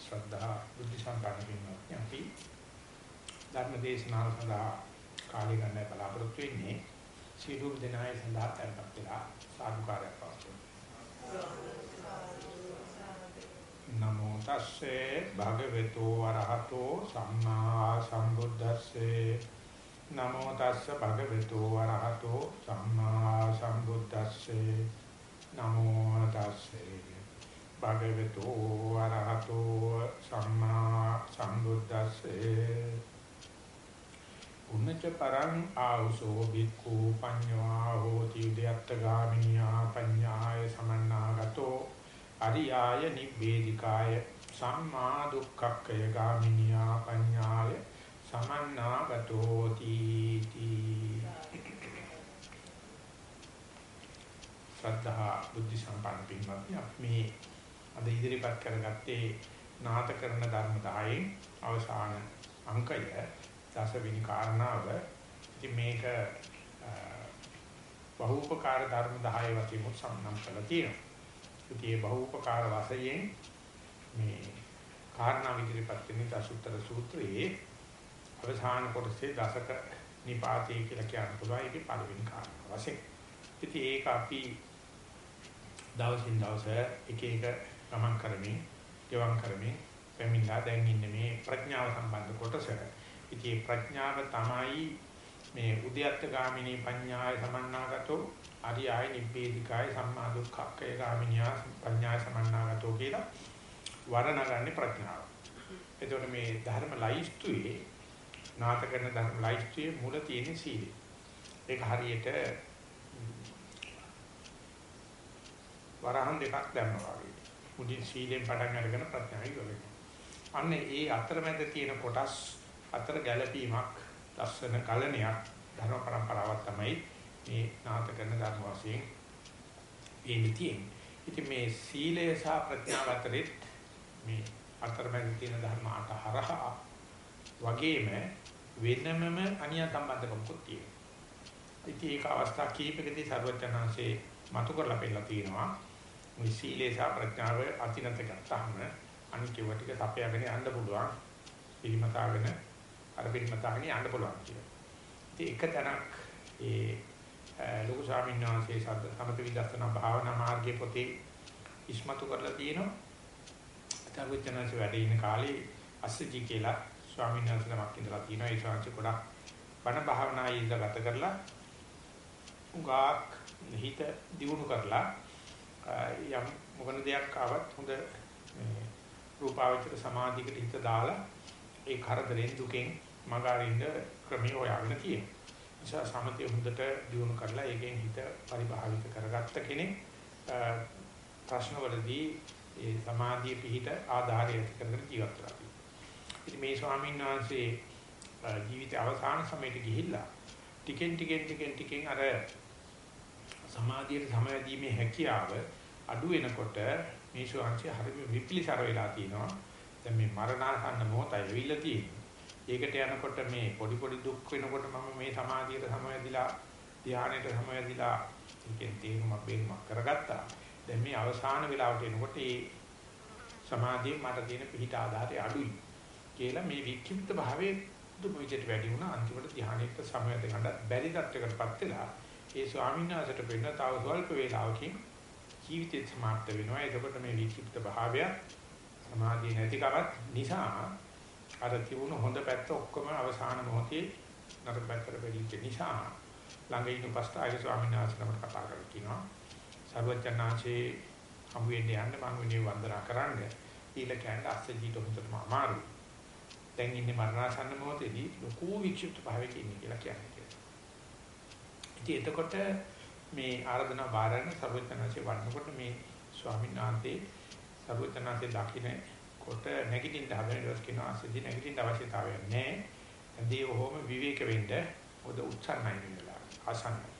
ශ්‍රද්ධා බුද්ධ සම්පන්න පින්වත්නි අපි ධර්ම දේශනාව සඳහා කාලය ගන්න බලාපොරොත්තු වෙන්නේ සීලුම් දෙනාය සඳහා tempත් වෙලා සාදුකාරයක් පවතුන නමෝ තස්සේ භගවතු වරහතෝ සම්මා සම්බුද්දස්සේ. නමෝ තස්ස භගවතු වරහතෝ සම්මා සම්බුද්දස්සේ. නමෝ තස්සේ භගවතු වරහතෝ සම්මා සම්බුද්දස්සේ. උන්නච පරං ආවසෝ බික්ඛු පඤ්ඤා හෝති උද්‍යත්ත ගාමිනියා පඤ්ඤාය සමන්නාගතෝ. අරියාය නිබ්බේධිකාය සම්මා දුක්ඛක්ඛය ගාමිනියා පඤ්ඤාය සමන්නාගතෝ තීති. ශ්‍රද්ධා බුද්ධ සම්පන්න පින්වත්නි අපි මේ අද ඉදිරිපත් කරගත්තේ නාත කරන ධර්ම 10න් අවසාන අංකය දසවෙනි කාරණාව. ඉතින් මේක බහූපකාර ධර්ම 10 වශයෙන් සම්නම් කරලා තියෙනවා. ඉතින් මේ බහූපකාර වශයෙන් මේ කාරණා ඉදිරිපත් වෙන දසුත්තර සූත්‍රයේ අවසාන කොටසේ දසක නිපාතේ කියලා කියන්න පුළුවන්. ඒකේ පළවෙනි කාරණා වශයෙන්. ඉතින් ඒක අපි දවසින් දවස එක එක ගමන් කරමින්, ගෙවම් කරමින් පැමිණලා දැන් ඉන්නේ මේ ප්‍රඥාව සම්බන්ධ කොටස. ඉතින් ප්‍රඥාව තමයි මේ උද්‍යත්ත ගාමිනී පඤ්ඤාය සමන්නාගතෝ අරියාය නිබ්බේධිකාය සම්මා දුක්ඛක්ඛය ගාමිනියා පඤ්ඤාය සමන්නාගතෝ කියලා වර්ණගන්නේ ප්‍රඥාව. එතකොට මේ ධර්ම ලයිස්තුවේ නාත කරන ධර්ම ලයිස්තුවේ මුල තියෙන සීලය. ඒක හරියට වරහන් දෙකක් දැම්මා වගේ. මුලින් සීලෙන් පටන් අරගෙන ප්‍රඥාවයි ගොඩනගනවා. අන්න ඒ අතරමැද තියෙන කොටස් අතර ගැළපීමක්, ලස්සන කලණයක් ධර්ම પરම්පරාවක් තමයි මේ නාත කරන ධර්ම වශයෙන් එන්නේ තියෙන්නේ. ඉතින් මේ සීලය සහ ප්‍රඥාව අතරේ මේ අතරමැද තියෙන ධර්ම අට හරහා වගේම වෙනමම අනිය සම්බන්ධකමකුත් තියෙනවා. ඉතින් ඒක අවස්ථා කීපකදී සර්වඥාන්සේ මතු කරලා පෙන්නලා තියෙනවා. මේ සීලේ සහ ප්‍රඥාව අතිනත ගත්තාම අනිත් ඒවා ටික සපයාගෙන යන්න පුළුවන්. පිළිමතාගෙන අර පිළිමතාගෙන යන්න පුළුවන් කියලා. ඉතින් එක තැනක් ඒ ලොකු ස්වාමීන් වහන්සේ සද්ද සමත විදර්ශනා භාවනා මාර්ගයේ පොතේ ඉස්මතු කරලා තියෙනවා. තරුවචනanse වැඩ ඉන්න කාලේ අස්සජි කියලා ස්වාමීන් වහන්සේ නමක් ඉඳලා තියෙනවා. ඒ ශාන්ති ගොඩක් බණ භාවනා ඉඳ ගත කරලා උගාක් හිත දියුණු කරලා යම් මොකන දෙයක් ආවත් හොඳ මේ රූපාවචර සමාධියකට හිත දාලා ඒ කරදරෙන් දුකෙන් මගහරින්න ක්‍රමයේ හොයාගෙන තියෙනවා. නිසා සමතේ හොඳට දියුණු කරලා ඒකෙන් හිත පරිභාවිත කරගත්ත කෙනෙක් ප්‍රශ්නවලදී ඒ සමාධිය පිහිට ආධාරය ඇති කරගෙන ජීවත් වෙනවා. ඉතින් මේ ස්වාමීන් වහන්සේ ජීවිත අවසාන සමයට ගිහිල්ලා ටිකෙන් ටිකෙන් ටිකෙන් ටිකෙන් අර සමාධියට සමවැදීමේ හැකියාව අඩු වෙනකොට මේ ශාන්තිය හරියට විපිලිසර වෙලා තියෙනවා. දැන් මේ මරණාසන්න මොහොත ඇවිල්ලා තියෙනවා. ඒකට යනකොට මේ පොඩි පොඩි දුක් වෙනකොට මම මේ සමාධියට සමවැදිලා ධානයට සමවැදිලා ඒකෙන් තේරුමක් බේරුමක් කරගත්තා. දැන් මේ අවසාන වෙලාවට එනකොට මේ සමාධිය මට තියෙන පිහිට ආධාරය අඩුයි කියලා මේ වික්ෂිප්ත භාවයේ දුක විදිහට වැඩි වුණා අන්තිමට ධානයට සමවැද ගන්න බැරි තත්යකටපත් වෙලා ඒ ස්වාමීන් වහන්සේට වෙන්න තව ස්වල්ප වේලාවකින් ජීවිතේ සමාප්ත වෙනවා. එතකොට මේ විචිප්ත භාවය සමාධිය නැතිකමත් නිසා අර තිබුණු හොඳ පැත්ත ඔක්කොම අවසාන මොහොතේ නරක පැත්තට වෙලිච්ච නිසා ළඟ ඉන්න පස්තාය ස්වාමීන් වහන්සේනමට කතා කරලා කියනවා. සර්වඥාන්සේ හමු වෙන්න යන්න මම විනය වන්දනා කරන්න. ඊළ කැන්ඩ අස්සජීට හොඳටම අමාරුයි. දැන් ඉන්නේ මරණාසන්න මොහොතේදී ලොකු වික්ෂිප්ත භාවයක ඉන්නේ කියලා කියන්නේ. ඉතින් එතකොට මේ ආරාධනා බාරන සර්වඥාන්සේ වන්නකොට මේ ස්වාමීන් වහන්සේ සර්වඥාන්සේ දකින්න කොට නැගිටින්න හදන ඊට කියනවා අසදී නැගිටින්න අවශ්‍යතාවයක් නැහැ. ඇදී ඔහොම විවේක වෙන්න ඔද උත්සන්නයි වෙනවා. ආසන්නයි.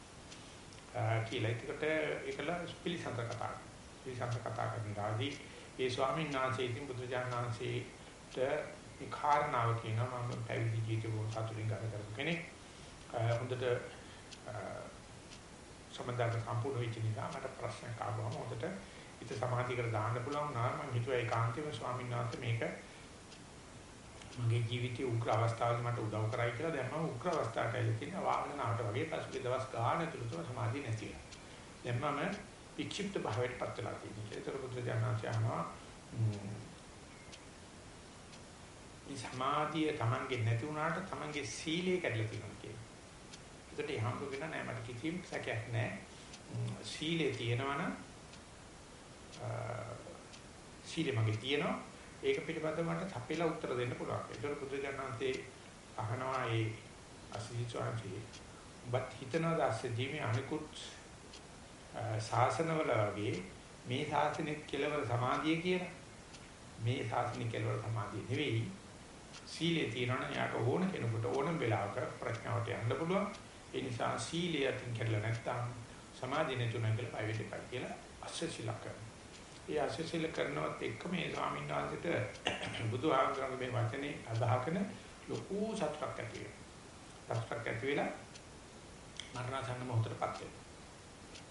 කියලා ඒකට ඒකල පිළිසඳ කතා. පිළිසඳ කතා කරන දාදී ඒ ස්වාමීන් වහන්සේ ඉතින් බුදුජානක වහන්සේට මේ කාරණාව කියනවා මම පැවිදි ජීවිතේ බොහොම සතුටින් ගත කරපු කෙනෙක්. හොඳට සම්බන්ධතාව සම්පූර්ණ වෙච්ච නිසා මට ප්‍රශ්නයක් ආවම හොඳට හිත සමාධිය කර දාන්න පුළුවන් නම් මම හිතුවා ඒකාන්තයෙන්ම ස්වාමීන් වහන්සේ මේක මගේ ජීවිතයේ උග්‍ර අවස්ථාවල මට උදව් කරයි කියලා දැන් මම උග්‍ර අවස්ථාවට ඇවිල්ලා තියෙනවා වාහනනාවට වගේ පසුගිය දවස් ගාන ඇතුළත සමාධිය නැති වෙනවා. දැන් මම වික්ෂිප්ත භාවයට පත් වෙලා තියෙනවා. ඒතර බුද්ධ ඥානච යනවා. මේ සමාධිය Tamange නැති වුණාට Tamange සීලය කැඩලා තියෙනවා කියනවා. ඒකට ඒ හම්බුගෙන නෑ මට කිසිම සැකයක් නෑ. සීලේ තියෙනවනම් සීලෙ මගේ තියෙනවා ඒක පිළිබඳව මට තපෙලා උත්තර දෙන්න පුළුවන්. ඒතර බුදුජානන්තේ අහනවා ඒ අසීචාන්ති බත් හිතනවා දැසදී මේ අනිකුත් ශාසනවල වගේ මේ ශාසනෙත් කෙලවර සමාධිය කියලා. මේ ශාසනෙ කෙලවර සමාධිය නෙවෙයි. සීලේ තියෙනවනම් යාට ඕන කෙනෙකුට ඕනම වෙලාවක ප්‍රඥාවට යන්න පුළුවන්. ඒ නිසා සීලය අතින් කැඩලා නැත්නම් සමාධිය නැතුණා කියලා පය වෙන්න එපා කියලා අස්සසිලා කරනවා. ඒ අසසිල කරනවත් එක්ක මේ ස්වාමීන් වහන්සේට බුදුහාමුදුරන්ගේ මේ වචනේ අදහකන ලොකු සතුටක් ඇති වෙනවා. සතුටක් ඇති වෙලා මරණසන්න මොහොතටපත් වෙනවා.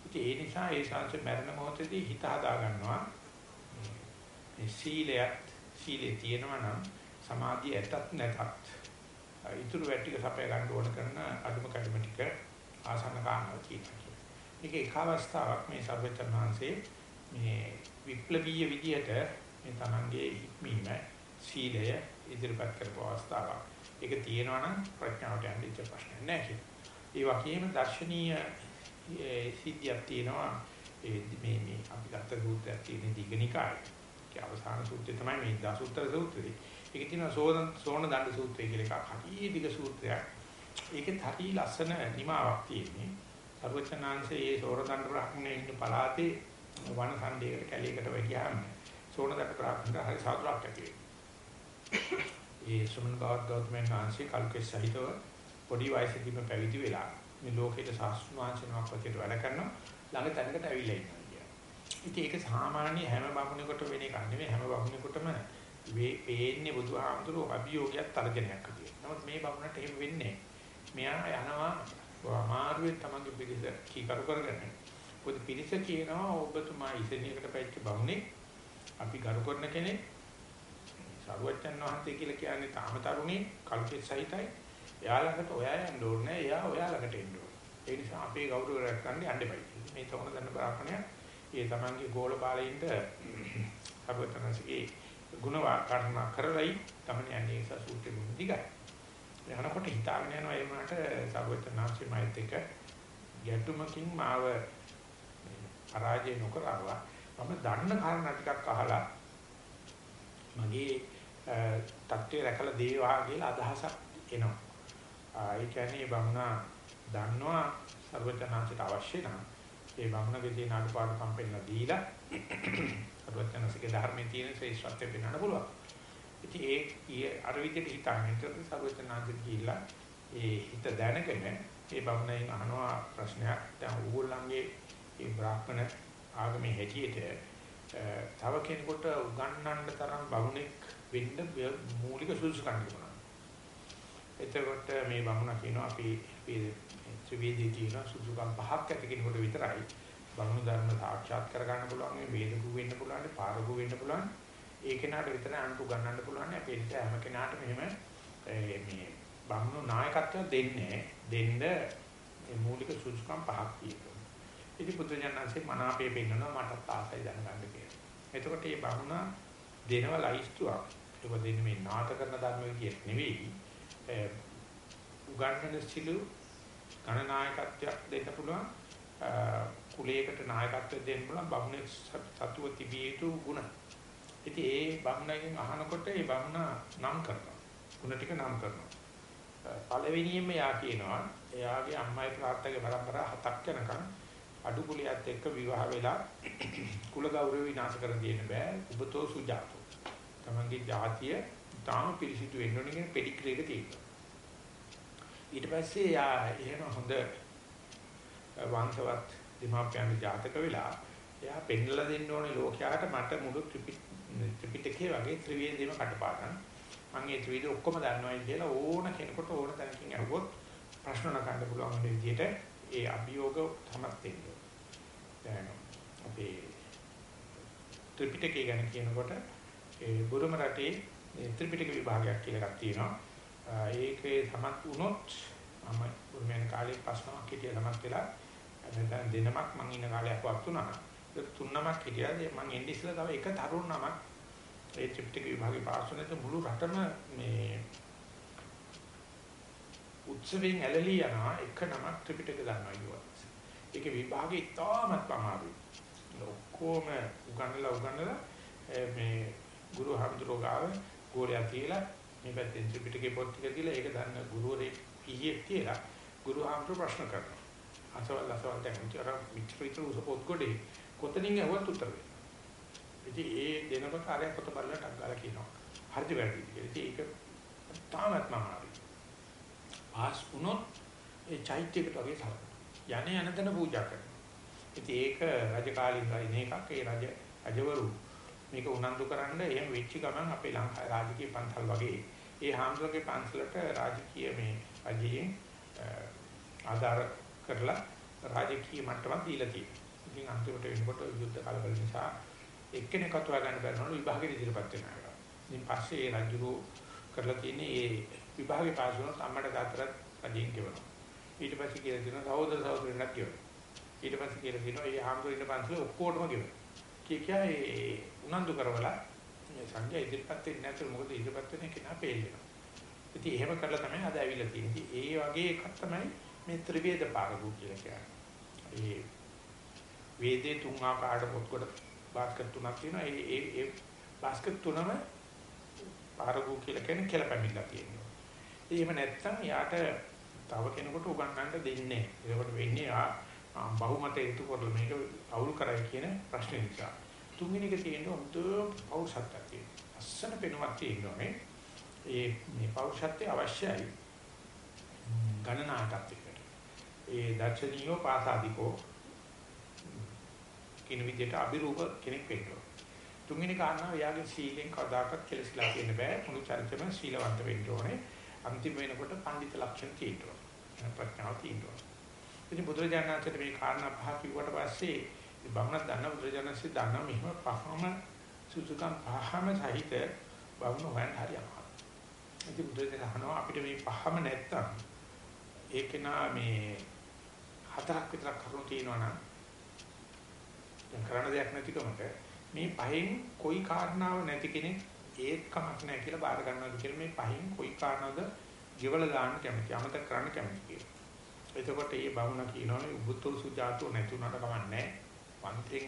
ඉතින් ඒ නිසා ඒ ශාංශ මරණ මොහොතේදී හිත හදා ගන්නවා. මේ සීලයත් සීලේ තියෙනවා නම් සමාධිය ඇතත් නැතත් ඊතුරු වැටික සපය ගන්න ඕන කරන අදුම කඩම ටික ආසන්න කාරණා කියනවා. මේක එක අවස්ථාවක් මේ සර්වචර්මාංශේ මේ විප්ලවීය විදියට මේ Tamange ඉක්මීම සීලය ඉදිරිපත් කරපු අවස්ථාවක්. ඒක තියෙනවා නම් ප්‍රඥාවට යන්න ඉච්ච ප්‍රශ්නයක් නැහැ ඒ වගේම දර්ශනීය සිද්ධියක් තියෙනවා මේ මේ අපි ගත්ත සූත්‍රයක් තියෙන දීගනිකාය. ඒ අවසාන සූත්‍රය තමයි මේ දසුත්තර සූත්‍රය. ඒක තියෙනවා සෝන සෝන දණ්ඩ සූත්‍රය කියලා එකක්. හරි දිග සූත්‍රයක්. ඒකෙත් හරි ලස්සන නිමාවක් තියෙන්නේ. සර්වචනාංශයේ ඒ සෝර දණ්ඩ බ්‍රහ්මණය ඉන්න පළාතේ වන සම්දේකට කැලේකට වැගියාම සෝනදට ප්‍රාර්ථනා හරි සාදුරක් ඇති වෙනවා. ඒ සුමන බවත් ගෞතමයන් වහන්සේ කල්කේ සහිතව පොඩි වයසේදීම පැවිදි වෙලා මේ ලෝකෙට සාස්ෘණ වංශනාවක් වගේ වැඩ කරනවා ළඟ තැනකට ඇවිල්ලා ඉන්නවා කියන්නේ. ඉතින් ඒක සාමාන්‍ය හැම බමුණෙකුට වෙන එකක් නෙමෙයි හැම බමුණෙකුටම වේන්නේ බුදුහාමුදුරුවෝ අභියෝගයක් තර්ජනයක් විදියට. නමුත් මේ බමුණට එහෙම වෙන්නේ මෙයා යනවා අමාරුවෙන් තමන්ගේ පිළිස කීකරු කරගෙන. පොදු පිරිස කියනවා ඔබතුමා ඉසෙනියකට පැච්ච බවුනේ අපි ගරු කරන කෙනෙක්. සරුවච්චන් වහන්සේ කියලා කියන්නේ තාම තරුණේ කල්පෙත් සහිතයි. එයා ළඟට ඔයා යන්න ඕනේ එයා ඔයා ළඟට එන්න ඕනේ. ඒ නිසා අපේ ගෞරවය රැකගන්න යන්න එපයි මේ තෝරන දන්න බ්‍රාහ්මණය ඒ තමන්ගේ ගෝල බාලයින්ට සරුවච්චන්ගේ ගුණ වාකරණ කරලයි තමයි යන්නේ ඒ සූත්‍රෙ මුල දිගයි යනකොට හිතාගෙන යනවා ඒ මාට සරුවච්චන්හන්සේ මයිත් එක ගැටුමකින් මාව පරාජය නොකර ආවා. මම දන්න කාරණා ටිකක් අහලා මගේ තත්ත්වය රැකලා දේවා කියලා අදහසක් එනවා. ඒ කියන්නේ බමුණා දන්නවා සර්වඥාන්සට අවශ්‍ය නම් ඒ බමුණගේ තියෙන අඩුපාඩුකම් පෙන්නලා දීලා සර්වඥාන්සේගේ ධර්මයේ තියෙන ශ්‍රේෂ්ඨත්වය පෙන්වන්න පුළුවන්. ඉතින් ඒ අර විදිහට හිතාගෙන ඉතින් සර්වඥාන්සේ කියලා ඒ හිත දැනගෙන ඒ බමුණෙන් අහනවා ප්‍රශ්නයක්. දැන් ඕගොල්ලන්ගේ ඒ බ්‍රාහ්මණ ආගමේ හැටියට තව කෙනෙකුට උගන්වන්න තරම් බමුණෙක් වෙන්න මූලික සුදුසුකම් තිබුණා. එතකොට මේ බමුණ කියනවා අපි ත්‍රිවේදී කියන සුදුසුකම් පහක් ඇති කෙනෙකුට විතරයි බමුණු ධර්ම සාක්ෂාත් කරගන්න පුළුවන් මේ වේදකු වෙන්න පුළුවන් පාරකු වෙන්න පුළුවන් ඒ කෙනාට විතරයි අනුතු ගන්නන්න පුළුවන් අපේ ඉත හැම කෙනාට මෙහෙම මේ බමුණු නායකත්වය දෙන්නේ දෙන්න මේ මූලික සුදුසුකම් පහක් තියෙනවා. ඉති පුදුජනන්සේ මනාපේ පෙන්නනවා මටත් ආසයි දැනගන්න කියලා. එතකොට මේ බමුණා දෙනව ලයිස්තුවක්. ඒක දෙන්නේ මේ නාටක කරන ධර්ම විදියට නෙවෙයි. උගන්වන සිළු ගණනායකත්වයක් දෙන්න පුළුවන්. කුලයකට නායකත්වයක් දෙන්න පුළුවන් බමුණේ සතුව තිබිය යුතු ගුණ. ඉතින් ඒ බමුණගෙන් අහනකොට ඒ බමුණා නම් කරනවා. ගුණ ටික නම් කරනවා. පළවෙනියෙන්ම යා කියනවා එයාගේ අම්මයි තාත්තගේ පරම්පරාව හතක් යනකම් අඩු කුලියත් එක්ක විවාහ වෙලා කුල ගෞරව විනාශ කර දෙන්න බෑ උබතෝ සුජාතෝ තමන්ගේ ජාතිය තාම පිළිසිතු වෙන්න ඕනේ කියන පෙඩිග්‍රී එක තියෙනවා ඊට පස්සේ යා එහෙම හොඳ වංශවත් දීමාප්‍යයන් ජාතක වෙලා එයා පෙන්නලා දෙන්න ඕනේ ලෝකයාට මට මුළු ත්‍රිපිටකයේ වගේ ත්‍රිවේදීම කටපාඩම් මම ඒ ත්‍රිවේදී ඔක්කොම දන්නවයි කියලා ඕන කෙනෙකුට ඕන තැනකින් අහුවොත් ප්‍රශ්න නගන්න පුළුවන් විදිහට ඒ අභියෝග තමත් දෙන්න. දැන් අපේ ත්‍රිපිටකය ගැන කියනකොට ඒ බුරුම රටේ ත්‍රිපිටක විභාගයක් කියලා එකක් තියෙනවා. ඒකේ සමත් වුණොත් මම බුරුමෙන් කාලේ පස්නමක් හිටිය සමත් වෙලා දැන් දෙනමක් මං ඉන්න කාලයක් වත් උනා. තුන් නමක් හිටියා. මං එන්නේ ඉස්සෙල්ලා තව එක තරුණ නමක් ඒ ත්‍රිපිටක විභාගේ පාස් වුණාට මුළු රටම මේ උත්සවයෙන් ඇලලී යනවා එක නමක් ත්‍රිපිටක දන්නවා කියුවා. ඒකේ විභාගේ ඉතාමත් අමාරුයි. ඔක්කොම උගන්නලා උගන්නලා මේ ගුරු හම්දුරෝ ගාව ගෝලයා තියලා මේ පැත්තෙන් ත්‍රිපිටකේ පොත් ටික තියලා ඒක දන්න ගුරුවරේ පීයේ තියලා ගුරු හම්දුර ප්‍රශ්න කරනවා. අසවල් අසවල් දැන් අර මිත්‍ර විතර උස පොත් කොටේ කොතනින් ඇහුවත් උත්තර වෙනවා. ඉතින් ඒ දෙනකොට ආරය පොත බලලා ටක් ගාලා කියනවා. හරිද වැරදිද කියලා. ඉතින් ඒක තාමත් මහාරි. පාස් වුණොත් ඒ චෛත්‍යයකට වගේ සලකනවා. යන්නේ යනතන පූජා කරනවා. ඉතින් ඒක රජ කාලින් රයින් එකක් ඒ රජ අජවරු මේක උනන්දු කරන්න එහෙම වෙච්ච ගමන් අපේ ලංකාවේ රාජකීය පන්සල් වගේ ඒ හාමුදුරගේ පන්සලට රාජකීය මේ අජයෙන් ආධාර කරලා රාජකීය මට්ටමක් දීලා තියෙනවා. ඉතින් අන්තිමට වෙනකොට යුද්ධ කලබල නිසා එක්කෙනෙක් අතවා ගන්න බැරනවලු විභාගෙ ඉදිරියපත් වෙනවා. ඉතින් පස්සේ ඒ රජුරෝ කරලා තියෙන්නේ ඒ විභාගේ පාස් වුණොත් අම්මට තාත්තට රජෙන් ගෙවනවා. ඊට පස්සේ කියලා දෙනවා සහෝදර සහෝදරියන්ට ගෙවනවා. ඊට පස්සේ කියලා දෙනවා ඒ හාමුදුරු ඉන්න පන්සල ඔක්කොටම ගෙවනවා. කිය කියා ඒ උනන්දු කරවලා මේ සංඝයා ඉදිරියපත් වෙන්නේ නැතුව මොකද ඉදිරියපත් වෙන කෙනා පෙළෙනවා. ඉතින් එහෙම කරලා තමයි අද ඇවිල්ලා තියෙන්නේ. ඒ වගේ එකක් තමයි මේ ත්‍රිවේද පාරගු කියලා කියන්නේ. ඒ වේදේ තුන් ආකාරයට පොත්කොට බාස්කට් තුනක් තියෙනවා. ඒ ඒ ඒ බාස්කට් තුනම පාරගු කියලා කියන්නේ කියලා පැමිණලා තියෙනවා. එහෙම නැත්නම් යාට තව කෙනෙකුට උගන්වන්න දෙන්නේ නැහැ. ඒකට වෙන්නේ ආ බහුමතේ ඉතු කරලා මේක අවුල් කරයි කියන ප්‍රශ්නේ නිසා. තුන්වෙනි එක තියෙනවා හොඳ පෞරුෂත්වයක් තියෙනවා. අස්සන පෙනුමක් තියෙනවානේ. ඒ මේ පෞරුෂත්වය අවශ්‍යයි. ගණනාටත් එක්කට. ඒ දර්ශනීය පාසාදිකෝ කියන විදිහට අභිරූප කෙනෙක් වෙන්න ඕන. තුන්වෙනි කාරණාව එයාගේ සීලෙන් කවදාකවත් කෙලසිලා තියෙන්න බෑ. මුළු චරිතෙම සීලවන්ත වෙන්න ඕනේ. අන්තිම වෙනකොට පඬිත ලක්ෂණ තියෙනවා. ප්‍රඥාව තියෙනවා. ඉතින් බුදුරජාණන්සේ මේ කාරණා පහ කිව්වට පස්සේ බමුණ දන්න බුදුරජාණන්සේ දන්න මෙහෙම පහම සුසුකම් පහම සහිත බමුණ හොයන්න හරියනවා. ඉතින් බුදුරජාණන් අපිට මේ පහම නැත්තම් ඒකේනා මේ හතරක් විතර කරුණු තියෙනවා නම් දැන් කරන්න දෙයක් නැතිකමට මේ පහෙන් කොයි කාරණාව නැති කෙනෙක් ඒත් කමක් නැහැ කියලා බාර ගන්නවා කියලා මේ පහෙන් කොයි කාරණාවද ජීවල දාන්න කැමති අමතක කරන්න කැමති කියලා. එතකොට මේ බමුණ කියනවානේ උබුතෝ සුජාතෝ නැති උනට කමන්නේ වන්තෙන්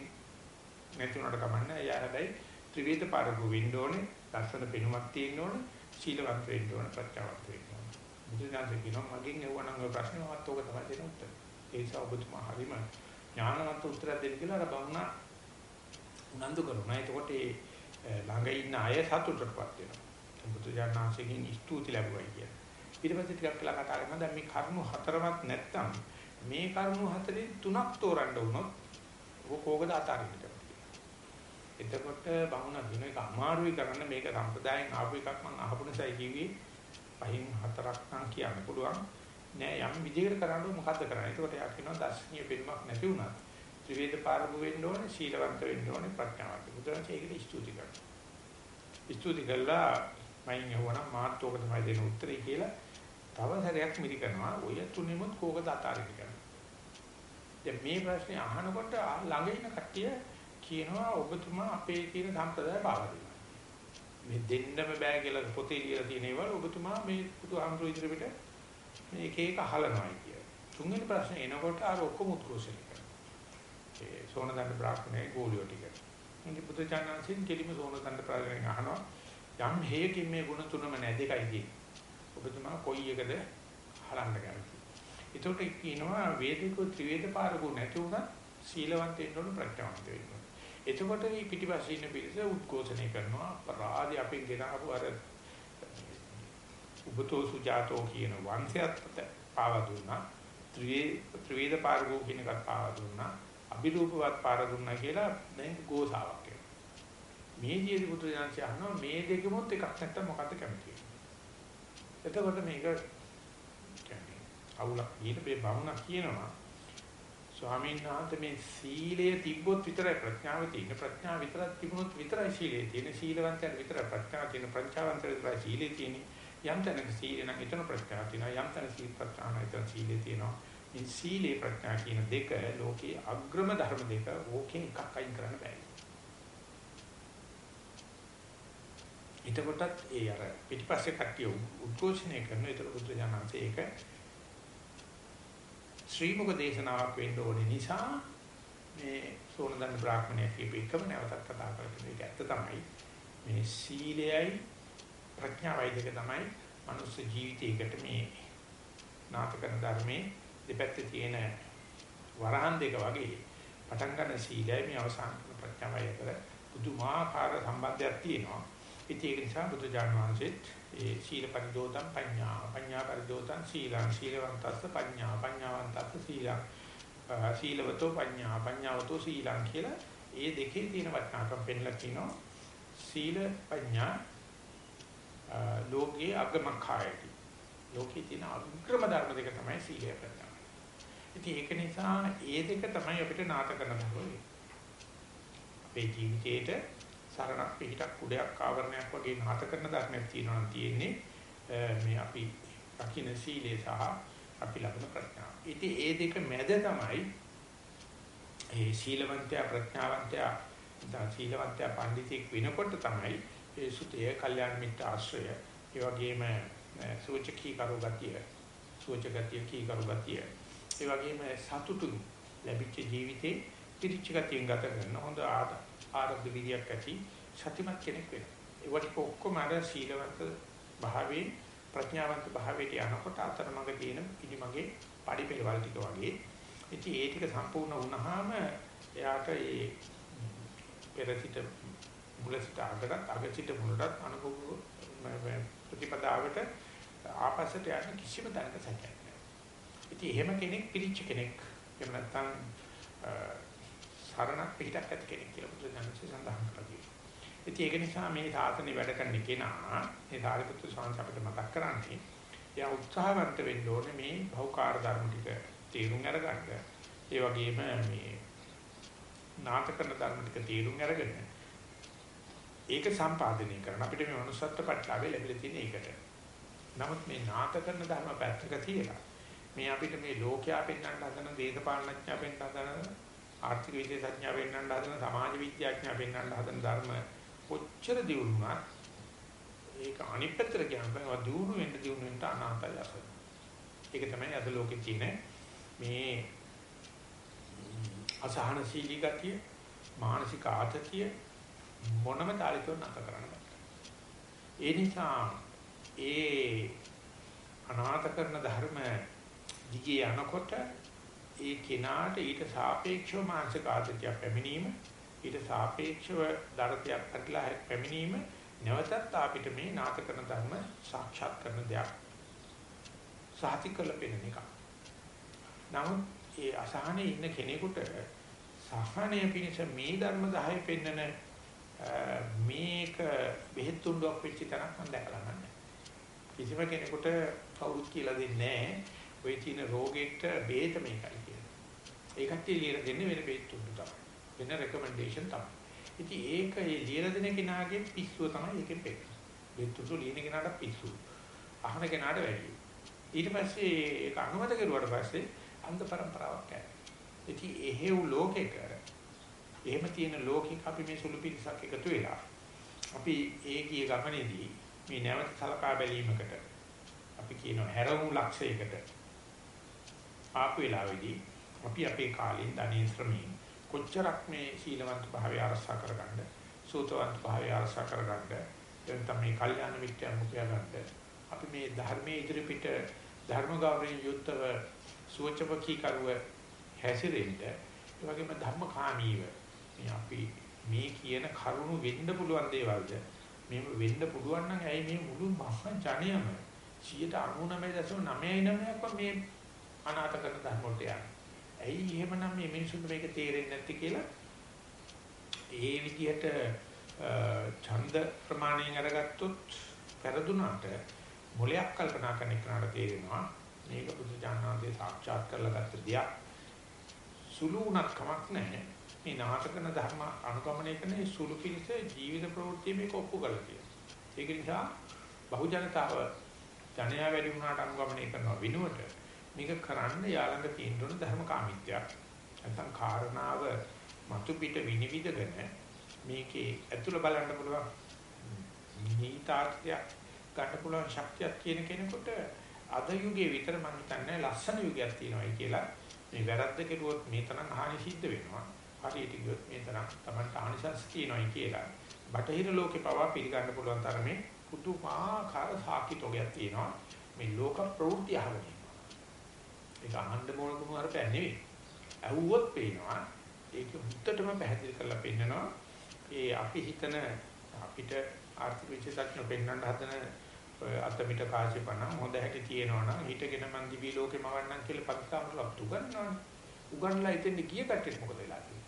නැති උනට කමන්නේ. එයා හැබැයි ත්‍රිවේද පාරගු වෙන්න ඕනේ, දර්ශන පෙනුමක් තියෙන්න ඕනේ, සීලවන්ත වෙන්න ඕනේ, ප්‍රත්‍යවන්ත වෙන්න ඕනේ. බුදුදාස කියනවා මගෙන් එවනම් ඔය ප්‍රශ්නේ මමත් ඕක තමයි දෙන උත්තර. ඒ නිසා ඔබතුමා හරිම ඥානවන්ත උත්තරයක් දෙන්න කියලා අර බමුණා උනන්දු කරනවා. එතකොට ඒ ළඟ ඉන්න අය සතුටටපත් වෙනවා. බුදුජානනාංශයෙන් ස්තුති ලැබුවයි කියන. ඊට පස්සේ ටිකක් කියලා කතා කරනවා දැන් මේ කරුණු හතරවත් නැත්තම් මේ කරුණු හතරෙන් තුනක් තෝරන්න වුණොත් ඔබ කෝකද අතාරින්න එතකොට බමුණ දින එක අමාරුයි කරන්න මේක සම්ප්‍රදායෙන් ආපු එකක් මම අහපු නිසායි කිව්වේ පහින් හතරක් නම් කියන්න පුළුවන් නෑ යම් විදිහකට කරන්න මොකද්ද කරන්නේ එතකොට යා කියනවා දර්ශනීය පිළිමක් නැති වුණා ත්‍රිවේද පාරගු වෙන්න ඕනේ සීලවන්ත වෙන්න ඕනේ ප්‍රඥාවන්ත. බුදුරජාණන් ඒකට ස්තුති කරනවා. ස්තුති කළා මයින් යවනම් මාත් ඕක තමයි දෙන උත්තරේ කියලා තව සැරයක් මිරි කරනවා. ඔය තුනෙමුත් කෝකද අතාරින්න කරනවා. දැන් මේ ප්‍රශ්නේ අහනකොට ළඟ ඉන්න කට්ටිය කියනවා ඔබතුමා අපේ තියෙන සම්ප්‍රදාය පාවා දෙනවා. මේ දෙන්නම බෑ කියලා පොතේ කියලා තියෙන ඒවා ඔබතුමා මේ බුදුහාමුදුරු ඉදිරියට මේ එක එක අහලනවායි කිය. තුන්වෙනි ප්‍රශ්නේ එනකොට අර ඔක්කොම උත්කෘෂ්ඨයි. ඒ සෝනදණ්ඩ බ්‍රාහ්මණයේ ගෝලියෝ ටික. ඉතින් බුදුචානන්සින් කෙලිම සෝනදණ්ඩ ප්‍රාගණෙන් අහනවා යම් හේයකින් මේ ගුණ තුනම නැ දෙකයි තියෙන්නේ. ඔබතුමා කොයි එකද හලන්න කැමති. ඒකට කියනවා වේදිකෝ ත්‍රිවේද පාරකෝ නැති උනත් සීලවන්තයෙන්න ඕන ප්‍රඥාවන්ත වෙන්න ඕන. එතකොට මේ පිටිපස්සේ ඉන්න පිරිස උද්ඝෝෂණය කරනවා අපරාධي අපෙන් ගෙනාවු අර උබතෝ සුජාතෝ කියන වංශයත් පාවා දුන්නා. ත්‍රිවේද පාරකෝ කියන එකත් පාවා දුන්නා. අභිරූපවත් පාර දුන්නා කියලා දැන් ගෝසාවක් වෙනවා. මේ ජීවි පුත්‍ර ඥානසි අහනවා මේ දෙකෙමොත් එකක් නැත්තම් මොකද්ද කැමති එතකොට මේක කියන්නේ අවුලක් කියන මේ බමුණක් කියනවා ස්වාමීන් වහන්සේ මේ සීලය තිබ්බොත් විතරයි ප්‍රඥාව තියෙන්නේ. ප්‍රඥාව විතරක් තිබුණොත් විතරයි සීලය තියෙන්නේ. සීලවන්තයන් විතරයි ප්‍රඥාව තියෙන්නේ. ප්‍රඥාවන්තයන් විතරයි සීලය තියෙන්නේ. යම් තැනක සීලය නම් එතන ප්‍රඥාව තියෙනවා. යම් තැනක සීල ප්‍රඥාව නම් එතන සීලය තියෙනවා. මේ සීලේ ප්‍රඥා කියන දෙක ලෝකේ අග්‍රම ධර්ම දෙක ඕකෙන් එකක් අයින් කරන්න බෑ. එතකොටත් ඒ අර පිටිපස්සේ කට්ටිය උද්ඝෝෂණය කරන ඒතර බුද්ධ ඥානanse ඒක ශ්‍රී මුක දේශනාවක් වෙන්න ඕනේ නිසා මේ සෝනදන් බ්‍රාහ්මණය කියපු එකම නැවතත් කතා කරලා ඒක ඇත්ත තමයි මේ සීලයයි ප්‍රඥාවයි දෙක තමයි මනුස්ස ජීවිතයකට මේ නාටකන ධර්මයේ දෙපැත්තේ තියෙන වරහන් දෙක වගේ පටන් ගන්න සීලයයි මේ අවසාන ප්‍රඥාවයි අතර පුදුමාකාර සම්බන්ධයක් තියෙනවා. ඉතින් ඒක නිසා බුදු ජාන විශ්වවිද්‍යාලෙත් ඒ සීල පරිදෝතං පඤ්ඤා පඤ්ඤා පරිදෝතං සීලං සීලවන්තස්ස පඤ්ඤා පඤ්ඤාවන්තස්ස සීලං. සීලවතෝ පඤ්ඤා පඤ්ඤාවතෝ සීලං කියලා ඒ දෙකේ තියෙන වටිනාකම් පෙන්ලා කියනවා සීල පඤ්ඤා ලෝකේ අගමඛායති ලෝකේ තියෙන අග්‍රම ධර්ම දෙක තමයි සීලය ප්‍රඥා. ඉතින් ඒක නිසා ඒ දෙක තමයි අපිට නාත කරන්න ඕනේ. අපේ ජීවිතේට සරණක් පිටක් කුඩයක් ආවරණයක් වගේ නාත කරන ධර්මයක් තියෙනවා නම් තියෙන්නේ මේ අපි රකින්න සීලය සහ අපි ලබන ප්‍රඥාව. ඉතින් ඒ දෙක මැද තමයි ඒ සීලවන්තයා ප්‍රඥාවන්තයා දා සීලවන්තයා පඬිතෙක් වෙනකොට තමයි ඒ සුතේ කල්යාණ මිත්‍ර ආශ්‍රය ඒ වගේම සූචකී කරු ගතිය සූචකතිය කී කරු ගතිය ඒ වගේම සතුටු ලැබිච්ච ජීවිතේ පිරිච්ච ගතියෙන් ගත කරන හොඳ ආදා ආරද්ධ විදියක් ඇති සතිමත් කෙනෙක් වෙනවා. ඒවට ඔක්කොම අර සීලවන්ත භාවයේ ප්‍රඥාවන්ත භාවයට යනකොට අතරමඟ තියෙන ඉනිමගේ පඩිපෙළවල් ටික වගේ. ඉතින් ඒ ටික සම්පූර්ණ වුණාම එයාට ඒ පෙරසිට මුලසිට අගට අගසිට මුලට අනුභව ප්‍රතිපදාවට ආපස්සට යන කිසිම තැනක සැකයක් නැහැ. ඉතින් එහෙම කෙනෙක් පිළිච්ච කෙනෙක් එහෙම නැත්නම් සරණක් පිටක් ඇති කෙනෙක් කියලා බුදුදහමේ සඳහන් කරලා තියෙනවා. ඉතින් ඒක නිසා මේ සාසනේ වැඩ කරන කෙනා මේ සාරිපුත්‍ර ස්වාමීන් අපිට මතක් කරන්නේ එයා උත්සාහවන්ත වෙන්න ඕනේ මේ භෞකාර ධර්ම ටික තේරුම් අරගන්න. ඒ වගේම මේ නාටකන ධර්ම ටික තේරුම් අරගෙන ඒක සම්පාදනය කරන අපිට මේ මනුස්සත්ව පැටලාවේ ලැබිලා තියෙන එකට. නමුත් මේ නාටකන ධර්ම පැත්තක තියලා මේ අපිට මේ ලෝකයා පෙන්වන්න හදන දේශපාලනඥයා පෙන්වන්න හදන ආර්ථික විද්‍යාඥයා වෙන්නන්න හදන සමාජ විද්‍යාඥයා වෙන්නන්න හදන ධර්ම කොච්චර දියුණුවත් ඒක අනිත් පැත්තට කියනවා දියුණු වෙන්න දියුණු වෙන්න අනාතය අසල. ඒක තමයි අද ලෝකේ තියෙන මේ අසහනශීලී ගතිය මානසික ආතතිය මොනම තාලිකව නැත කරන්න බෑ. ඒ නිසා ඒ අනාථ කරන ධර්ම දිගේ යනකොට ඒ කෙනාට ඊට සාපේක්ෂව මානසික ආතතියක් පැමිණීම ඊට සාපේක්ෂව දරතයක් පැටලා පැමිණීම නැවතත් අපිට මේ නාටකන ධර්ම සාක්ෂාත් කරන දෙයක් සාතිකල පෙනෙන එක. නමුත් ඒ අසහනේ ඉන්න කෙනෙකුට සහනය පිණිස මේ ධර්ම 10 පෙන්නන මේක බෙහෙත් තුණ්ඩුවක් වෙච්ච තරක් මම දැකලා නැහැ. කිසිම කෙනෙකුට කවුරුත් කියලා දෙන්නේ නැහැ. ඔය තියෙන රෝගෙට බෙහෙත මේකයි. ඒ කට්ටිය ලියලා දෙන්නේ වෙන බේත් තුඩු තමයි. වෙන රෙකමෙන්ඩේෂන් තමයි. ඉතින් ඒක ඒ ලියලා දෙන කෙනාගේ පිස්සුව තමයි ඒකෙන් පෙන්නන්නේ. බේත් තුඩු ලියන කෙනාට පිස්සු. අහන කෙනාට වැඩි. ඊට පස්සේ ඒක අනුමත කරුවාට පස්සේ අන්ධ પરම්පරාවක් ඇති. ඉතින් එහෙව් ලෝකෙක එහෙම තියෙන ලෝකෙක අපි මේ සුළු පිටසක් එකතු වෙලා අපි ඒ ගිය ගමනේදී මේ නැවත සලකා බැලීමකට අපි කියනවා හැරවුම් ලක්ෂයකට ආපු වෙලාවේදී අපි අපේ කාලෙන් ධනේ ශ්‍රමයෙන් කොච්චරක් මේ සීලවන්ත භාවය ආරක්ෂා කරගන්න සූතවන්ත භාවය ආරක්ෂා කරගන්න එතන මේ කල්යාණ මිත්‍යා මුඛය ගන්න අපි මේ ධර්මයේ ඉදිරි පිට ධර්ම ගෞරවයෙන් යුක්තව සුවචපකී කරුව හැසිරෙන්න ඒ වගේම ධර්මකාමීව මේ අපි මේ කියන කරුණු වෙන්න පුළුවන් දේවල්ද? මේව වෙන්න පුළුවන් නම් ඇයි මේ මුළු මහා ජනයම 99.99ක්ව මේ අනාථ කරන ධර්ම වලට යන්නේ? ඇයි එහෙමනම් මේ මිනිසුන්ට මේක තේරෙන්නේ නැත්තේ කියලා? ඒ විදිහට ඡන්ද ප්‍රමාණයෙන් අරගත්තොත් පෙරදුනාට මොලයක් කල්පනා කරන එකට තේරෙනවා. මේක බුදු දානන්දේ සාක්ෂාත් කරලා ගත්ත දෙයක්. සුළු උනත් කමක් නැහැ. මේ නාටකන ධර්ම අනුගමනය කරන මේ සුළු පිළිස ජීවිත ප්‍රවෘත්ති මේක ඔප්පු කරලා තියෙනවා. ඒක නිසා බහුජනතාව ජනයා වැඩි වුණාට අනුගමනය කරනවා විනුවට මේක කරන්න යාළඟ තියෙන ධර්ම කාමීත්‍යයක්. නැත්නම් කාරණාව මතු පිට විනිවිදගෙන මේකේ ඇතුළ බලන්න පුළුවන් නීතාර්ථයක් ගන්න පුළුවන් ශක්තියක් කියන කෙනෙකුට අද යුගයේ විතර මම හිතන්නේ ලස්සන යුගයක් තියෙනවායි කියලා මේ වැරද්ද කෙරුවොත් මේ තරම් හානි සිද්ධ වෙනවා. හරියට ගියොත් මේ තරම් Tamanට ආනිසංස තියෙනවායි කියලා. බටහිර ලෝකේ පවා පිළිගන්න පුළුවන් තරමේ පුදුමාකාර සාකිතෝගයක් තියෙනවා. මේ ලෝක ප්‍රවෘත්ති අහගෙන ඉන්නවා. ඒක අහන්න මොන කුණු අරපෑ නෙවෙයි. ඇහුවොත් පේනවා. ඒක හුත්තටම පැහැදිලි කරලා පෙන්නනවා. ඒ අපි හිතන අපිට ආර්ථික විශේෂඥ පෙන්වන්න හදන අතමිට කාසිපණ හොඳ හැටි තියෙනවා නම් හිටගෙන මන් දිවි ලෝකෙම වන්නම් කියලා පරිස්සම් ලබ්තු ගන්නවනේ. උගන්ලා ඉතින් ගිය කට්ටියට මොකද වෙලා තියෙන්නේ?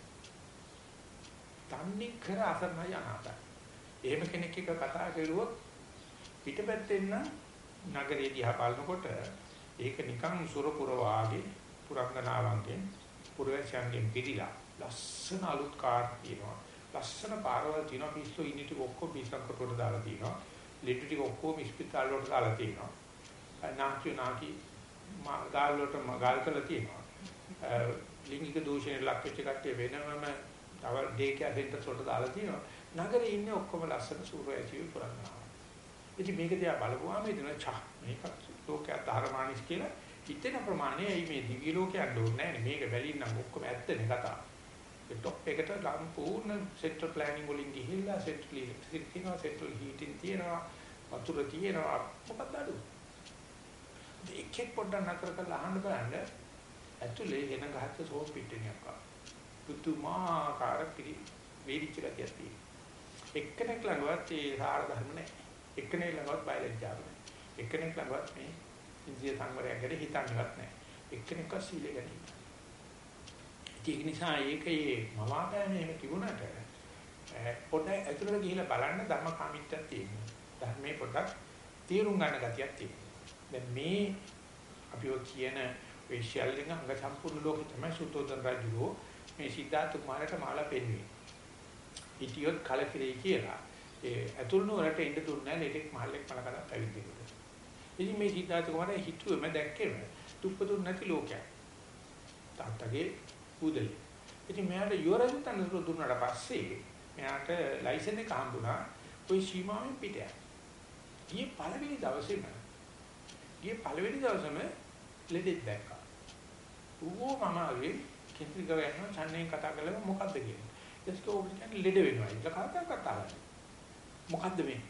තන්නේ කර අසරණයි අනාතයි. එහෙම කෙනෙක් එක්ක කතා කරුවොත් පිටපැත්තෙන් නගරයේ දිහා බලනකොට ඒක නිකන් සුරපුර වාගේ පුරංගනාවන්ගෙන් පුරවැසියන්ගෙන් පිළිලා ලස්සන අලුත් කාර් තියෙනවා. ලස්සන පාරවල් තියෙනවා පිස්සු ඉනිටි ඔක්කොම පිස්සක් කොටට දාලා තියෙනවා. ලෙඩ ටික ඔක්කොම ඉස්පිතාල වලට දාලා තියෙනවා. නාකි නාකි ගාල් වලට ගාල් කරලා තියෙනවා. ලිංගික දූෂණයට ලක් වෙච්ච කට්ටිය වෙනමම තව ඩේ කැර් සෙන්ටර්ස් වලට දාලා තියෙනවා. නගරේ ඉන්නේ ඔක්කොම ලස්සන සූර්යජීවි පුරන්නවා. ඉතින් මේක දිහා බලපුවාම එදින චා මේක ලෝකයේ ධර්මානිස් කියලා හිතෙන ප්‍රමාණයයි මේ දිවි ලෝකයක් ඕනේ නැහැ මේක බැලින්නම් ඔක්කොම ඇත්තනේ කතාව. ඒ টොප් එකට සම්පූර්ණ සෙන්ට්‍රල් ප්ලෑනින් වලින් ගිහිල්ලා සෙන්ට්‍රල් ඉලෙක්ට්‍රිසිටි තියෙනවා සෙන්ට්‍රල් හීටින් තියෙනවා වතුර තියෙනවා මොකක්ද අඩු දෙකෙක් පොඩ්ඩක් නතර කරලා අහන්න බලන්න ඇතුලේ එන ගහච්ච සෝස් පිටිනියක් ආ පුතුමාකාර පිළි වේදිච්ච ගතියක් තියෙනවා. එක්කෙනෙක් ළඟවත් ඒ සාර ධර්ම නැහැ. එක්කෙනෙක් ළඟවත් බයලජ්ජාව නැහැ. එක්කෙනෙක් ළඟවත් මේ ඉන්ද්‍රිය සංවරයක් ගැන හිතන්නේවත් නැහැ. එක්කෙනෙක්ව සීලය ගැන ඒක නිසා ඒකේ මවාපෑම එහෙම තිබුණාට පොඩ ඇතුළට ගිහිල්ලා බලන්න ධර්මකාමීත්වයක් තියෙනවා. ධර්මයේ පොඩක් තීරුම් ගන්න ගතියක් තියෙනවා. දැන් මේ අපි ඔය කියන වේශ්‍යල්ලින අංග සම්පූර්ණ ලෝකෙ තමයි සුතෝදන රජුෝ මේ සිද්ධාර්ථ කුමාරට මාලා පෙන්වන්නේ. හිටියොත් කලකිරේ කියලා. ඒ ඇතුළු වලට එන්න දුන්නේ නැහැ ලෙඩෙක් මහල්ලෙක් මලකඩ පැවිදිකොට. ඉතින් මේ සිද්ධාර්ථ කුමාරයා හිතුවේම දැක්කේම දුප්පතුන් නැති ලෝකයක්. තාත්තගේ උදේ. ඉතින් මෙයාට යුවරජුත් අනුර දුන්නාට පස්සේ මෙයාට ලයිසන් එක හම්බුණා ওই සීමාවෙන් පිට යන්න. ගියේ පළවෙනි දවසේම ගියේ පළවෙනි දවසේම ලෙඩෙක් දැක්කා. ඌෝ මම ආවේ කේන්ද්‍රික ගයන ඡන්නේ කතා කළා මොකද්ද කියන්නේ. ඊට ඔබ කියන්නේ ලෙඩ වෙනවා. ඒක කතා කතා කරලා. මොකද්ද මේ?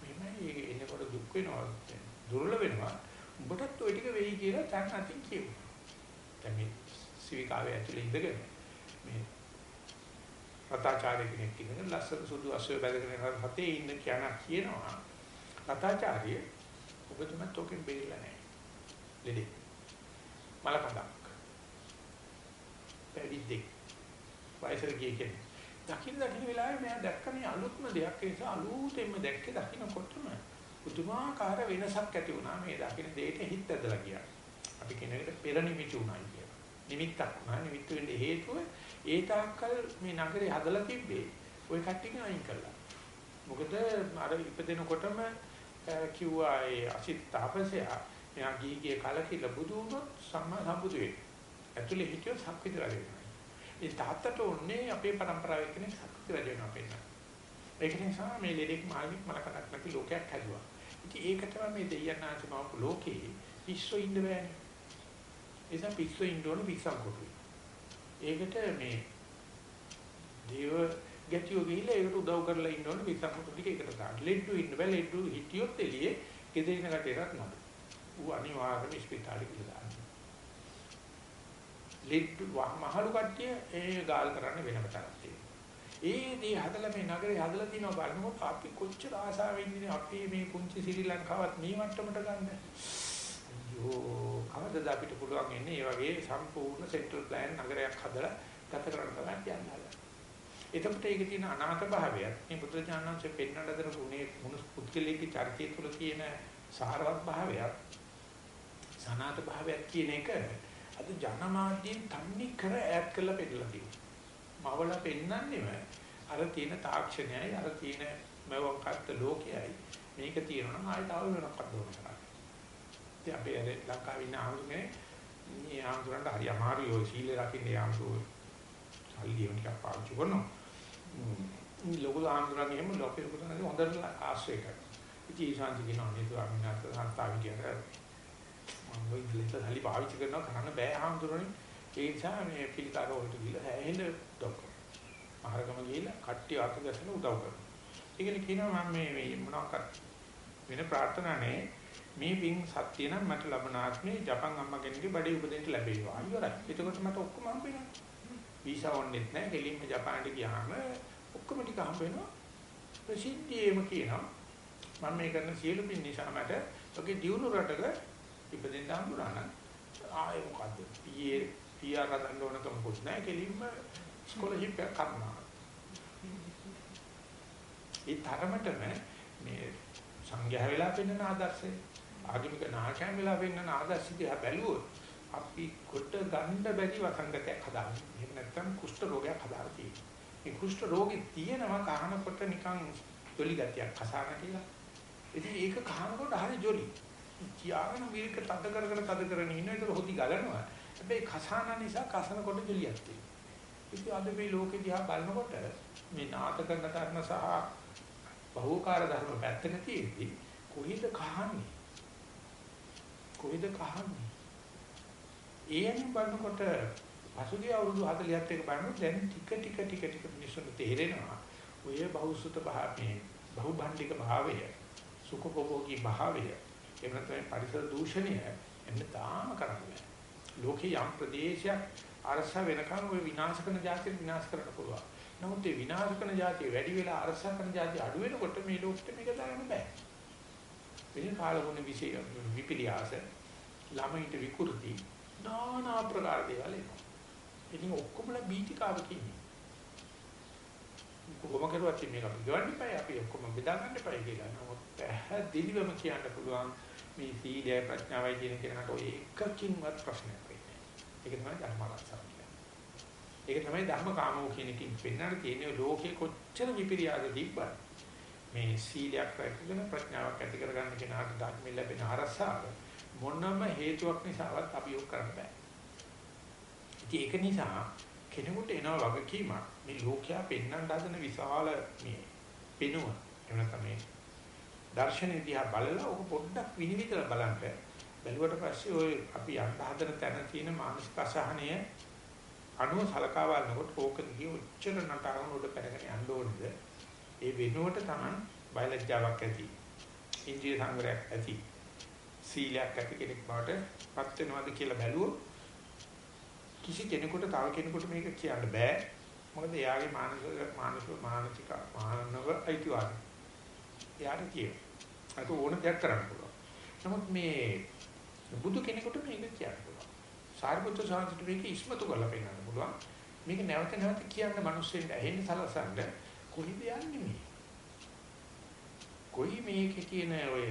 මෙහෙමයි එනකොට දුක් වෙනවා. දුර්වල වෙනවා. උඹටත් ওই ටික වෙයි කියලා ඡන්න අතින් කියුවා. දැන් මේ සිවිකාවේ ඇතුලේ ඉඳගෙන මේ රතාචාර්ය කෙනෙක් ඉඳගෙන ලස්සන සුදු අස්සය බැලගෙන හතේ ඉන්න කියන කියනවා රතාචාර්ය ඔබතුමත් ඔකෙන් බේරිලා නැහැ ලෙඩේ මලකඳක් පැවිද්දෙක් වයසට ගිය කෙනෙක් දකින්න දකින්න වෙලාවේ මම දැක්කනේ අලුත්ම දෙයක් ඒ නිසා අලුතෙන්ම දැක්කේ දකින්නකොටම පුදුමාකාර වෙනසක් ඇති වුණා මේ දකින්න දෙයට හිත ඇදලා ගියා අපි කියන එකට පෙර නිමිති උනායි කියලා නිමිත්තක් වුණා. නිමිත්ත වෙන්න හේතුව ඒ තාක්කල් මේ නගරේ හදලා තිබ්බේ ওই කට්ටියකින් අයින් කළා. මොකද අර ඉපදෙනකොටම කිව්වා ඒ අසිත තාපසයා මෙයා ගිහිගේ කලකිල බුදු වුණොත් සම්මා සම්බුදු වෙයි. ඇතුලේ හිටියොත් සක්විති රජ වෙනවා. ඒ තාත්තට ඕනේ අපේ પરම්පරාවේ කෙනෙක් සක්විති රජ වෙනවා පෙන්න. ඒක නිසා මේ ලෙඩෙක් මාළික් මලකටක් නැති ලෝකයක් හැදුවා. ඉතින් ඒක තමයි මේ දෙයයන් ආසමාව ලෝකේ පිස්සෝ ඉන්න බෑනේ. නිසා පිස්සු ඉන්න ඕන පිස්සන් කොටුයි. ඒකට මේ දේව ගැටියෝ ගිහිල්ලා ඒකට උදව් කරලා ඉන්න ඕන පිස්සන් කොටු ටික එකට දාන්න. ලෙඩ්ඩු ඉන්න බෑ ලෙඩ්ඩු හිටියොත් එළියේ ගෙදරින කටේකට නඩු. ඌ අනිවාර්යයෙන්ම ස්පිතාලෙ කියලා දාන්න. ලෙඩ්ඩු මහලු කට්ටිය ඒ ගාල් කරන්න වෙනම තරක් තියෙනවා. ඒ දේ හදලා මේ නගරේ හදලා තිනවා බලනකොට අපි කොච්චර ආසාවෙන් ඉන්නේ අපි මේ පුංචි ශ්‍රී ලංකාවත් මේ මට්ටමට ගන්න. අයියෝ කවදද අපිට පුළුවන් ඉන්නේ මේ වගේ සම්පූර්ණ සෙන්ට්‍රල් ප්ලෑන් නගරයක් හදලා ගත කරන්න තමයි කියන්නේ. එතකොට ඒකේ තියෙන අනාථ භාවයත් මේ බුදුරජාණන්සේ පෙන්වන්න දෙන ගුණේ මොන පුද්ගලිකී චරිතය තුළ තියෙන සාරවත් භාවයත් සනාත භාවයත් කියන එක අද ජනමාධ්‍යයෙන් තන්නේ කර ඈඩ් කරලා පෙන්නලා තියෙනවා. මවලා පෙන්නන්නේම අර තියෙන තාක්ෂණයයි අර තියෙන මවන් කර්ත ලෝකයයි මේක තියෙනවා නම් ආයෙත් ආව වෙනක්වත් ඕන කරා. ඉතින් අපි අර ලංකාවේ ඉන්න ආමුනේ මේ ආමුරන්ට හරි අමාරුයි ඔය සීල රකින්න යාමසෝ සල්ලි වුණ ටිකක් පාවිච්චි කරනවා. මේ ලොකු ආමුරන් එහෙම ලෝකෙ ලොකුට හොඳට ආශ්‍රය කරනවා. ඉතින් ඒ ශාන්ති කියනවා මේ ස්වාමීන් වහන්සේ සංස්ථාවේ කියන මම ওই ඉංග්‍රීසි සල්ලි පාවිච්චි කරනවා කරන්න බෑ ආමුරනේ. ඒ නිසා මේ පිළිකාර වලට ගිහලා හැහෙන්න උදව් කරනවා. මහරගම ගිහලා කට්ටිය අත ගැසෙන උදව් කරනවා. ඒකනේ කියනවා මම මේ මේ මොනවාක්වත් වෙන ප්‍රාර්ථනා නැහැ. මේ පින් සත්‍ය නම් මට ලබන ආත්මේ ජපන් අම්මා කෙනෙක්ගේ බඩේ උපදින්න ලැබේවා. ඉවරයි. එතකොට මට ඔක්කොම හම්බ වෙනවා. වීසා ඕනෙත් නැහැ. කෙලින්ම ජපානට ගියාම ඔක්කොම ටික හම්බ වෙනවා. ප්‍රසිද්ධියේම කියනවා මම මේ කරන සියලු පින් නිසා මට ඔගේ දියුණු රටක ඉපදෙන්න හම්බුනා නම් ආයේ මොකද්ද? පීයේ පීආර් හදන්න ඕන කමකුත් නැහැ. කෙලින්ම ස්කෝලර්ෂිප් එකක් කරනවා. ඒ තරමටම මේ සංඝයා වෙලා පෙන්වන ආදර්ශය ආගමික නායකයන් වෙලා පෙන්වන ආදර්ශය දිහා බැලුවොත් අපි කොට ගන්න බැරි වසංගතයක් හදාගන්න. එහෙම නැත්නම් කුෂ්ඨ රෝගයක් හදාලා තියෙනවා. මේ කුෂ්ඨ රෝගේ තියෙනවා කහනකොට නිකන් ජොලි ගතියක් කසාන කියලා. ඉතින් ඒක කහනකොට හරි ජොලි. කියාගෙන මේක තද කරගෙන තද කරගෙන ඉන්න විතර හොදි ගලනවා. හැබැයි කසාන නිසා කසනකොට ජොලියක් තියෙනවා. ඉතින් අද මේ ලෝකෙ දිහා බලනකොට මේ නාටක කරන සහ බහුකාර ධර්ම පැත්තක තියෙද්දි කොහෙද කහන්නේ? කොහෙද කහන්නේ? ඒයන් බලනකොට පසුගිය අවුරුදු 40ත් එක බලනකොට දැන් ටික ටික ටික ටික මිනිස්සුන්ට තේරෙනවා ඔය බහුසුත භාවයේ බහුභණ්ඩික භාවය සුඛභෝගී භාවය එහෙම නැත්නම් මේ පරිසර දූෂණය එන්නතාම කරන්නේ. ලෝකේ යම් ප්‍රදේශයක් අරස වෙනකන් ওই විනාශ කරන જાතිය විනාශ කරන්න පුළුවන්. නමුත් ඒ විනාශ කරන જાතිය වැඩි වෙලා අරස කරන જાතිය අඩු වෙනකොට මේ ලෝකෙට මේක දාන්න බෑ. මේ කාලගුණ විශේෂ විපිරියාස ළමයින්ට විකෘති নানা ප්‍රකාර දේවල් එනවා. ඉතින් ඔක්කොමලා බීතිකාව කියන්නේ. කොහොම කරුවත් මේක අපි ගවන්න එපා අපි ඔක්කොම බෙදා ගන්න එපා කියලා. නමුත් පැහැදිලිවම කියන්න පුළුවන් මේ සීලය ප්‍රඥාවයි කියන කෙනාට ඔය එකකින්වත් ප්‍රශ්නයක් වෙන්නේ නැහැ. ඒක තමයි ධර්ම ආරක්ෂාව. ඒක තමයි ධර්ම කාමෝ කියන එකකින් පෙන්වන්න තියෙන්නේ ලෝකේ කොච්චර විපිරියාද තිබ්බත් මේ සීලයක් රැකගෙන ප්‍රඥාවක් ඇති කරගන්න කෙනාට ධර්ම ලැබෙන අරසාව මොනම හේතුවක් නිසාවත් අභියෝග කරන්න බෑ. ඉතින් ඒක නිසා කෙනෙකුට එනවා වගකීමක් මේ ලෝකයා පෙන්වන්න හදන විශාල මේ පෙනුම එහෙම නැත්නම් මේ දර්ශනය දිහා බලලා ඔක පොඩ්ඩක් විනිවිදලා බලන්න බැලුවට පස්සේ ඔය අපි යන්න හදන තැන තියෙන මානසික අසහනය අනුව සලකා බලනකොට ඕක දිගේ උච්චර නටාගෙන උඩ පැනගෙන යන්න ඕනේද? ඒ වෙනුවට තමයි බයලජ්ජාවක් ඇති. ඉන්ද්‍රිය සංවරයක් ඇති. සීලයක් ඇති කෙනෙක් බවට පත් වෙනවද කියලා බැලුවොත් කිසි කෙනෙකුට තව කෙනෙකුට මේක කියන්න බෑ. මොකද එයාගේ මානසික මානසික මානසික මානව අයිතිවාදී. එයාට කියන්න. ඒක ඕන දෙයක් කරන්න පුළුවන්. නමුත් මේ බුදු කෙනෙකුට මේක කියන්න පුළුවන්. සාරිපුත්‍ර සාන්තිට මේක ඉස්මතු කරලා පෙන්නන්න පුළුවන්. මේක නැවත නැවත කියන්න මිනිස්සුන්ට ඇහෙන්න සලසන්න කොහිද යන්නේ මේ? කොයි මේකේ තියෙන ඔය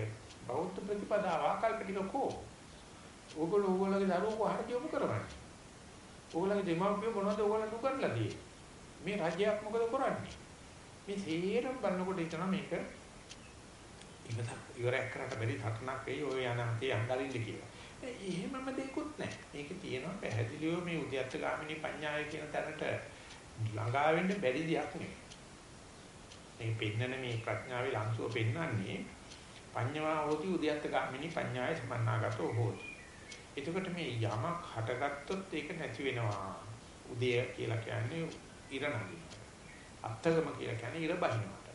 බෞද්ධ ප්‍රතිපදාව ආකල්ප ටික කෝ? ඕගොල්ලෝ ඕගොල්ලෝගේ දරුවෝ කොහරද යොමු කරවන්නේ? ඕගොල්ලෝගේ දෙමාපියෝ මොනවද ඕගොල්ලන්ට උගන්ලා දෙන්නේ? මේ රජයක් මොකද කරන්නේ? මේ සේරම බලනකොට හිතනවා මේක ඉවතක් ඉවරයක් කරන්න බැරි තරණක් වෙයි ඔය යනාතේ අංගලින්ද කියලා. එහෙමම දෙයක්වත් නැහැ. මේකේ තියෙනවා පැහැදිලිව මේ උද්‍යත්ත ගාමිනී පඤ්ඤාය කියන තැනට ළඟා වෙන්න බැරි දෙයක් නෙවෙයි. මේ පෙන්නන මේ ප්‍රඥාවේ ලංසුව පෙන්වන්නේ පඤ්ඤා හෝති උද්‍යත්ත ගාමිනී පඤ්ඤාය සමන්නාගතෝ හෝති. එතකොට මේ යමක් හටගත්තොත් ඒක නැති වෙනවා. උදය කියලා කියන්නේ ඉර නගිනවා. අත්තගම කියලා කියන්නේ ඉර බහිනවට.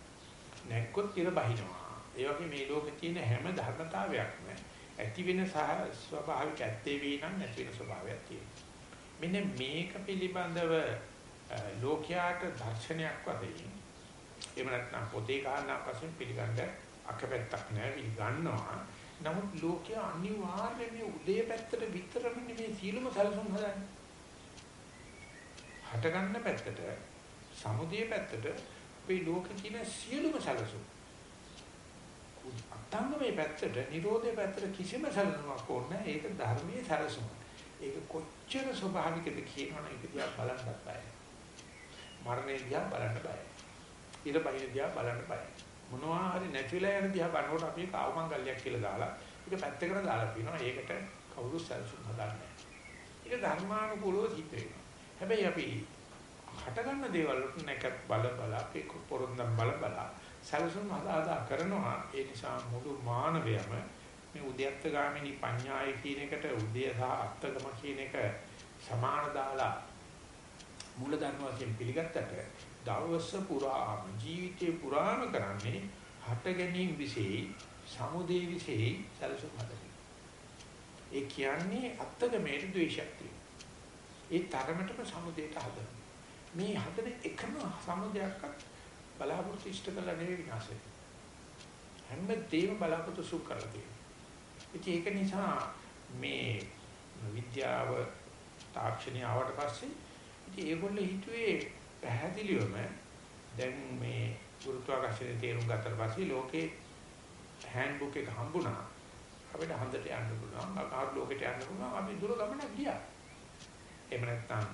නැක්කොත් ඉර බහිනවා. ඒ වගේ මේ ලෝකේ තියෙන හැම ධර්මතාවයක්ම ඇති වෙන ස්වභාවික ඇත්තේ වේ නම් නැති වෙන ස්වභාවයක් තියෙනවා. මෙන්න මේක පිළිබඳව ලෝකයාට දර්ශනයක් වශයෙන් එහෙම නැත්නම් පොතේ කාරණාවක් වශයෙන් පිළිගන්න අකපැත්තක් නැහැ පිළිගන්නවා. නමුත් ලෝකයා අනිවාර්යයෙන් මේ උදේ පැත්තට විතරම නෙමෙයි සීලම සැලසුම් හදන්නේ. හට ගන්න පැත්තට සමුදේ පැත්තට අපේ ලෝකේ තියෙන සියලුම සැලසුම් අත්ංගමේ පැත්තට නිරෝධයේ පැත්තට කිසිම සැලසුමක් ඕනේ ඒක ධර්මයේ සැලසුම. ඒක කොච්චර ස්වභාවිකද කියනවනේ ඒක දිහා බලන්න බෑ. මරණය දිහා බලන්න බෑ. ඊට බහින දිහා බලන්න බෑ. මොනවා හරි නැතිලා යන දිහා බලනකොට අපි ඒක අවමංගල්‍යයක් කියලා දාලා ඒක පැත්තකට දාලා කියනවා. ඒකට කවුරු සැලසුම් හදන්නේ නැහැ. ඒක ධර්මානුකූලව සිද්ධ වෙනවා. හැබැයි අපි හට ගන්න දේවල් වලට නැකත් බල බල අපි පොරොන්දම් බල බල සැලසුම් හදා කරනවා. ඒ නිසා මුළු මානවයම මේ උද්‍යත්ත ගාමිනී පඤ්ඤාය කියන එකට උද්‍ය සහ අත්තගම කියන එක සමාන දාලා මූල ධර්ම වශයෙන් පිළිගත්තට දවස පුරාම ජීවිතේ පුරාම කරන්නේ හට ගැනීම විශේෂයි සමුදේ විශේෂයි සැලසුම් හදන. ඒ කියන්නේ අත්තගමේ ද්වේෂයක් තියෙනවා. ඒ තරමටම සමුදේට හදන. මේ හදන එකම සමුදයක්වත් බලාපොරොත්තු ඉෂ්ට කළා නෙවෙයි විනාශය. හැමදේම බලාපොරොත්තු සුඛ කරලා තියෙනවා. ඉතින් ඒක නිසා මේ විද්‍යාව තාක්ෂණය ආවට පස්සේ ඉතින් ඒගොල්ලෝ හිතුවේ පැහැදිලිවම දැන් මේ ගුරුත්වාකර්ෂණය තේරුම් ගත්තට පස්සේ ලෝකේ හෑන්ඩ්බුක් එක හම්බුණා. අපිට හන්දට යන්න පුළුවන්. අකාර ලෝකෙට යන්න පුළුවන්. අපි දුර ගමනක් ගියා. එහෙම නැත්නම්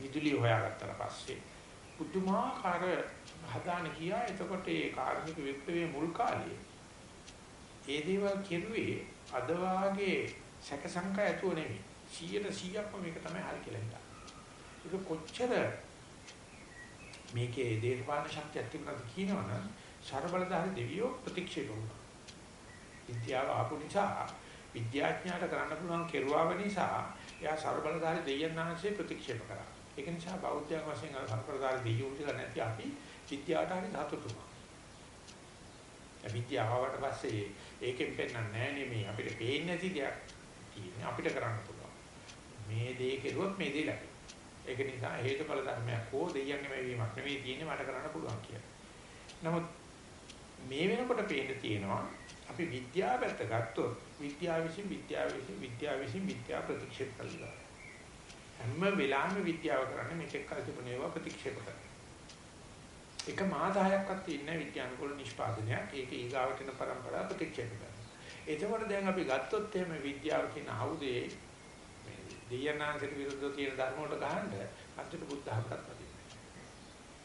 විදුලිය හොයාගත්තට පස්සේ පුදුමාකාර හදාන ගියා. එතකොට ඒ කාර්මික විප්ලවයේ මුල් කාලේ ඒ දේවල් කෙරුවේ අද වාගේ සැකසංක ඇතුව නෙමෙයි. 100%ක්ම මේක තමයි හරි කියලා හිතා. ඒක කොච්චර මේකේ දේශපාලන ශක්තියක් තිබුණාද කියනවනම් ਸਰබලධාරී දෙවියෝ ප්‍රතික්ෂේප වුණා. විද්‍යාව ආපු නිසා විද්‍යාඥයාට කරන්න පුළුවන් කෙරුවාව නිසා එයා ਸਰබලධාරී දෙවියන් ආශ්‍රේ ප්‍රතික්ෂේප කරා. ඒක නිසා බෞද්ධයන් වශයෙන් අර ਸਰබලධාරි දෙවියෝ කියලා නැති අපි විද්‍යාවට හරි ධාතුතු වුණා. විද්‍යාවට පස්සේ ඒකෙන් පෙන්නන්නේ නැහැ නෙමෙයි අපිට පේන්නේ නැති දෙයක් තියෙන්නේ අපිට කරන්න පුළුවන්. මේ දේ කෙරුවොත් මේ දේ ලැබෙනවා. ඒක නිසා හේතුඵල ධර්මයක් හෝ දෙයියන්ගේ මේවීමක් නෙමෙයි තියෙන්නේ මට කරන්න පුළුවන් කියලා. නමුත් මේ වෙනකොට පේන්න තියෙනවා අපි විද්‍යාව පැත්ත ගත්තොත් විද්‍යාව විසින් විද්‍යාව විසින් විද්‍යාව විසින් විද්‍යාව ප්‍රතික්ෂේප කරනවා. හැම වෙලාවෙම විද්‍යාව කරන්නේ මේක කල් තිබුණේවා ප්‍රතික්ෂේප කරනවා. එක මාදායක්වත් ඉන්නේ විද්‍යානුකූල නිෂ්පාදනයක්. ඒක ඊගාවට එන પરම්පරාව ප්‍රතික්ෂේප කරනවා. එතකොට දැන් අපි ගත්තොත් එහෙම විද්‍යාව කියන ආයුධයේ මේ දෙයනාන්සට විරුද්ධව තියෙන ධර්ම වලට ගහන්න අන්තිමට බුද්ධ ධර්මයක්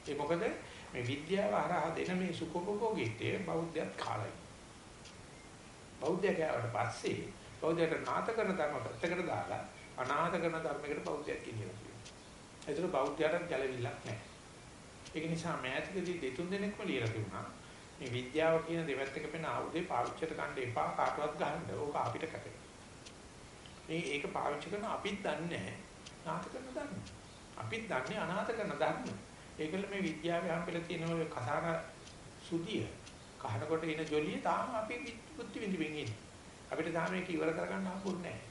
ඒ මොකද මේ විද්‍යාව හරහා දෙන මේ සුඛෝපභෝගීත්වය බෞද්ධයත් කාලයි. බෞද්ධය කෑවට පස්සේ බෞද්ධයට නාත කරන ධර්ම පැත්තකට දාලා අනාථ කරන ධර්මයකට බෞද්ධයක් කියනවා. ඒතර බෞද්ධයට ගැළවිල්ලක් නැහැ. ඒක නිසා මෑතකදී දෙතුන් දෙනෙක්ම ලියලා තිබුණා. මේ විද්‍යාව කියන දෙවැත්තක පෙන ආයුධේ පාවිච්චිට ගන්න එපා කාටවත් ගහන්න. ඕක අපිට කැපේ. මේ ඒක පාවිච්චි කරන අපිත් දන්නේ නැහැ. නාථ කරන දන්නේ. අපිත් දන්නේ අනාථ කරන දන්නේ. ඒකල මේ විද්‍යාවේ හම්බෙලා තියෙන ඔය කසාර සුදිය කහනකොට එන ජොලිය තාම අපි බුද්ධි විඳින්න ඉන්නේ. අපිට තාම ඒක ඉවර කරගන්න හම්බුනේ නැහැ.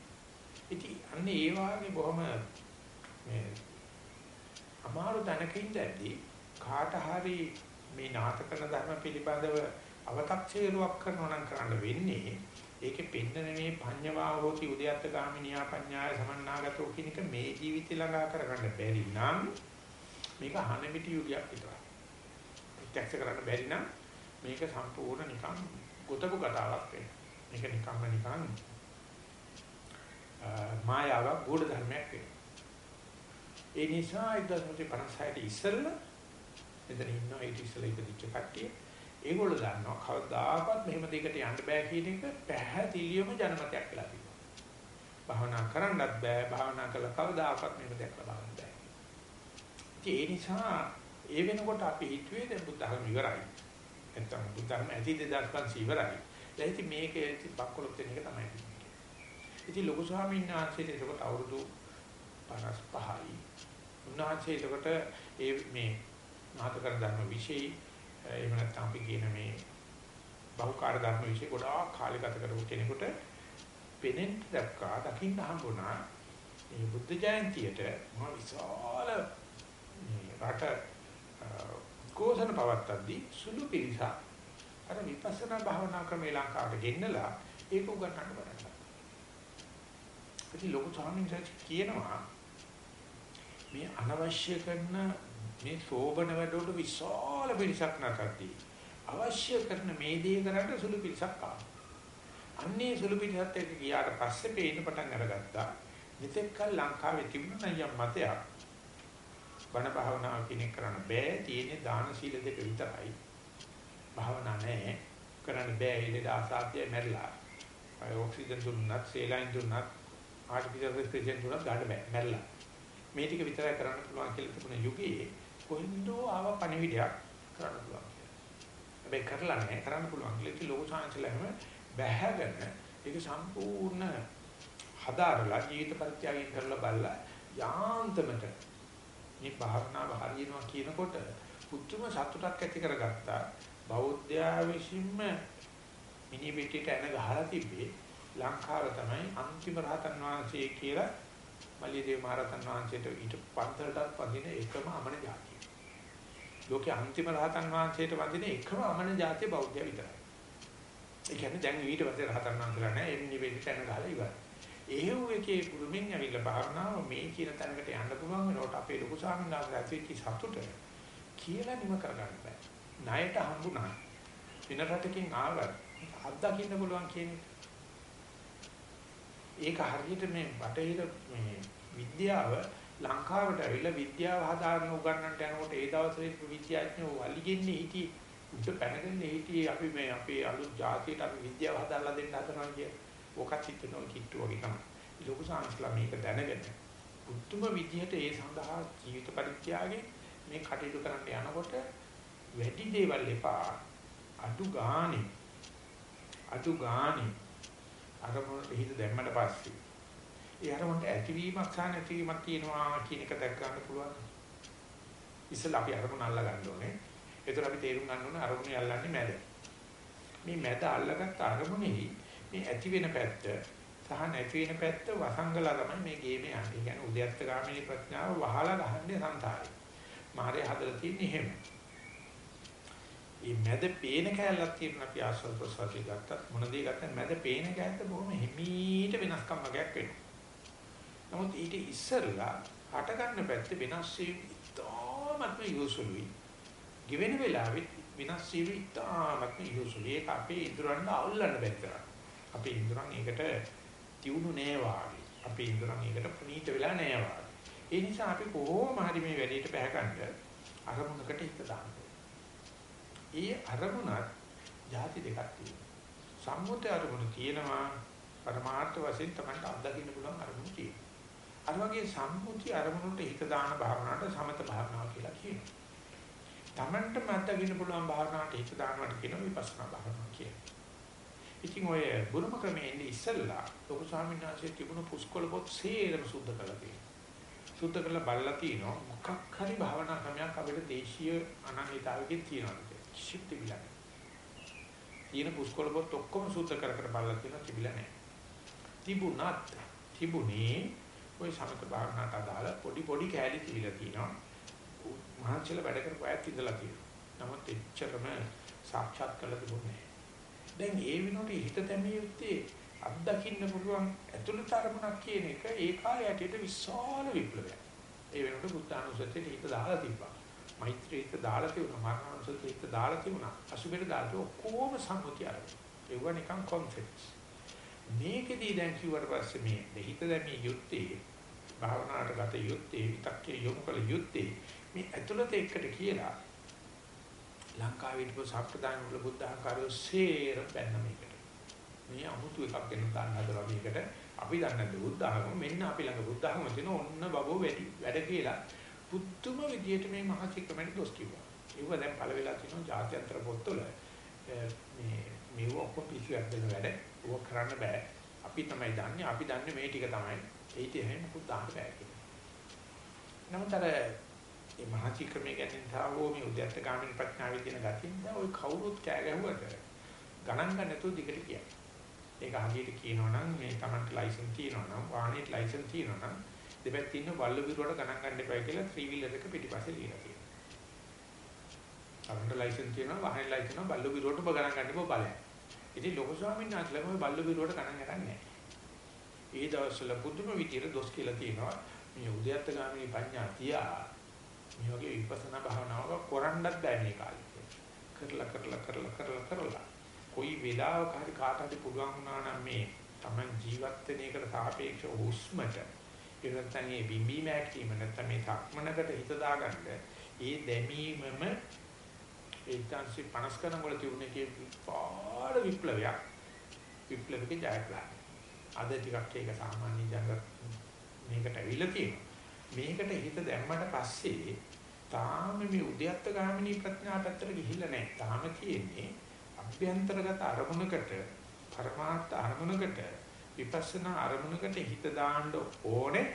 ඉතින් අන්න ඒ වාගේ බොහොම මේ අමාරු තැනක ඉඳද්දී කාට හරි මේ නාටක කරන ධර්ම පිළිබඳව අව탁සේරුවක් කරනවා නම් කරන්න වෙන්නේ ඒකේ පෙන්නන මේ පඤ්ඤවා හෝති උද්‍යත්ත ගාමිනියා පඤ්ඤාය සමන්නාගතෝ කියන එක මේ ජීවිතය ළඟා කරගන්න බැරි නම් මේක හනමිටි යුගයක් විතරයි. ප්‍රත්‍යක්ෂ කරන්න බැරි නම් මේක සම්පූර්ණ නිකන් ගොතපු කතාවක් වෙනවා. මේක නිකම්ම නිකන් මායාවක් ගුඪ ධර්මයක් වෙනවා. ඒ නිසා 1956 ඉස්සෙල්ලා මෙතන ඉන්නවා ඊට ඉස්සෙල්ලා ඉපදිච්ච කට්ටිය. ඒගොල්ලෝ දන්නවා කවදාකවත් මෙහෙම දෙයකට යන්න බෑ කියන එක පැහැදිලිවම ජනමතයක් වෙලා තියෙනවා. භාවනා කරන්නත් බෑ භාවනා කළා කවදාකවත් මෙහෙම දෙයක් ලබන්න බෑ. ඒ නිසා ඒ වෙනකොට අපි හිතුවේ දැන් බුද්ධ ධර්ම ඉවරයි. නැත්තම් බුද්ධ ධර්ම ඇති 2500 ඉවරයි. දැන් ඉතින් මේක ඉතින් බක්කොලොත් වෙන එක තමයි. ඉතින් ලොකු ස්වාමීන් වහන්සේට එතකොට අවුරුදු 55යි. උන්වහන්සේ එතකොට ඒ මේ මහතකර ධර්ම વિશે එහෙම නැත්නම් අපි කියන මේ බහුකාර්ය ධර්ම વિશે ගොඩාක් කාලේ ගත කරපු කෙනෙකුට පෙනෙන්න දැක්කා දකින්න හම්බුණා මේ බුද්ධ ජයන්තියට මහ විශාල රට ගෝසන පවත්තද්දී සුළු පිරිසක් අර විපස්සනා භාවනා ක්‍රමේ ලංකාවට ගෙන්නලා ඒක උගන්වන්න බලන්න ඉතින් ලොකු ස්වාමීන් වහන්සේ කියනවා මේ අනවශ්‍ය කරන මේ සෝබන වැඩවලට විශාල පිරිසක් නැකදී අවශ්‍ය කරන මේ දේ කරන්න සුළු පිරිසක් ආවා. අන්න අන්නේ සුළු පිටසත් එක්ක ගියාට පස්සේ පේන්න පටන් අරගත්තා. මෙතෙක් කල ලංකාවේ තිබුණ නම් මතයක් බණ භාවනාව කෙනෙක් කරන්න බෑ තියෙන්නේ දාන සීල දෙක විතරයි. භාවනා නැහැ. කරන්න බෑ ඉලෙද අසාධ්‍යයි මැරිලා. අය ඔක්සිජන් දුන්නත්, සේලයින් දුන්නත්, ආර්ටිෆිෂල් රෙස්පිරේෂන් දුන්නත් ගන්න බෑ මැරිලා. මේ ටික විතරයි කරන්න පුළුවන් කියලා තිබුණ යුගයේ කොහෙන්දෝ ආව පණිවිඩයක් කරන්න පුළුවන් කියලා. හැබැයි කරලා නැහැ කරන්න පුළුවන් කියලා ඉතින් ලෝක සාංශලම බැහැගෙන ඒක සම්පූර්ණ හදාරලා ජීවිත පරිත්‍යාගයෙන් කරලා බලලා යාන්තමට මේ භාවනාව හරියනවා කියනකොට පුදුම සතුටක් ඇති කරගත්තා බෞද්ධයා විසින්ම මිනි පිටිට එන ගහලා තිබ්බේ ලංකාව තමයි අන්තිම රහතන් වහන්සේ කියලා මල්ලිදේව මහරහතන් වහන්සේට ඊට පන්තරටත් වදින එකම අමන જાතිය. ලෝකේ අන්තිම රහතන් වහන්සේට වදින එකම අමන જાතිය බෞද්ධය විතරයි. ඒ කියන්නේ දැන් ඊට පස්සේ රහතන් වහන්සේලා නැහැ එන්නේ වෙන්නේ තැන ගහලා ඉවරයි. එහෙව් එකේ පුරුමින් ඇවිල්ලා භාවනාව මේ කියන තැනකට යන්න පුළුවන් වෙනකොට අපේ ලොකු ස්වාමීන් වහන්සේ ඇතුල්ටි සතුට කියලා නිම කරගන්න බෑ. ණයට හම්බුණා. වෙන රටකින් ආවත් අත්දකින්න පුළුවන් කියන්නේ ඒක හරියට මේ බටහිර මේ විද්‍යාව ලංකාවට ඇවිල්ලා විද්‍යාව හදාගෙන උගන්වන්නට යනකොට ඒ දවස්වල විද්‍යාඥයෝ වලිගෙන්නේ හිටි උඩ පැනගෙන හිටි අපි මේ අපේ අලුත් ජාතියට අපි විද්‍යාව හදාලා දෙන්න හදනවා කිය. ඕකත් හිතනවා කිට්ටු වගේ තමයි. ලොකු සංස්ලා මේක දැනගෙන උතුම් විද්‍යට ඒ සඳහා ජීවිත පරිත්‍යාගයෙන් මේ කටයුතු කරන්න යනකොට වැඩි දේවල් එපා. අඩු ගානේ අඩු ගානේ අරමුණට හිත දැම්මට පස්සේ ඒ අරමුණට ඇතිවීමක් සහ නැතිවීමක් තියෙනවා කියන එක දැක් ගන්න පුළුවන්. ඉස්සෙල්ලා අපි අරමුණ අල්ල ගන්න ඕනේ. ඒතර අපි තේරුම් ගන්න ඕනේ අරමුණ යල්ලන්නේ මැද. මේ මැද අල්ලගත්ත අරමුණෙහි මේ ඇති වෙන පැත්ත සහ නැති වෙන පැත්ත වසංගලා තමයි මේ ගේමේ යන්නේ. ඒ කියන්නේ උද්‍යත්ත ගාමිනී ප්‍රඥාව වහලා ගහන්නේ සංසාරේ. මාරේ හදලා තියෙන්නේ එහෙම. මේ මැද පේන කැලලක් තියෙන අපි ආස්වාද ප්‍රසවාසී ගත්තත් මොන දේ ගත්තත් මැද පේන කැලට බොහොම හිමීට වෙනස්කම් වගේක් වෙනවා. නමුත් ඊට ඉස්සරලා හට ගන්න පැත්තේ වෙනස් වීම ඉතාමත්ම යොසුලුයි. given වෙලාවෙත් වෙනස් වීම ඉතාමත්ම යොසුලුයි. ඒක අපේ ඉදරන්න අවුල්ලන්න බැහැ. අපේ ඉදරන් ඒකට තියුණු නෑ වාගේ. අපේ ඉදරන් ඒකට ප්‍රනීත වෙලා නෑ වාගේ. ඒ නිසා අපි කොහොම හරි මේ වැඩේට බහගන්න අරමුණකට හිත දාන්න. ඒ අරමුණත් ಜಾති දෙකක් තියෙනවා. සම්මුති අරමුණ තියෙනවා පරමාර්ථ වශයෙන් තමයි අත්දකින්න පුළුවන් අරමුණ තියෙනවා. අර වගේ සම්මුති අරමුණට හිත දාන භාවනාවට සමත භාවනාව කියලා කියනවා. Tamanට මතකින්න පුළුවන් භාවනාවට හිත දානවට කියනවා විපස්සනා භාවනාව කියලා. ඉතින් ඔය බුරුම ක්‍රමයේ ඉන්නේ ඉස්සෙල්ලා ලොකු ස්වාමීන් වහන්සේ තිබුණු පුස්කොළ පොත් සේරම සුද්ධ කරලා තියෙනවා. සුද්ධ කරලා බලලා තිනවා මොකක් හරි භාවනා ක්‍රමයක් අපිට දේශීය අනන්‍යතාවයකින් තියෙනවා. කිසිත් තිබිලා නැහැ. තියෙන පුස්කොළ පොත් ඔක්කොම සූත්‍ර කර කර බලලා තියෙනවා තිබිලා නැහැ. තිබුණත් තිබුණේ ওই සමත භාවනාවට අදාළ පොඩි පොඩි කෑලි තිබිලා තියෙනවා. මහන්සියලා වැඩ කරපු අයත් ඉඳලා තියෙනවා. නමුත් එච්චරම සාක්ෂාත් කරලා තිබුණේ නැහැ. දැන් ඒ වෙනකොට හිත දැමිය යුත්තේ අත්දකින්න පුළුවන් ඇතුළත අරමුණක් කියන එක ඒ කාලයට විශාල විප්ලවයක්. ඒ වෙනකොට බුද්ධානුස්සතියට හිත දාලා තිබ්බා. මෛත්‍රීත දාලා තිබුණා මරණානුසතියට දාලා තිබුණා අසුබෙට දාලා ඔක්කොම සම්මුතිය අරගෙන. ඒව නිකන් කොන්ෆිඩන්ස් මේකෙදී දැන් කිව්වට පස්සේ මේ දෙහිත දැමී යුත්තේ භාවනාවට ගත යුත්තේ විතක්කේ යොමු කළ යුත්තේ මේ ඇතුළත එකට කියලා ලංකාවේ ඉන්න සම්ප්‍රදාන වල බුද්ධ ආකාරය සේර බැන්න මේකට. මේ අමුතු එකක් වෙන ගන්න හදලා මේකට අපි දන්නේ බුද්ධ ආගම? මෙන්න අපි ළඟ බුද්ධ ආගම තියෙන ඔන්න බබෝ වැඩි. වැඩ කියලා පුදුම විදියට මේ මහසි ක්‍රමයට දොස් කිව්වා. ඒව දැන් පළ වෙලා තියෙනවා ජාත්‍යන්තර පොත්වල මේ මේව ඔක්කොම පිස්සුවක් දෙන වැඩ. ඕක කරන්න බෑ. අපි තමයි දන්නේ. අපි දන්නේ මේ ටික තමයි. ඒිට එහෙම මොකුත් දාන්න බෑ කියලා. නමුත් අර මේ මහසි ක්‍රමයේ ගැන තාවෝ මේ උද්‍යත්ත ගාමිනී ප්‍රඥාවේ තියෙන ගැටින් ඔය කවුරුත් කෑ ගැහුවට ගණන් ගන්න නැතුව දිගට කියයි. ඒක හරියට කියනවා නම් මේ Tamanට ලයිසන් තියෙනවා නම් වාහනේට ලයිසන් තියෙනවා නම් දෙපැත්තේ ඉන්න බල්ල බිරුවට ගණන් ගන්න එපා කියලා ත්‍රී වීලර් එක පිටිපස්සේ ලියලා තියෙනවා. අපිට ලයිසන්ස් තියෙනවා වාහනේ ලයිසන්ස් තියෙනවා බල්ල බිරුවට ඔබ ගණන් ගන්න එපා බලන්න. ඉතින් ලොකු ස්වාමීන් වහන්සේලා මේ බල්ල බිරුවට ගණන් ගන්නේ නැහැ. ඒ දවස්වල පුදුම විදියට දොස් කියලා තියෙනවා. මේ උද්‍යත්ත ගාමිනී පඤ්ඤා තියා මේ වගේ විපස්සනා භාවනාවක කරන්නත් බෑ මේ කාලේ. කරලා කරලා කරලා කරලා කරලා කොයි වෙලාවක හරි කාට හරි පුළුවන් වුණා නම් මේ Taman ජීවත් වෙන එකට සාපේක්ෂව හුස්මට ඒ නැත්නම් මේ බිම්බි මෑක්ටීම නැත්නම් මේ සක්මනකට හිත දාගන්න ඒ දැමීමම ඒත්‍යන්සි 50 කන වල තිබුණේ කී පාඩ විප්ලවයක් විප්ලවික ජයග්‍රහණය. අද ටිකක් ඒක සාමාන්‍ය ජන මේකට ඇවිල්ලා තියෙනවා. මේකට හිත දැම්මට පස්සේ තාම මේ උද්‍යත්ත ගාමිනී ප්‍රඥා පැත්තට ගිහිල්ලා නැහැ. තාම තියෙන්නේ අභ්‍යන්තරගත අරමුණකට පරමාර්ථ අරමුණකට විපස්සනා අරමුණකට හිත දාන්න ඕනේ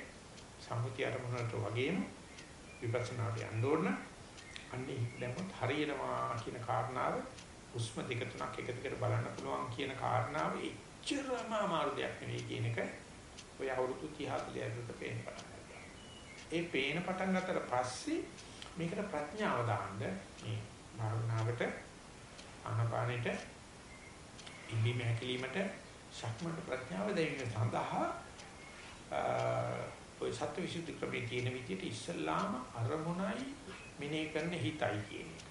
සම්මුති අරමුණකට වගේම විපස්සනාට යන්න ඕන අන්නේ දැම්මත් හරියනවා කියන කාරණාව හුස්ම දෙක තුනක් එක දිගට බලන්න පුළුවන් කියන කාරණාව එච්චරම අමාරු දෙයක් නෙවෙයි කියන එක ඔය අවුරුදු 30 40 ඇතුළත පේන්න පටන් ගන්නවා. ඒ පේන පටන් ගත්තට පස්සේ මේකට ප්‍රඥාව දාන්න මේ භාවනාවට ආනපානෙට ඉම්බි මහැකිලීමට ශක්මන්ට ප්‍රඥාව දෙන්න සඳහා ඔය සත්‍ය විසුද්ධි ක්‍රමයේ තියෙන විදිහට ඉස්සල්ලාම අරමුණයි මිනේ කරන හිතයි කියන එක.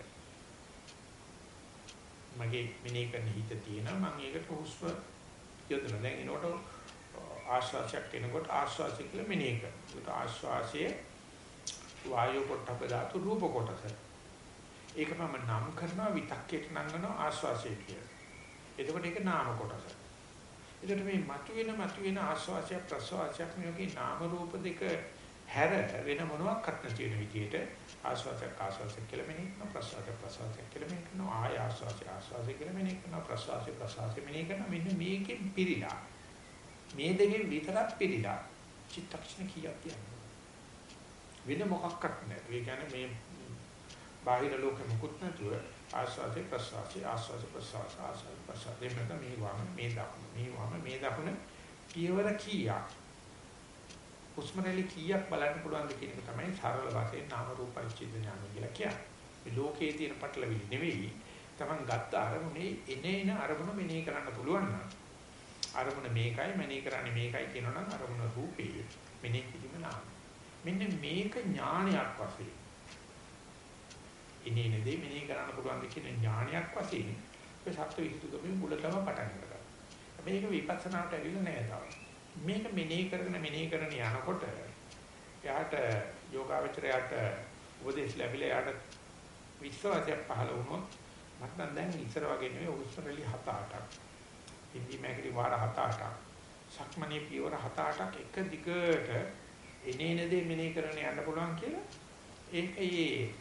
මගේ මිනේ කරන හිත තියෙනවා මම ඒකට හුස්ම යොදලා දැන් එනකොට ආශ්වාසයක් එනකොට ආශ්වාසය කියලා මිනේ කරනවා. ඒක ආශ්වාසයේ වායු කොටක ධාතු රූප කොටස. ඒක මම නම් කරනවා විතක්කේට නංගනවා ආස්වාසය කියලා. එතකොට ඒක නාම කොටස. එතකොට මේ මතුවෙන මතුවෙන ආස්වාසය ප්‍රසවාසයක් මේකේ නාම රූප දෙක හැර වෙන මොනවාක්වත් නැති වෙන විදිහට ආස්වාසයක් ආස්වාසයක් කියලා මෙනෙහි කරනවා ප්‍රසවාසයක් ප්‍රසවාසයක් කියලා මෙනෙහි කරනවා ආය ආස්වාසය ආස්වාසය කියලා මෙනෙහි කරනවා ප්‍රසවාසය ප්‍රසවාසය මෙනෙහි කරනවා. මෙන්න මේකෙන් පිළිලා මේ දෙකෙන් විතරක් පිළිලා චිත්තක්ෂණ කීයක් තියන්නේ වෙන මොකක්වත් නැහැ. ඒ කියන්නේ මේ බාහිර ලෝකෙ මුකුත් නැතුව ආස්වාදේ ප්‍රසවාසී ආස්වාද ප්‍රසවාස ආස්වාද ප්‍රසවාස දෙන්නක මේ වම මේ දකුණ මේ වම මේ දකුණ පියවර කීයක් උස්මරලි කීයක් බලන්න පුළුවන්ද කියන එක තමයි සරල වශයෙන් නාම රූප පරිච්ඡේද ඥාන කියලා කියන්නේ. මේ ලෝකයේ තියෙන පටලවිලි නෙවෙයි. Taman ගත්ත අරමුණේ එනේන අරමුණ මෙනෙහි කරන්න පුළුවන් නම් අරමුණ මේකයි මෙනෙහි කරන්නේ මේකයි කියනනම් අරමුණ රූපේ මෙනෙහි කිරීම නාම. මෙන්න මේක ඥානයක් වශයෙන් ඉනේන දේ මෙනෙහි කරන්න පුළුවන් කියන ඥානයක් වශයෙන් ඔය සත්‍ය විසුද්ධිකමේ මුලතම පටන් ගන්නවා. හැබැයි ඒක විපස්සනාට ඇවිල්ලා නැහැ තාම. මේක මෙනෙහි කරගෙන මෙනෙහි කරන යනකොට එයාට යෝගාවචරයට උපදේශ ලැබිලා එයාට විශ්වාසයක් පහළ වුණොත් මට දැන් ඉස්සර වගේ නෙවෙයි උස්සරලි 7 8ක්. ඉන්දි මේකේ වාර 7 8ක්. සක්මණේ පියවර 7 8ක් එක දිගට එනේන දේ මෙනෙහි කරගෙන යන්න පුළුවන් කියලා ඒකයේ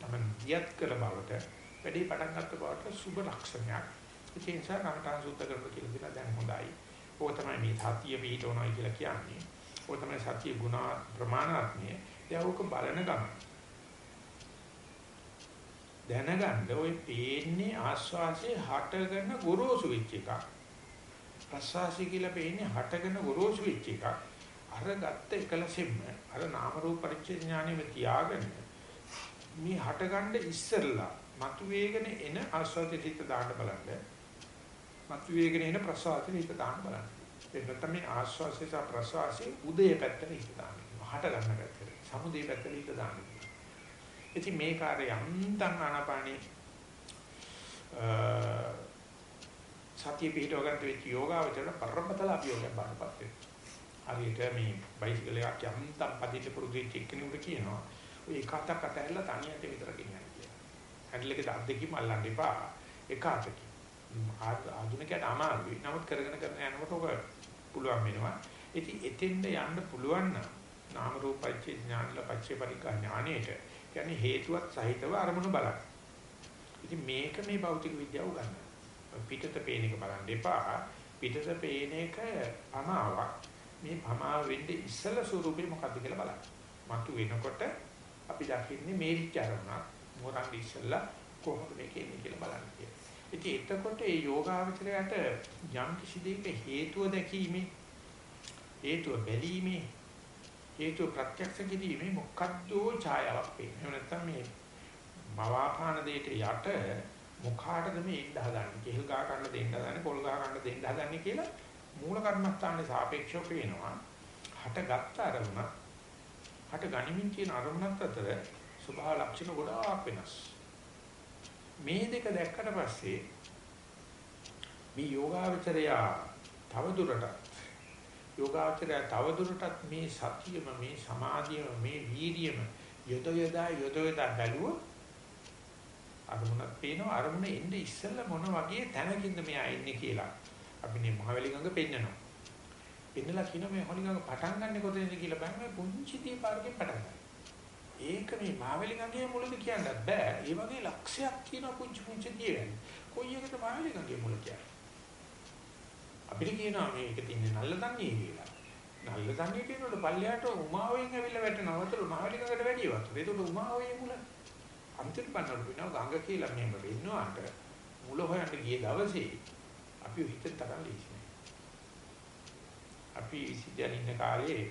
තමන් දියත් කළ බවට වැඩි පටන් ගත්ත බවට සුබ ලක්ෂණයක්. ඒ නිසා කමඨාන් සුද්ධ කරනවා කියලා දෙනවා දැන් හොඳයි. ඕක තමයි මේ සතිය පිටවනවා කියලා කියන්නේ. ඕක තමයි සතිය ගුණ ප්‍රමාණාත්මය. ඒක බලන ගමන්. දැනගන්න ඔය පේන්නේ ආස්වාසේ හටගෙන ගොරෝසු වෙච්ච එකක්. ප්‍රසවාසය කියලා පේන්නේ හටගෙන ගොරෝසු වෙච්ච එකක්. අර ගත්ත එකලසෙම අර නාම රූප පරිච්ඡේද ඥානෙම තියාගෙන මේ හටගන්න ඉස්සෙල්ලා මතුවේගෙන එන ආස්වාදයට හිත දාන්න බලන්න. මතුවේගෙන එන ප්‍රසවාසයට හිත දාන්න බලන්න. ඒ නැත්නම් මේ ආස්වාසය සහ ප්‍රසවාසයේ උදේ පැත්තට හිත දාන්න. හට ගන්න පැත්තට. සමුදේ පැත්තට හිත දාන්න. ඉතින් මේ කාර්ය යන්තම් ආනාපානී සතිය පිටව ගන්න වෙච්ච යෝගාවචරණ පරමතල අභියෝගයක් බාරපත් වෙනවා. හරියට මේ බයිසිකල් එකක් යන්තම් පදිට පුරුදු වෙච්ච එක්කෙනෙකුට කියනවා ඔය එක අතක් අතහැරලා තනියට විතර ගෙනියන්න කියලා. හැන්ඩල් එකේ අත් දෙකකින් අල්ලන්න එපා. එක අතකින්. ආධුනිකයට අමාරුයි. නමුත් කරගෙන කරගෙන යනකොට ඔක පුළුවන් වෙනවා. ඉතින් එතෙන්ද යන්න පුළුවන් නම් නාම රූපච්ච ඥානල පච්චේ පරිකා ඥානෙට කියන්නේ හේතුවත් සහිතව අරමුණු බලන්න. ඉතින් මේක මේ භෞතික විද්‍යාව උගන්වනවා. පිටත පේන එක බලන්න එපා. පිටත පේන එක අමාවක්. මේ පමාව වෙන්නේ ඉස්සල ස්වරූපේ මොකද්ද කියලා බලන්න. මතු වෙනකොට අපි දකින්නේ මේරිච්ච අරමුණක් මොරන් ඉස්සලා කොහොමද මේක එන්නේ කියලා බලන්න කියලා. ඉතින් එතකොට මේ යෝගාවචරයට යම් කිසි දෙයක හේතුව දැකීමේ හේතුව බැලීමේ හේතුව ප්‍රත්‍යක්ෂ කිරීමේ මොකද්ද ඡායාවක් පේන්නේ. එහෙම නැත්නම් මේ මවාපාන දෙයට යට මොකාටද මේ ඉන්න හදන්නේ? කෙල් ගහ ගන්න දෙන්න හදන්නේ, පොල් ගහ ගන්න දෙන්න හදන්නේ කියලා මූල කර්මස්ථානයේ සාපේක්ෂව පේනවා. හටගත් අරමුණ හට ගනිමින් කියන අරමුණත් අතර ස්වභාව ලක්ෂණ ගොඩාක් වෙනස්. මේ දෙක දැක්කට පස්සේ මේ යෝගාවචරය තව දුරටත් යෝගාවචරය තව දුරටත් මේ සතියම මේ සමාධියම මේ වීර්යම යොද යොදා යොද යොදා බැලුවොත් අරමුණක් පේනවා අරමුණ එන්නේ ඉස්සෙල්ලා මොන වගේ තැනකින්ද මෙයා ඉන්නේ කියලා අපි මේ මහවැලි ගඟ පෙන්නනවා පෙන්නලා කියන මේ හොලි ගඟ පටන් ගන්න කොතනද කියලා බලන්න මේ පුංචි දීපාරකින් පටන් ගන්න. ඒක මේ මහවැලි ගඟේ මුලද කියන්නත් බෑ. ඒ වගේ ලක්ෂයක් තියෙන පුංචි පුංචි දියවැල්. කොයි එකද මහවැලි ගඟේ මුල කියන්නේ? අපිට කියනවා මේක තින්නේ නල්ලදන්නේ කියලා. නල්ලදන්නේ කියනකොට පල්ලයට උමාවෙන් ඇවිල්ලා වැටෙනවා. වතුර මහවැලි ගඟට වැඩි වතුර. ඒකට උමාවෙන් මුල. අන්තිම පන්නර වෙනවා ගඟ කියලා මෙහෙම වෙන්නවාට මුල හොයන්න ගිය දවසේ අපි හිතේ තරම් ලීසි නෑ. අපි ඉසිදන් ඉන්න කාලේ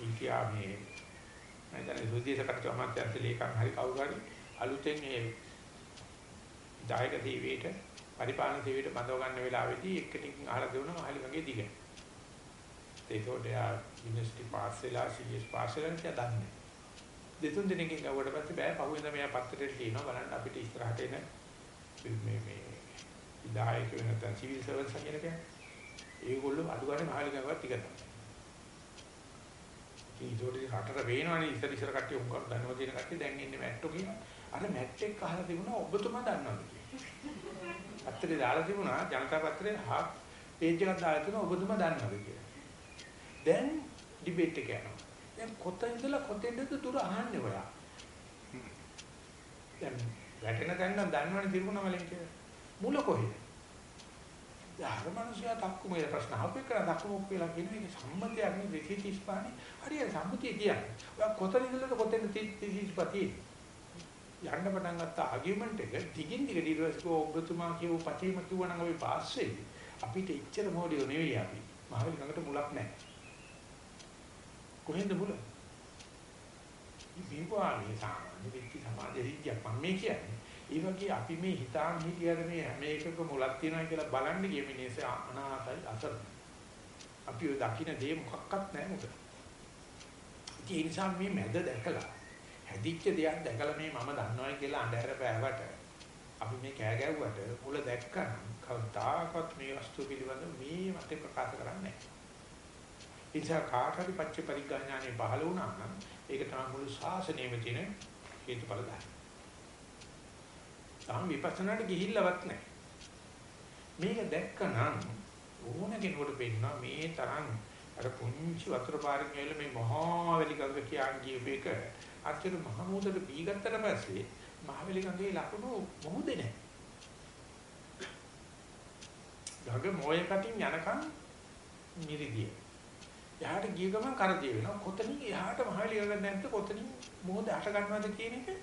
ඉන්දියා මේ මම සුදේශ කටයුතු අමාත්‍යාංශ ලේකම් හරි කවුරු හරි අලුතෙන් මේ දායක දේවීට පරිපාලන දේවීට බඳව ගන්න වෙලාවේදී එක්කෙනෙක් අහලා දෙනවා මහලි වගේ දිග. ඒකෝට යා යුනිවර්සිටි පාස් වෙලා සීඑස් පාස් වෙලා කියලා දන්නේ. දෙතුන් දිනකින් ගවුවට පස්සේ බෑ පහුවෙන්ද මෙයා පත්තරේ ලියනවා බලන්න අපිට ඉස්සරහට එන මේ මේ දායක වෙන නැත්නම් සිවිල් සර්වන්ට්ස් කියන එක. ඒගොල්ලෝ අඩු ගන්න මහලි ගාවක් ටික තමයි. ඒකෝට රටට වේනවනේ ඉස්සර ඉස්සර කට්ටිය උංගක් දන්නවා කියන කට්ටිය දැන් ඉන්නේ මැට්ටෝ කියන. අර මැට් එක අහලා තිබුණා ඔබතුමා දන්නවද කියලා. පත්‍රේ දාලා තිබුණා ජනතා පත්‍රේ හා පේජ් එකක් දාලා තිබුණා ඔබතුමා දන්නවද කියලා. දැන් ඩිබේට් එක යනවා. දැන් කොතන ඉඳලා කොතෙන්ද දුර අහන්නේ ඔයා. දැන් වැටෙන තැන නම් දන්නවනේ තිරුණා වලින් කියලා. මුල කොහෙද? අර මිනිස්සයා තක්කුමේ ප්‍රශ්න අහපේ කරා තක්කුමක් කියලා කියන එක සම්මතයක් නේ 235 හරියට සම්මතිය කියන්නේ. ඔයා කොතන ඉඳලාද කොතෙන්ද 235 තියෙන්නේ? යන්න පටන් ගත්ත ආගියුමන්ට් එක දිගින් දිගට ඊට පස්සේ ඔබතුමා කියව පතේම කිව්වනම් අපි පාස් වෙන්නේ. අපිට එච්චර මොඩියෝ නෙවෙයි අපි. මහවැලි ගඟට මුලක් නැහැ. කොහෙන්ද මුල? මේ මේ සාමාන්‍ය වෙච්ච සමාජ රීතියක් මම මේ කියන්නේ. ඒ වගේ අපි මේ හිතාම හිතියද මේ හැම එකක මුලක් තියෙනවා කියලා බලන්න ගිය මිනිස්සේ අනාතයි අසරණ. අපි ඔය දකින්න දේ මොකක්වත් නැහැ මොකද? ඒ නිසා මේ මැද දැකලා හැදිච්ච දෙයක් දැකලා මේ මම දන්නවයි කියලා අඳුර පෑවට අපි මේ කෑ ගැව්වට මුල දැක්කම කවදාකවත් මේ වස්තු පිළිබඳ මේ මත ප්‍රකාශ කරන්නේ නැහැ. ඒ නිසා කාටරි පච්ච පරිඥානේ පහළ වුණා නම් ඒක තමයි මුළු ශාසනයෙම තියෙන හේතුඵල ධර්ම. තාම විපස්සනාට ගිහිල්ලවත් නැහැ. මේක දැක්කනම් ඕන කෙනෙකුට පේනවා මේ තරම් අර පුංචි වතුර පාරකින් ඇවිල්ලා මේ මහා වෙලි ගඟ කියාන් ගියපේක අච්චර මහ මුහුදට බී ගත්තට පස්සේ මහ වෙලි ගඟේ ලකුණු මොහොතේ නැහැ. ගඟ මොයේ කටින් යනකම් මිරිදිය. එහාට ගිය ගමන් කරදිය වෙනවා. කොතනින් එහාට මහ වෙලි ගඟ නැද්ද කොතනින් මොහොත අට ගන්නවද කියන එක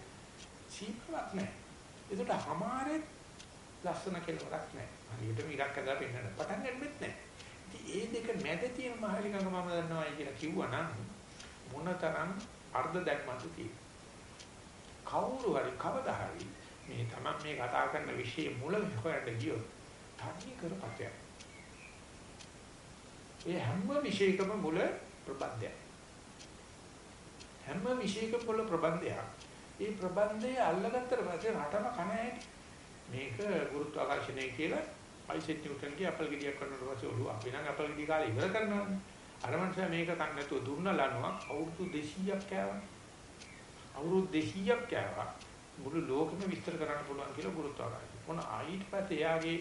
සීමාවක් නැහැ. ඒකට හමාරේ ලස්සන කෙලවරක් නැහැ. හරියටම ඉරක් ඇදලා පෙන්නන්න පටන් ගන්නෙත් නැහැ. ඉතින් ඒ දෙක මැද තියෙන මහලිකඟ මම දන්නවායි කියලා කිව්වනම් මොනතරම් අර්ධ දැක්මක්ද තියෙන්නේ. කවුරු හරි කවදා හරි මේ තමයි මේ කතා කරන විශ්ේ මුල හොයන්න ගියොත් තනි කරපතයක්. ඒ හැම විශ්යකම මුල ප්‍රබන්ධයක්. හැම විශ්යකම මුල ප්‍රබන්ධයක්. ඒ ප්‍රබන්ධය අල්ලගත්තට පස්සේ රටම කන ඇති. මේක ගුරුත්වාකර්ෂණය කියලා අයිසෙක් නිව්ටන්ගේ අපල් ගෙඩියක් කරනකොට පස්සේ ඔළුව අපි නම් අපල් ගෙඩිය කාලේ ඉවර කරනවානේ. අර මනුස්සයා මේක කන්න නැතුව දුන්න ලනුවක් අවුරුදු 200ක් කෑවා. අවුරුදු 200ක් කෑවා. මුළු ලෝකෙම විස්තර කරන්න පුළුවන් කියලා ගුරුත්වාකර්ෂණය. මොන ආයිත් පස්සේ එයාගේ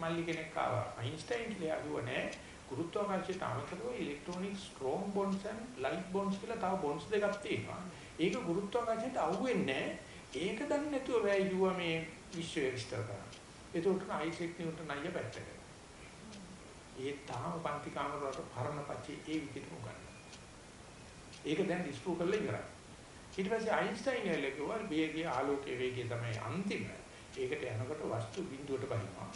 මල්ලි කෙනෙක් ආවා. අයින්ස්ටයින් කියලා කිව්ව නෑ. ගුරුත්වාකර්ෂණයට අමතරව ඉලෙක්ට්‍රොනික strong bonds and light bonds කියලා තව බොන්ඩ්ස් දෙකක් තියෙනවා. ඒක ගුරුත්වාකර්ෂණයට අහුවෙන්නේ ඒක දන්නේ නැතුව වැය යුවා මේ විශ්වය විස්තර කරා. ඒකට අයිසෙක් නිව්ටන් අයියා පැත්තට. ඒ තාම පන්ති කාමරවලට පරණ පච්චේ ඒ විදිහට උගන්වනවා. ඒක දැන් ඩිස්ප්‍රූව් කරලා ඉවරයි. ඊට පස්සේ අයින්ස්ටයින් එල්ල කිව්වා වේගය ආලෝකයේ වේගය තමයි අන්තිම. ඒකට යනකොට වස්තු බිඳුවට බහිනවා.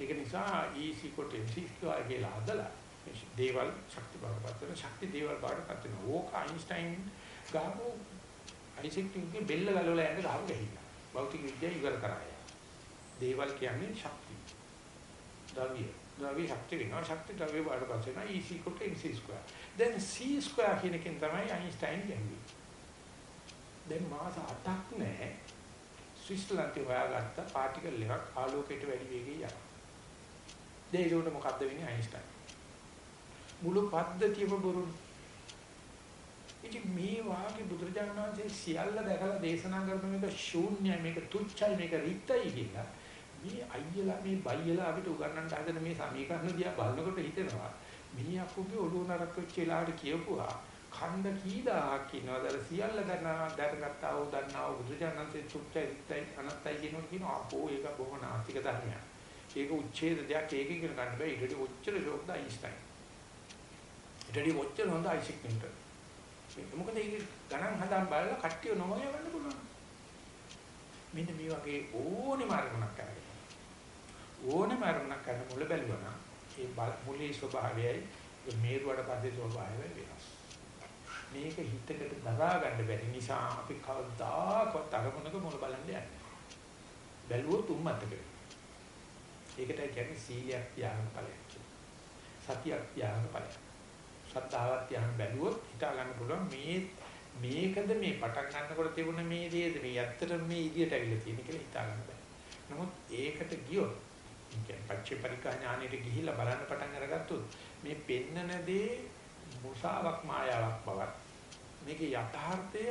ඒක නිසා E mc කියලා හදලා දේවල් ශක්ති බවපත් වෙන ශක්ති දේවල් බවටපත් වෙනවා. ඕක අයින්ස්ටයින් ගාපු අයිසෙක් නිව්ටන්ගේ බෙල්ල ගලවලා යන්න ගහව ගහිලා. භෞතික විද්‍යාව ඉවර කරාය. දේවල් කියන්නේ ශක්තිය. ද්‍රව්‍ය. ද්‍රව්‍ය ශක්තිය වෙනවා. ශක්තිය ද්‍රව්‍ය බාට පස්ස වෙනවා. E mc2. දැන් c2 කියන එකෙන් තමයි අයින්ස්ටයින් කියන්නේ. දැන් මාස 8ක් නැහැ. ස්විස්ලන්තේ හොයාගත්ත පාටිකල් එකක් ආලෝකයට වැඩි වේගයෙන් යනවා. දැන් ඒකට මොකද්ද වෙන්නේ අයින්ස්ටයින්? මුළු පද්ධතියම බොරුනේ. ඉතින් මේ වාගේ බුදුරජාණන් වහන්සේ සියල්ල දැකලා දේශනා කරන මේක ශූන්‍යයි මේක තුච්චයි මේක රිත්යි කියලා. මේ අයියලා මේ බයියලා අපිට උගන්වන්න හදන මේ සමීකරණ දිහා බලනකොට හිතෙනවා මේ අපුගේ ඔළුව නරක වෙච්ච වෙලාවට කියපුවා ඛණ්ඩ කීදාක් කියනවාද සියල්ල දන්නා දැනගත්තා වූ දන්නා වූ බුදුජානන්සේ තුච්චයි රිත්යි අනත්තයි කියනවා කියනවා. අපෝ ඒක බොහොම නාස්තික ධර්මයක්. ඒක උච්ඡේද දෙයක් ඒකේ කියන ගන්න බෑ. ඊට වඩා ඔච්චර ෂොක්ද අයින්ස්ටයින්. ඊට වඩා ඔච්චර හොඳ අයිසෙක් නිව්ටන් මොකද ඒක ගණන් හදාන් බලලා කට්ටිය නොමග යවන්න පුළුවන්. මෙන්න මේ වගේ ඕනෙම අරමුණක් කරගෙන ඕනෙම අරමුණක් කරන මුල බැලුවා නම් ඒ මුලේ ස්වභාවයයි මේරුවට පස්සේ ස්වභාවය වෙනස්. මේක හිතකට දරා ගන්න බැරි නිසා අපි කවදාකවත් අරමුණක මුල බලන්න යන්නේ. බැලුවොත් උම්මතක ඒකට කියන්නේ සීලයක් ත්‍යාග ඵලයක්. සතියක් ත්‍යාග ඵලයක්. ශ්‍රද්ධාවත් යහන් බැලුවොත් හිතා ගන්න පුළුවන් මේ මේකද මේ පටන් ගන්නකොට තිබුණ මේ දේද මේ ඇත්තටම මේ ඉදියට ඇවිල්ලා තියෙන කියලා හිතා ගන්න බෑ. නමුත් ඒකට ගියොත් කියන්නේ පච්චේ පරිකා ඥානෙට ගිහිල්ලා බලන්න පටන් අරගත්තොත් මේ පෙන්නන දේ මුසාවක් මායාවක් බවක් මේකේ යථාර්ථය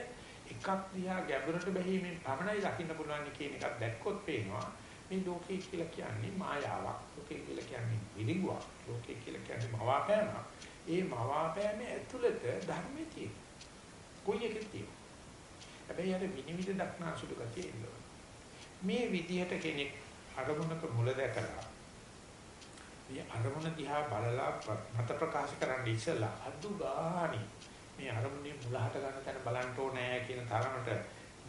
එකක් දිහා ගැඹුරට බැහිමින් පමණයි දකින්න පුළුවන් කියන එකක් දැක්කොත් පේනවා මේ ලෝකේ කියලා කියන්නේ මායාවක් ලෝකේ කියලා කියන්නේ විලිඟුවක් ලෝකේ කියලා කියන්නේ මවාපෑමක් ඒ මවාපෑමේ ඇතුළත ධර්මයේ තියෙන. කොයි එකද තියෙන්නේ? හැබැයි අර විනිවිද දක්නාසුළු ගතිය ඉන්නවා. මේ විදිහට කෙනෙක් අරමුණක මුල දැකලා මේ අරමුණ දිහා බලලා මත ප්‍රකාශ කරන්න ඉස්සලා අදු ගාණි මේ අරමුණේ මුල හට ගන්න තැන බලන්න ඕනේ කියන තරමට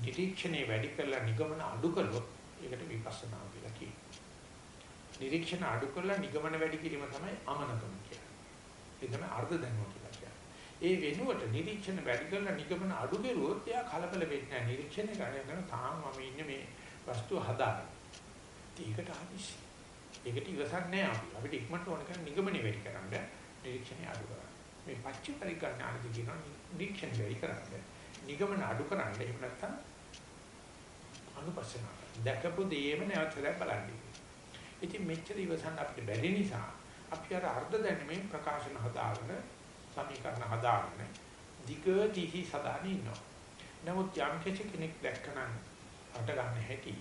නිරීක්ෂණේ වැඩි කරලා නිගමන අඩු කළොත් ඒකට විපස්සනා කියලා කියනවා. නිරීක්ෂණ අඩු කරලා නිගමන වැඩි කිරීම තමයි අමනකම කියන්නේ. ඒ තමයි අර්ධ දැනුම කියලා කියන්නේ. ඒ වෙනුවට නිරීක්ෂණ වැඩි කරලා නිගමන අඩු කෙරුවොත් එයා කලබල වෙන්නේ නැහැ. නිරීක්ෂණය කරගෙන තාම මම ඉන්නේ මේ වස්තුව හදාගෙන. ඒකට ආදිසි. ඒකට ඉවසන්නේ අපි. අපිට ඉක්මනට ඕන කරන නිගමනය වැඩි කරන්න නිරීක්ෂණය අඩු කරන්න. මේ පච්ච පරිඥානදි කියන නිරීක්ෂණ වැඩි කරන්න. නිගමන අඩු කරන්න. එහෙම නැත්නම් අනුපස්සන. දැකපු දේම නැවතලා බලන්න. ඉතින් මෙච්චර ඉවසන්න අපිට බැරි නිසා අපි අර අර්ධ දැනුමේ ප්‍රකාශන හදාගෙන සමීකරණ හදාගෙන දිග දිහි සදාන ඉන්නවා. නමුත් යම් කෙනෙක් දැක්කනම් හට ගන්න හැටි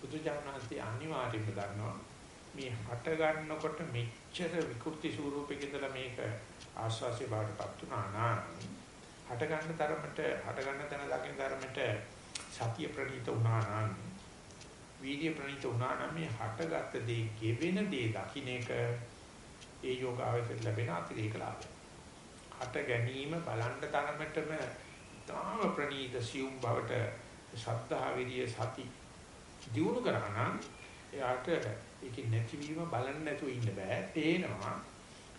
බුදුජානනාංශي අනිවාර්යයෙන්ම දන්නවා. මේ හට ගන්නකොට මෙච්චර විකෘති ස්වරූපයක ඉඳලා මේක ආස්වාසිය බවටපත් වුණා නම් හට ගන්න තරමට හට ගන්න තැන දකින්න තරමට සතිය ප්‍රණීත වුණා නම් වීර්ය ප්‍රණීත වුණා නම් මේ හටගත් දේ ගෙවෙන දේ දකින්න එක ඒ යෝගාවචර ලැබෙන අතිරේක ලාභය. හට ගැනීම බලන්න තරමටම තාම ප්‍රණීත සියුම් බවට ශ්‍රද්ධා විරිය සති දියුණු කරා නම් එයාට ඒක නැතිවීම බලන්න නැතුව ඉන්න බෑ. පේනවා.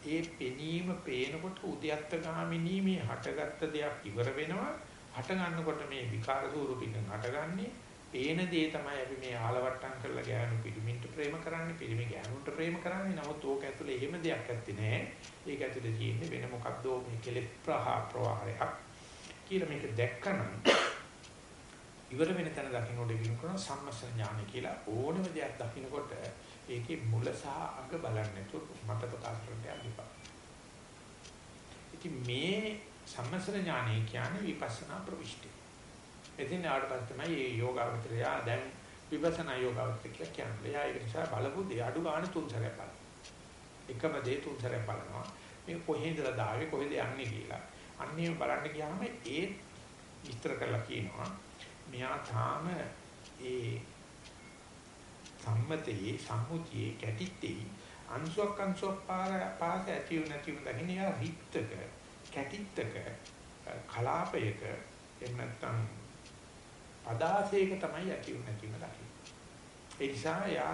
ඒ පෙනීම පේනකොට උද්‍යත්ත ගාමිනී මේ හටගත්ත දෙයක් ඉවර වෙනවා. හට ගන්නකොට මේ විකාර ස්වරූපින් හටගන්නේ පේන දේ තමයි අපි මේ ආලවට්ටම් කරලා ගෑනු පිළිමින්ට ප්‍රේම කරන්නේ. පිළිමි ගෑනුන්ට ප්‍රේම කරන්නේ. නමුත් ඕක ඇතුලේ එහෙම දෙයක් ඇත්තේ නැහැ. ඒක ඇතුලේ තියෙන්නේ වෙන මොකක්දෝ මේ කෙලෙස් ප්‍රහා ප්‍රවාහයක් කියලා මේක දැක්කනම් ඉවර වෙන තැන දකින්නට කියන කරන සම්මස්ස ඥානය කියලා ඕනම දෙයක් දකින්නකොට ඒකේ මුල සහ අග බලන්නේ නැතුව මත ප්‍රකාශ කරන්න යන්න ඉතින් මේ සම්මස්ස ඥානය කියන්නේ විපස්සනා ප්‍රවිෂ්ටි. එදින ආවට පස්සේ තමයි මේ යෝගාවචරය දැන් විපස්සනා යෝගාවචරය කියලා කියන්නේ. එයා ඒක නිසා බලපු දේ අඩු ගන්න තුන් සැරයක් බලනවා. එකම දේ තුන් සැරයක් බලනවා. මේ කොහෙන්දලා දාවේ කොහෙද යන්නේ කියලා. අන්නේම බලන්න ගියාම ඒ විස්තර කරලා කියනවා. මෙයා තාම ඒ සම්මතයේ සම්මුතියේ කැටිත්තේ අංශුවක් අංශුවක් පාර පාස ඇතිව නැතිව දකින්න යා රික්තක කැටිත්තක කලාපයක එහෙම නැත්නම් අදාසේක තමයි ඇති නැතිව දකින්නේ. ඒ නිසා යා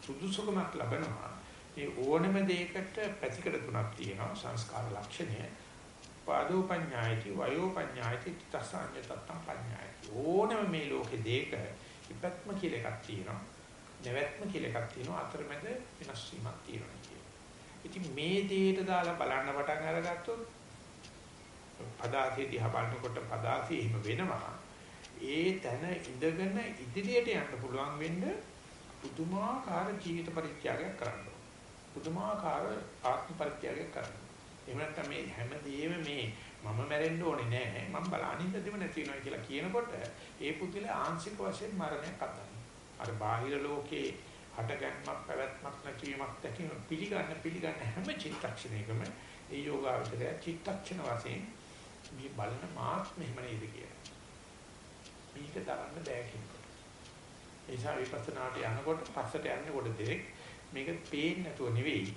සුදුසුකමක් ලබනවා. ඒ ඕනම දෙයකට පැතිකඩ තුනක් තියෙනවා සංස්කාර ලක්ෂණය. පාදෝ පඤ්ඤායති වයෝ පඤ්ඤායති තසඤ්ඤ තත්තම් පඤ්ඤායති. ඕනම මේ ලෝකේ දෙයක ඉපත්ම කියලා එකක් තියෙනවා. නැවැත්ම කියලා එකක් තියෙනවා. අතරමැද වෙනස් වීමක් තියෙනවා කියන්නේ. ඉතින් මේ දෙයට දාලා බලන්න පටන් අරගත්තොත් පදාසේ දිහා බලනකොට පදාසේ එහෙම වෙනවා. ඒ තැන ඉඳගෙන ඉදිරියට යන්න පුළුවන් වෙන්න පුදුමාකාර ජීවිත පරිත්‍යාගයක් කරන්න පුදුමාකාර ආත්ම පරිත්‍යාගයක් කරනවා. එහෙම නැත්නම් මේ හැමදේම මේ මම මැරෙන්න ඕනේ නෑ මම බලනින්නදෙම නැති වෙනවා කියලා කියනකොට ඒ පුදුලේ ආංශික වශයෙන් මරණයක් අත්දකින්න. අර බාහිර ලෝකේ හටගන්මක් පැවැත්මක් නැතිවීමක් දැකීම පිළිගන්න පිළිගන්න හැම චිත්තක්ෂණයකම ඒ යෝගාවචරය චිත්තක්ෂණ වශයෙන් මේ බලන මාත් මෙහෙම නේද කියලා. මේක දරන්න බෑ කියනකොට. ඒ නිසා විපස්සනාට යනකොට පස්සට යනකොට දෙයක් මේක පේන්නේ නැතුව නෙවෙයි.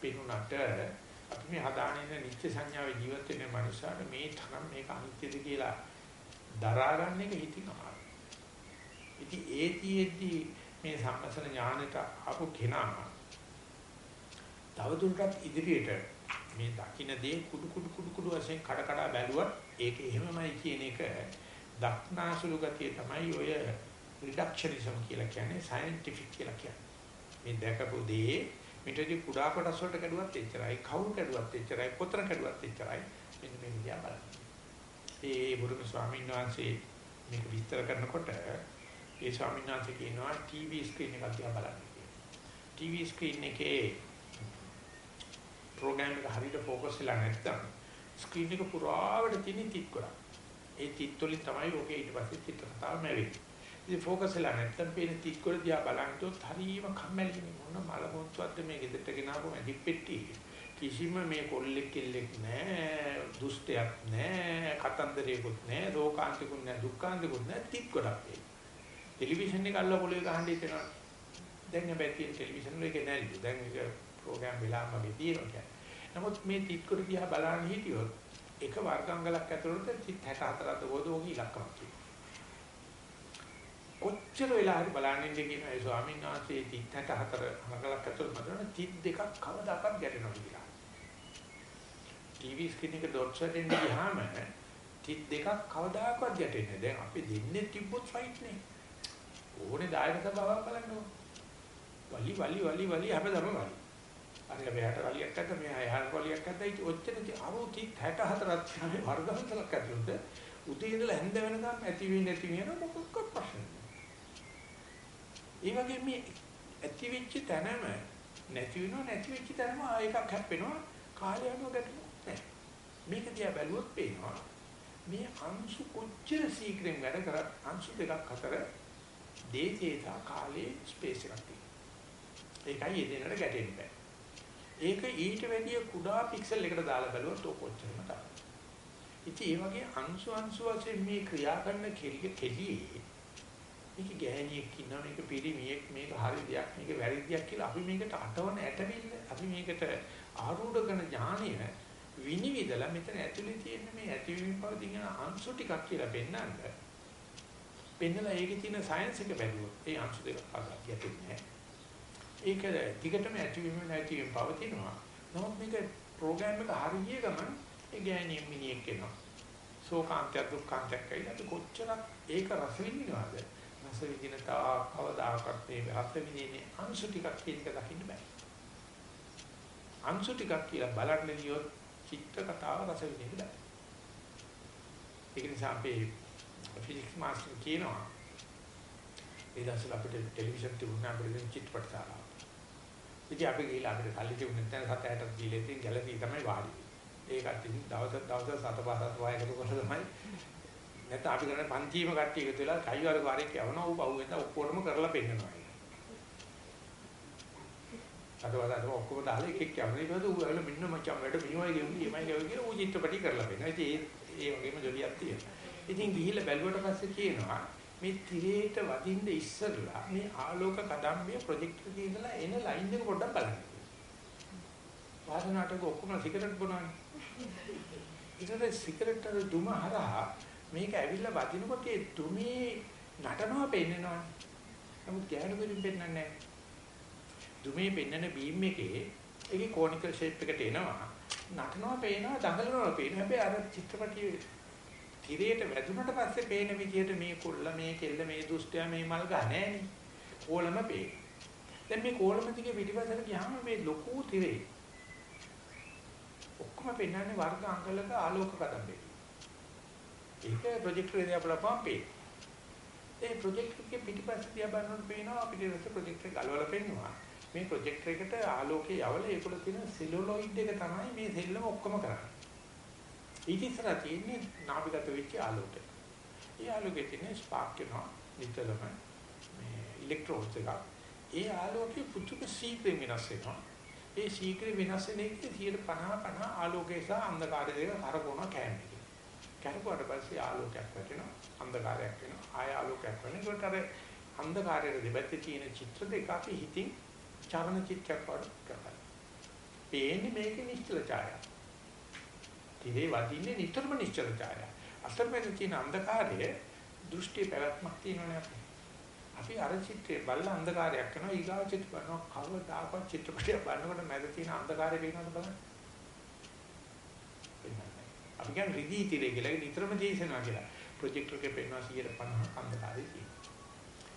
පේනුනට අපි මේ හදාගෙන නිත්‍ය සංඥාවේ ජීවත් වෙන මනුස්සයාට මේ තරම් මේක අනිත්‍යද කියලා දරාගන්න එක හිතින් අමාරුයි. ඉතින් ඒතිෙද්දී මේ සම්මසන ඥානෙට ආපු කෙනා තවදුරටත් ඉදිරියට මේ දකින්න දේ කුඩු කුඩු කුඩු කුඩු වශයෙන් කඩ කඩ බැලුවත් ඒක එහෙමමයි කියන එක දක්නාසුළු ගතිය තමයි ඔය රිඩක්ෂනිසම් කියලා කියන්නේ සයන්ටිෆික් කියලා කියන්නේ. මේ දැකපු දේ මිටදී කුඩා කොටස් වලට කැඩුවත් එච්චරයි කවුරු කැඩුවත් එච්චරයි කොතන කැඩුවත් එච්චරයි මෙන්න මේ විදිය බලන්න. ඒ බුදුම ස්වාමීන් වහන්සේ මේක විස්තර කරනකොට ඒ ස්වාමීන් වහන්සේ කියනවා ටීවී ස්ක්‍රීන් එකක් දිහා බලන්න කියලා. ටීවී ස්ක්‍රීන් එකේ ප්‍රෝග්‍රෑම් එක හරියට ફોකස් වෙලා නැත්නම් ස්ක්‍රීන් එක පුරාවට තියෙන තිත් ගොඩක්. ඒ තිත් වලින් තමයි ඔකේ ඊට පස්සේ චිත්‍ර කතාව නැවෙන්නේ. ඉතින් ફોකස් වෙලා නැත්තම් පේන තිත්කොල දිහා බලනකොට හරියම කම්මැලි මොන මල මොහොත්වත්ද මේ ගෙදරට ගෙනාවම දිප්පෙට්ටි කිසිම මේ කොල්ලෙක් කෙල්ලෙක් නැහැ දුෂ්ටයක් නැහැ කතන්දරයකුත් නැහැ ලෝකාන්තිකුත් නැහැ දුක්ඛාන්තිකුත් නැහැ තිත් ගොඩක් තියෙනවා. ටෙලිවිෂන් එක අල්ල පොළවේ ගහන්න හිතෙනවා දැන් හැබැයි තියෙන ටෙලිවිෂන් වල ඒක නැල්ලු දැන් ඒක ප්‍රෝග්‍රෑම් වෙලා වගේ තියෙනවා කියන්නේ. නමුත් මේ තිත් කොට දිහා බලන්න හිටියොත් එක වර්ගාංගලක් ඇතුළත තිත් 64ක් ගොඩෝගී ඉලක්කමක් තියෙනවා කොච්චර වෙලා හරි බලන්න ඉන්නේ කියන ඒ ස්වාමීන් වහන්සේ 34 හරකලක් ඇතුළත මතන 32ක් කවදාකවත් ගැටෙනවා කියලා. ටීවී ස්ක්‍රීන් එක ඩොට්ස් වලින් ගියාම 32ක් කවදාකවත් ගැටෙන්නේ. දැන් අපි දෙන්නේ තිබ්බොත් ෆයිට් නේ. ඕනේ දායක සභාවක් බලන්න වලි වලි වලි වලි හැමදාම වලි. අර මෙහාට වලියක් අද්ද මෙහා එහාට වලියක් අද්ද ඉතින් ඔච්චර අරු 64ක් තමයි වර්ගවලක් ඇතුළත උදේ ඉඳලා හැන්ද වෙනකම් ඇති වෙන්නේ නැති වෙන මොකක්ද ප්‍රශ්නේ. ඒ වගේ මේ ඇති වෙච්ච තැනම නැති වෙනවා නැති වෙච්ච තැනම ආයෙකක් හැප්පෙනවා කාලය යනවා ගැටලුවක් නැහැ. මේක දිහා බැලුවොත් පේනවා මේ අංශු කොච්චර සීක්‍රෙන් වැඩ කරත් අංශු දෙකක් අතර දේශේතා කාලේ ස්පේස් එකක් තියෙනවා. ඒකයි එදිනට ගැටෙන්න බෑ. ඒක ඊට වැඩිය කුඩා පික්සල් එකකට දාලා බැලුවොත් ඔක කොච්චරම තමයි. ඉතින් මේ වගේ අංශු අංශු වශයෙන් මේ ක්‍රියා කරන කෙලියේ මේක ගෑණියෙක් ඉන්නවා මේක පිරිමියෙක් මේක හරි දෙයක් මේක වැරදි දෙයක් කියලා අපි මේකට අටවන ඇටවිල්ල අපි මේකට ආරූඪ කරන ඥානය විනිවිදලා මෙතන ඇතුලේ තියෙන මේ ඇතිවීම පවතින අංශු ටිකක් කියලා පෙන්නන්න පෙන්නලා ඒකේ තියෙන සයන්ස් එක බැලුවොත් ඒ අංශු දෙක අගක් යටින්නේ ඒක ටිකටම ඇතිවීම නැතිවීම පවතිනවා නමුත් මේක ප්‍රෝග්‍රෑම් එක හරිය ගමන් ඒ ගෑණියෙක් මිනිහෙක් එනවා සෝකාන්තයක් දුක්ඛාන්තයක් කියලා අපි කොච්චරක් ඒක රස විඳිනවද රස විඳින තා කවදාකවත් මේ රස විඳින්නේ අංශු ටිකක් කියන එක දකින්න බෑ. අංශු ටිකක් කියලා බලන්න ගියොත් චිත්ත කතාව රස විඳින්න බෑ. ඒක නිසා අපේ ෆිසික්ස් මාස්ටර් කියනවා ඒ දවස්වල අපිට ටෙලිවිෂන් තිබුණා අපිට චිත්‍රපට ශාලාව. ඉතින් අපි ගිහලා අපිට කල්ලි තිබුණේ නැත්නම් සත ඇටක් දීලා ඉතින් ගැලපී තමයි වාඩි. ඒකත් ඉතින් දවස් දවස් සත පහක් වායකට කොට තමයි නැත්නම් අපි කරන්නේ පන්තිම කට්ටිය එකතු වෙලා කයිවර කාර්යයක් යවනවා ඌ පහුවෙන්ද ඔක්කොම කරලා පෙන්නනවා. අදවදාට ඔක්කොම දාලා එක එක යවන ඊට පස්සේ ඌ ඇවිල්ලා මෙන්න මචං වැඩ මෙහෙමයි ගෙවුනේ එමය ගෙවුනේ කියලා ඌ චිත්‍රපටි කරලා පෙන්නනවා. ඉතින් ඒ ඒ වගේම ජොලියක් තියෙනවා. ඉතින් ගිහිල්ලා බැලුවට පස්සේ කියනවා මේ තිරේට වදින්න ඉස්සරලා මේ ආලෝක කදම්බිය ප්‍රොජෙක්ටර් එකේ ඉඳලා එන ලයින් එක පොඩ්ඩක් බලන්න. වාසනාවට ඔක්කොම සිගරට් බොනවානේ. ඊට සිගරට් දුම හරහා මේක ඇවිල්ලා වදිනකොට ඒ තුමේ නටනවා පෙන්නනවා. නමුත් ගැහණු වලින් පෙන්නන්නේ නැහැ. දුමේ පෙන්නන බීම් එකේ ඒකේ කෝනිකල් ෂේප් එකට එනවා. නටනවා පේනවා දඟලනවා පේනවා. හැබැයි අර චිත්‍රපටියේ තිරයට වැදුනට පස්සේ පේන විදිහට මේ කුල්ල මේ කෙල්ල මේ දුෂ්ටයා මේ මල් ගහ නැහැනේ. කෝලම පේන. දැන් මේ කෝලම දිගේ පිටිපස්සට ගියාම මේ ලොකු තිරේ ඔක්කොම පෙන්වන්නේ වර්ග අංගලක ආලෝක කදම්බේ. ඒක ප්‍රොජෙක්ටර් එකේ අපලපම් පේ. ඒ ප්‍රොජෙක්ටර් එකේ පිටිපස්ස දිහා බලනකොට පේනවා අපිට රස ප්‍රොජෙක්ටර් ගලවලා පෙන්නවා. මේ ප්‍රොජෙක්ටර් එකට ආලෝකය යවල ඒකවල තියෙන සෙලුලොයිඩ් එක තමයි මේ සෙල්ලම ඔක්කොම කරන්නේ. ඊට ඉස්සරහ තියෙන්නේ නාභිගත වෙච්ච ආලෝකය. ඒ ආලෝකයේ තියෙන ස්පාර්ක් වෙනවා නිතරම මේ ඉලෙක්ට්‍රෝඩ්ස් එක. ඒ ආලෝකයේ පුදුම ශීඝ්‍රයෙන් වෙනස් වෙනවා. ඒ ශීඝ්‍ර වෙනස් වෙන එකේ 50 50 ආලෝකය සහ අන්ධකාරය දෙක කරකවන කෑමක. කැරකුවාට පස්සේ ආලෝකයක් වැටෙනවා අන්ධකාරයක් වෙනවා ආය ආලෝකයක් වෙනවා ඒකට අර අන්ධකාරයේ දෙපැත්තේ තියෙන චිත්‍ර දෙක අපි හිතින් චරණ චිත්‍රයක් වඩ කරගන්න. පේන්නේ මේකේ නිශ්චල ඡායාව. ඉතින් වදින්නේ නිතරම නිශ්චල ඡායාව. අතරමැද තියෙන අන්ධකාරයේ දෘෂ්ටි පැවැත්මක් තියෙනවනේ අපි. අපි අර චිත්‍රයේ බල්ල අන්ධකාරයක් කරනවා ඊගාව චිත්‍ර බලනවා කවදාකවත් චිත්‍රපටය බලනකොට මැද තියෙන අන්ධකාරය පේනවද බලන්න. අපි කියන්නේ රිදී තිරේ කියලා නිතරම දේශනා කියලා. ප්‍රොජෙක්ටර් එකේ පේනවා 150 අන්ධකාරය තියෙනවා.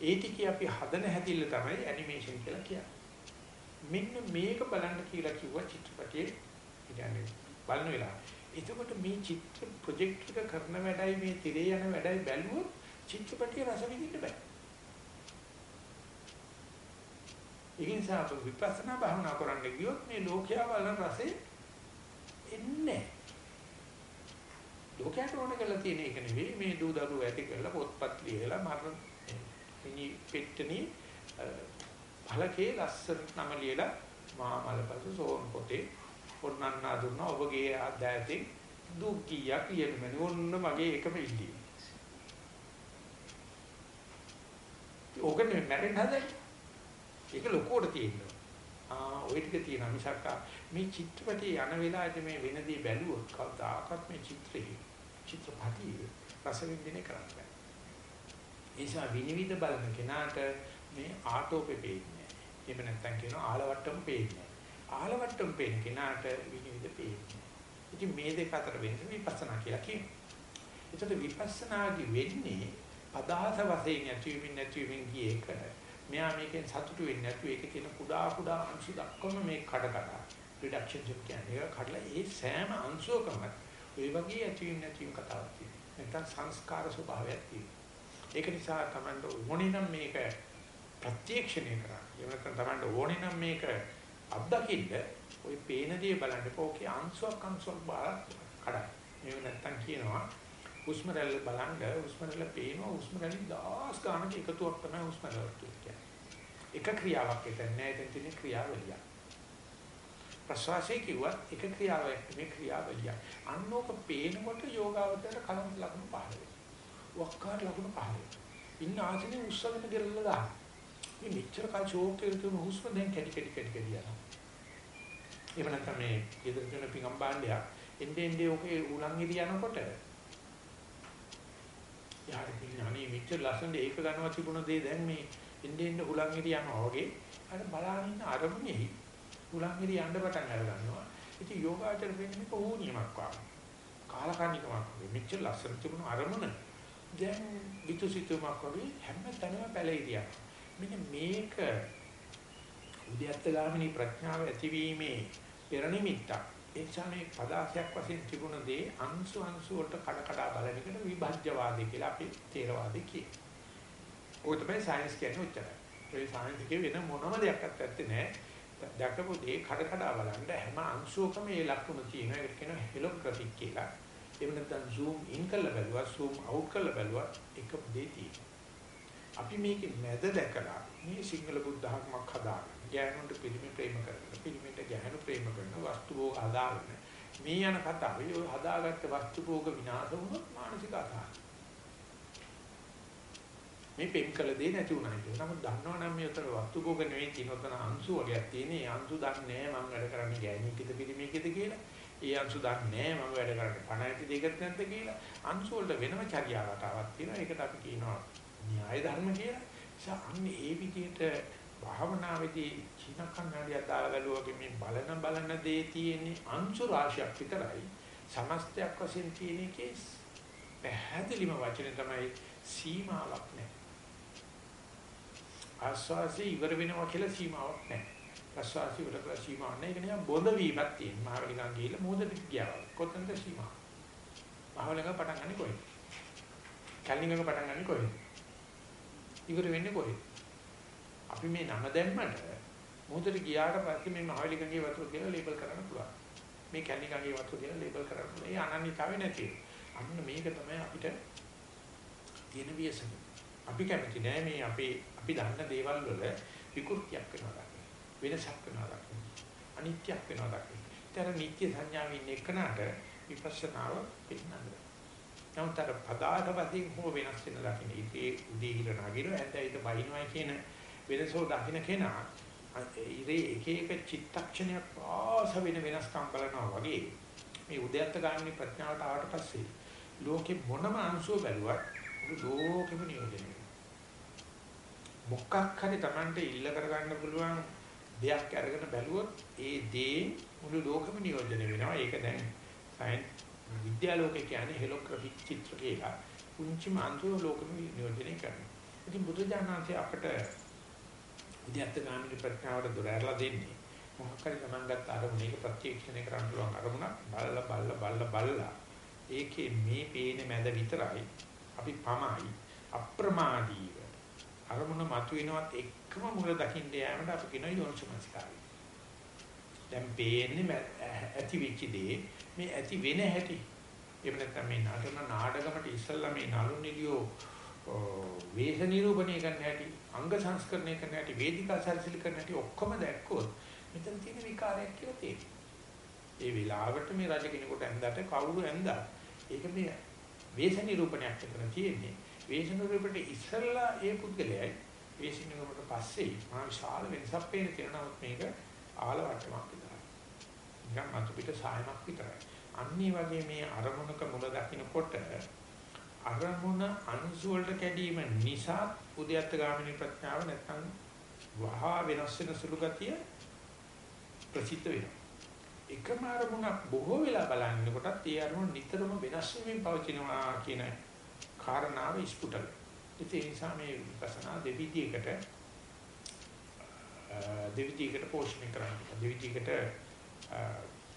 ඒ ටිකේ අපි හදන හැදිල්ල තමයි ඇනිමේෂන් කියලා කියන්නේ. මෙන්න මේක බලන්න කියලා කිව්වා චිත්‍රපටයේ කියන්නේ බලන වෙලාව. එතකොට මේ චිත්‍ර ප්‍රොජෙක්ට් එක කරන වැඩයි මේ තිරේ යන වැඩයි බැලුවොත් චිත්‍රපටිය රස විඳින්න බෑ. ඒ නිසා අපි විපස්සනා භාවනා කරන්න ගියොත් මේ ලෝකයා බලන රසේ එන්නේ ලෝකයට ඕන කරලා තියෙන එක නෙවෙයි මේ දූ දරුවෝ ඇති කරලා පොත්පත් ලියලා මරණ මිනි පෙට්ටනි පළකේ ලස්සන නම ලියලා මහා මලපස සෝන් පොතේ ඔන්නන්නා දුන්නා ඔබගේ ආදායතෙන් දුක් කීයක් ලියන්න ඕන්න මගේ එකම ඉල්ලීම. ඕකනේ මැරෙන්න හදන්නේ. ඒක ලොකෝට තියෙනවා. ආ ওই ටික තියෙනවා මිසක් මේ චිත්‍රපටි යන වෙලාවේ මේ වෙනදී බැලුවොත් කවදාකවත් මේ චිත්‍රේ චිත්‍රපටි රස විඳින කරන්නේ. ඒ නිසා විනිවිද බලන කෙනාට මේ ආටෝපේ පේන්නේ. එහෙම නැත්නම් කියනවා ආලවට්ටම පේන්නේ. ආලවට්ටම පේන කෙනාට විනිවිද පේන්නේ. ඉතින් මේ දෙක අතර වෙනස විපස්සනා කියලා කියනවා. ඒකට විපස්සනාදි වෙන්නේ පදාස වශයෙන් ඇතිවීම නැතිවීම ගිය එක. මෙයා මේකෙන් සතුටු වෙන්නේ නැතුව ඒකේ තියෙන කුඩා කුඩා අංශු දක්වම මේ කඩ කඩ රිඩක්ෂන් එක කියන්නේ ඒක කඩලා ඒ සෑම අංශුවකම ඔය වගේ ඇතිවීම නැතිවීම කතාවක් තියෙනවා. නැත්නම් සංස්කාර ස්වභාවයක් තියෙනවා. ඒක නිසා Tamanට ඕනේ නම් මේක ප්‍රත්‍යක්ෂණය කරා. එහෙම නැත්නම් Tamanට ඕනේ නම් මේක අත්දකින්න ওই පේන දේ බලන්න ඕකේ අංශුවක් අංශුවක් බාර කඩයි. එහෙම නැත්නම් කියනවා හුස්ම රැල්ල බලන්න හුස්ම රැල්ල පේනවා හුස්ම රැලි දහස් ගානක එකතුවක් තමයි හුස්ම රැල්ල කියන්නේ. එක ක්‍රියාවක් එතන එතන තියෙන ක්‍රියාවලිය. ප්‍රසවාසයේ කිව්වත් එක ක්‍රියාවක් මේ ක්‍රියාවලිය. අන්නෝක පේනකොට යෝගාවචරයට කලම් ලකුණු පහළ වෙනවා. වක්කාර ලකුණු පහළ වෙනවා. ඉන්න ආසනේ උස්සගෙන ගෙරලා දාන්න. මේ මෙච්චර කල් ෂෝක් එකේ තියෙන හුස්ම දැන් කැඩි කැඩි කැඩි කැඩි යනවා. එහෙම නැත්නම් මේ ගෙදර තියෙන පිඟම් භාණ්ඩයක් එන්නේ එන්නේ ඔකේ උලන් ඉරි යනකොට යාර පිළිගන්නේ මෙච්චර ලස්සනට ඒක ගන්නවා තිබුණ දේ දැන් මේ එන්නේ එන්නේ උලන් ඉරි යනවා වගේ අර බලාගෙන ඉන්න අරමුණෙහි උලන් ඉරි යන්න පටන් අර ගන්නවා. ඉතින් යෝගාචර වෙන්නේ මේක ඕනියමක් වගේ. කාලකන්නිකමක් වගේ මෙච්චර ලස්සන තිබුණ අරමුණ දැන් විතුසිතුමක් වගේ හැම තැනම පැලිරියක්. මෙන්න මේක උද්‍යත්ත ගාමිනී ප්‍රඥාව ඇතිවීමේ පෙර නිමිත්තක්. ඒ නිසා මේ පදාසයක් වශයෙන් තිබුණ දේ අංශු අංශු වලට කඩ කඩ බලන එකට විභජ්‍යවාදී කියලා අපි තේරවාදී කියනවා. ඔය තමයි සයන්ස් කියන්නේ උච්චරයි. ඒ සයන්ස් එකේ වෙන මොනම දෙයක්වත් ඇත්තේ නැහැ. දැකපු දේ කඩ කඩ බලන්න හැම අංශුවකම මේ ලක්ෂණ තියෙනවා. ඒකට කියනවා හෙලෝග්‍රැෆික් කියලා. එහෙම නැත්නම් zoom in කරලා බැලුවා zoom out කරලා බැලුවා එක දේ තියෙනවා. අපි මේකේ මැද දැකලා මේ සිංහල බුද්ධ ධර්මයක් හදාගන්න. ගෑනුන්ට පිළිමි ප්‍රේම කරන, පිළිමිට ගැහණු ප්‍රේම කරන වස්තු භෝග හදාගන්න. මේ යන කතාවේ ඔය හදාගත්ත වස්තු භෝග විනාශ වුණොත් මානසික අසහන. මේ පෙම් කළ දේ නැති වුණා කියන නමුත් දන්නවනම් මේ උතර වස්තු භෝග නෙවෙයි තියෙනතන අංශු වගේක් තියෙන. ඒ අංශු දන්නේ නැහැ මම වැඩ කරන්නේ ගෑණියෙක්ද පිළිමියෙක්ද කියලා. ඒ අංශු දන්නේ නැහැ මම වැඩ කරන්නේ පණ ඇති දෙයකට නැද්ද කියලා. අංශු වලට වෙනම චර්යාවතාවක් තියෙනවා. ඒකට අපි කියනවා න්‍යාය ධර්ම කියලා. ඒ අන්නේ ඒ විදිහට භාවනාවේදී චීන කන්නඩියක් දාලා බැලුවාගේ මේ බලන බලන දේ තියෙන්නේ අංශු රාශියක් විතරයි. සමස්තයක් වශයෙන් තියෙන එකේ පැහැදිලිම වචනේ තමයි සීමාවක් නැහැ. ආස්වාසි ඉවර වෙනවා කියලා සීමාවක් නැහැ. ප්‍රසවාසි ඉවර කරලා සීමාවක් නැහැ. ඒක නිකන් බොඳ වීමක් තියෙන. මහවලිගන් ගිහිල්ලා මොහොතට ගියා. කොතනද සීමාව? මහවලිගන් පටන් ගන්නේ කොහෙද? කැලින්ගක පටන් ගන්නේ කොහෙද? ඉවර වෙන්නේ කොහෙද? අපි මේ නම දැම්මට මොහොතට ගියාට පස්සේ මේ මහවැලි ගඟේ වතුර කියලා ලේබල් කරන්න පුළුවන්. මේ කැලණි ගඟේ වතුර කියලා ලේබල් කරන්න පුළුවන්. ඒ අනන්‍යතාවය නැති. අන්න මේක තමයි අපිට තියෙන වියසක. අපි කැමති නෑ මේ අපේ අපි දන්න දේවල් වල විකෘතියක් වෙනවා දකින්න. වෙනසක් වෙනවා දකින්න. අනිත්‍යක් වෙනවා දකින්න. ඒතර නිත්‍ය සංඥාවෙන් එක්කනට විපස්සනාව පිළිනඳ. නමුත් අර පදාට වශයෙන් හෝ වෙනස් වෙන දකින්න. ඉතේ උදේ ඉර නගින ඇතයිද බයින්වයි කියන වෙනසෝ දකින්න කෙනා ඉරේ එක එක චිත්තක්ෂණයක් පාස වෙන වෙනස්කම් බලනවා වගේ මේ උද්‍යත්ත ගාමිනී ප්‍රඥාවට ආවට පස්සේ ලෝකේ මොනම අංශුව බැලුවත් ලෝකෙම නියෝජනය වෙනවා. මොකක් හරි Tamante ඉල්ල කරගන්න පුළුවන් දෙයක් අරගෙන බැලුවොත් ඒ දේ මුළු ලෝකෙම නියෝජනය වෙනවා. ඒක දැන් සයන්ස් විද්‍යාලෝකේ කියන්නේ හෙලෝග්‍රැෆික් චිත්‍ර කියලා. කුංචිම අන්තිම ලෝකෙම නියෝජනය කරනවා. ඉතින් බුදුජානනාංශය අපට උද්‍යත්ත ගාමිනී ප්‍රඥාවට දොර ඇරලා දෙන්නේ. මොකක් හරි Taman ගත්ත අරමුණේක ප්‍රත්‍යක්ෂණය කරන්න පුළුවන් අරමුණක් බලලා බලලා බලලා බලලා ඒකේ මේ පේන මැද විතරයි අපි පමයි අප්‍රමාදීව අරමුණ මතුවෙනවත් එක්කම මුල දකින්න යෑමට අපි කියන යෝනිසමස්කාරය. දැන් පේන්නේ ඇති වෙච්ච දේ මේ ඇති වෙන හැටි. එහෙම නැත්නම් මේ නටන නාටකමට ඉස්සල්ලා මේ නළු නිලියෝ වේශ නිරූපණය කරන හැටි, අංග සංස්කරණය කරන හැටි, වේදිකා සැරසිලි කරන හැටි ඔක්කොම දැක්කොත් මෙතන තියෙන විකාරයක් කියලා තේරෙනවා. ඒ වෙලාවට මේ රජ කෙනෙකුට ඇඳට කවුරු ඇඳා ඒක මේ වේශ නිරූපණයක් විතර තියෙන්නේ. වේශ නිරූපණයට ඉස්සල්ලා ඒ පුද්ගලයයි වේශ නිරූපණයට පස්සේ මා විශාල වෙනසක් පේන තියෙනවා මේක ආලවට්ටමක් විතරයි. නිකන් මතු පිට සායමක් විතරයි. අන්නේ වගේ මේ අරමුණක මුල දකින්නකොට අරමුණ අංශු වලට කැඩීම නිසා උද්‍යත්ත ගාමිනී ප්‍රඥාව නැත්තම් වහා වෙනස් වෙන සුළු ගතිය ප්‍රසිද්ධ වෙනවා. එකම අරමුණක් බොහෝ වෙලා බලනකොටත් ඒ අරමුණ නිතරම වෙනස් වෙමින් පවතිනවා කියන කාරණාව ඉස්පුටල. ඒ නිසා මේ විපස්සනා දෙවිදියකට දෙවිදියකට පෝෂණය කරන්න. දෙවිදියකට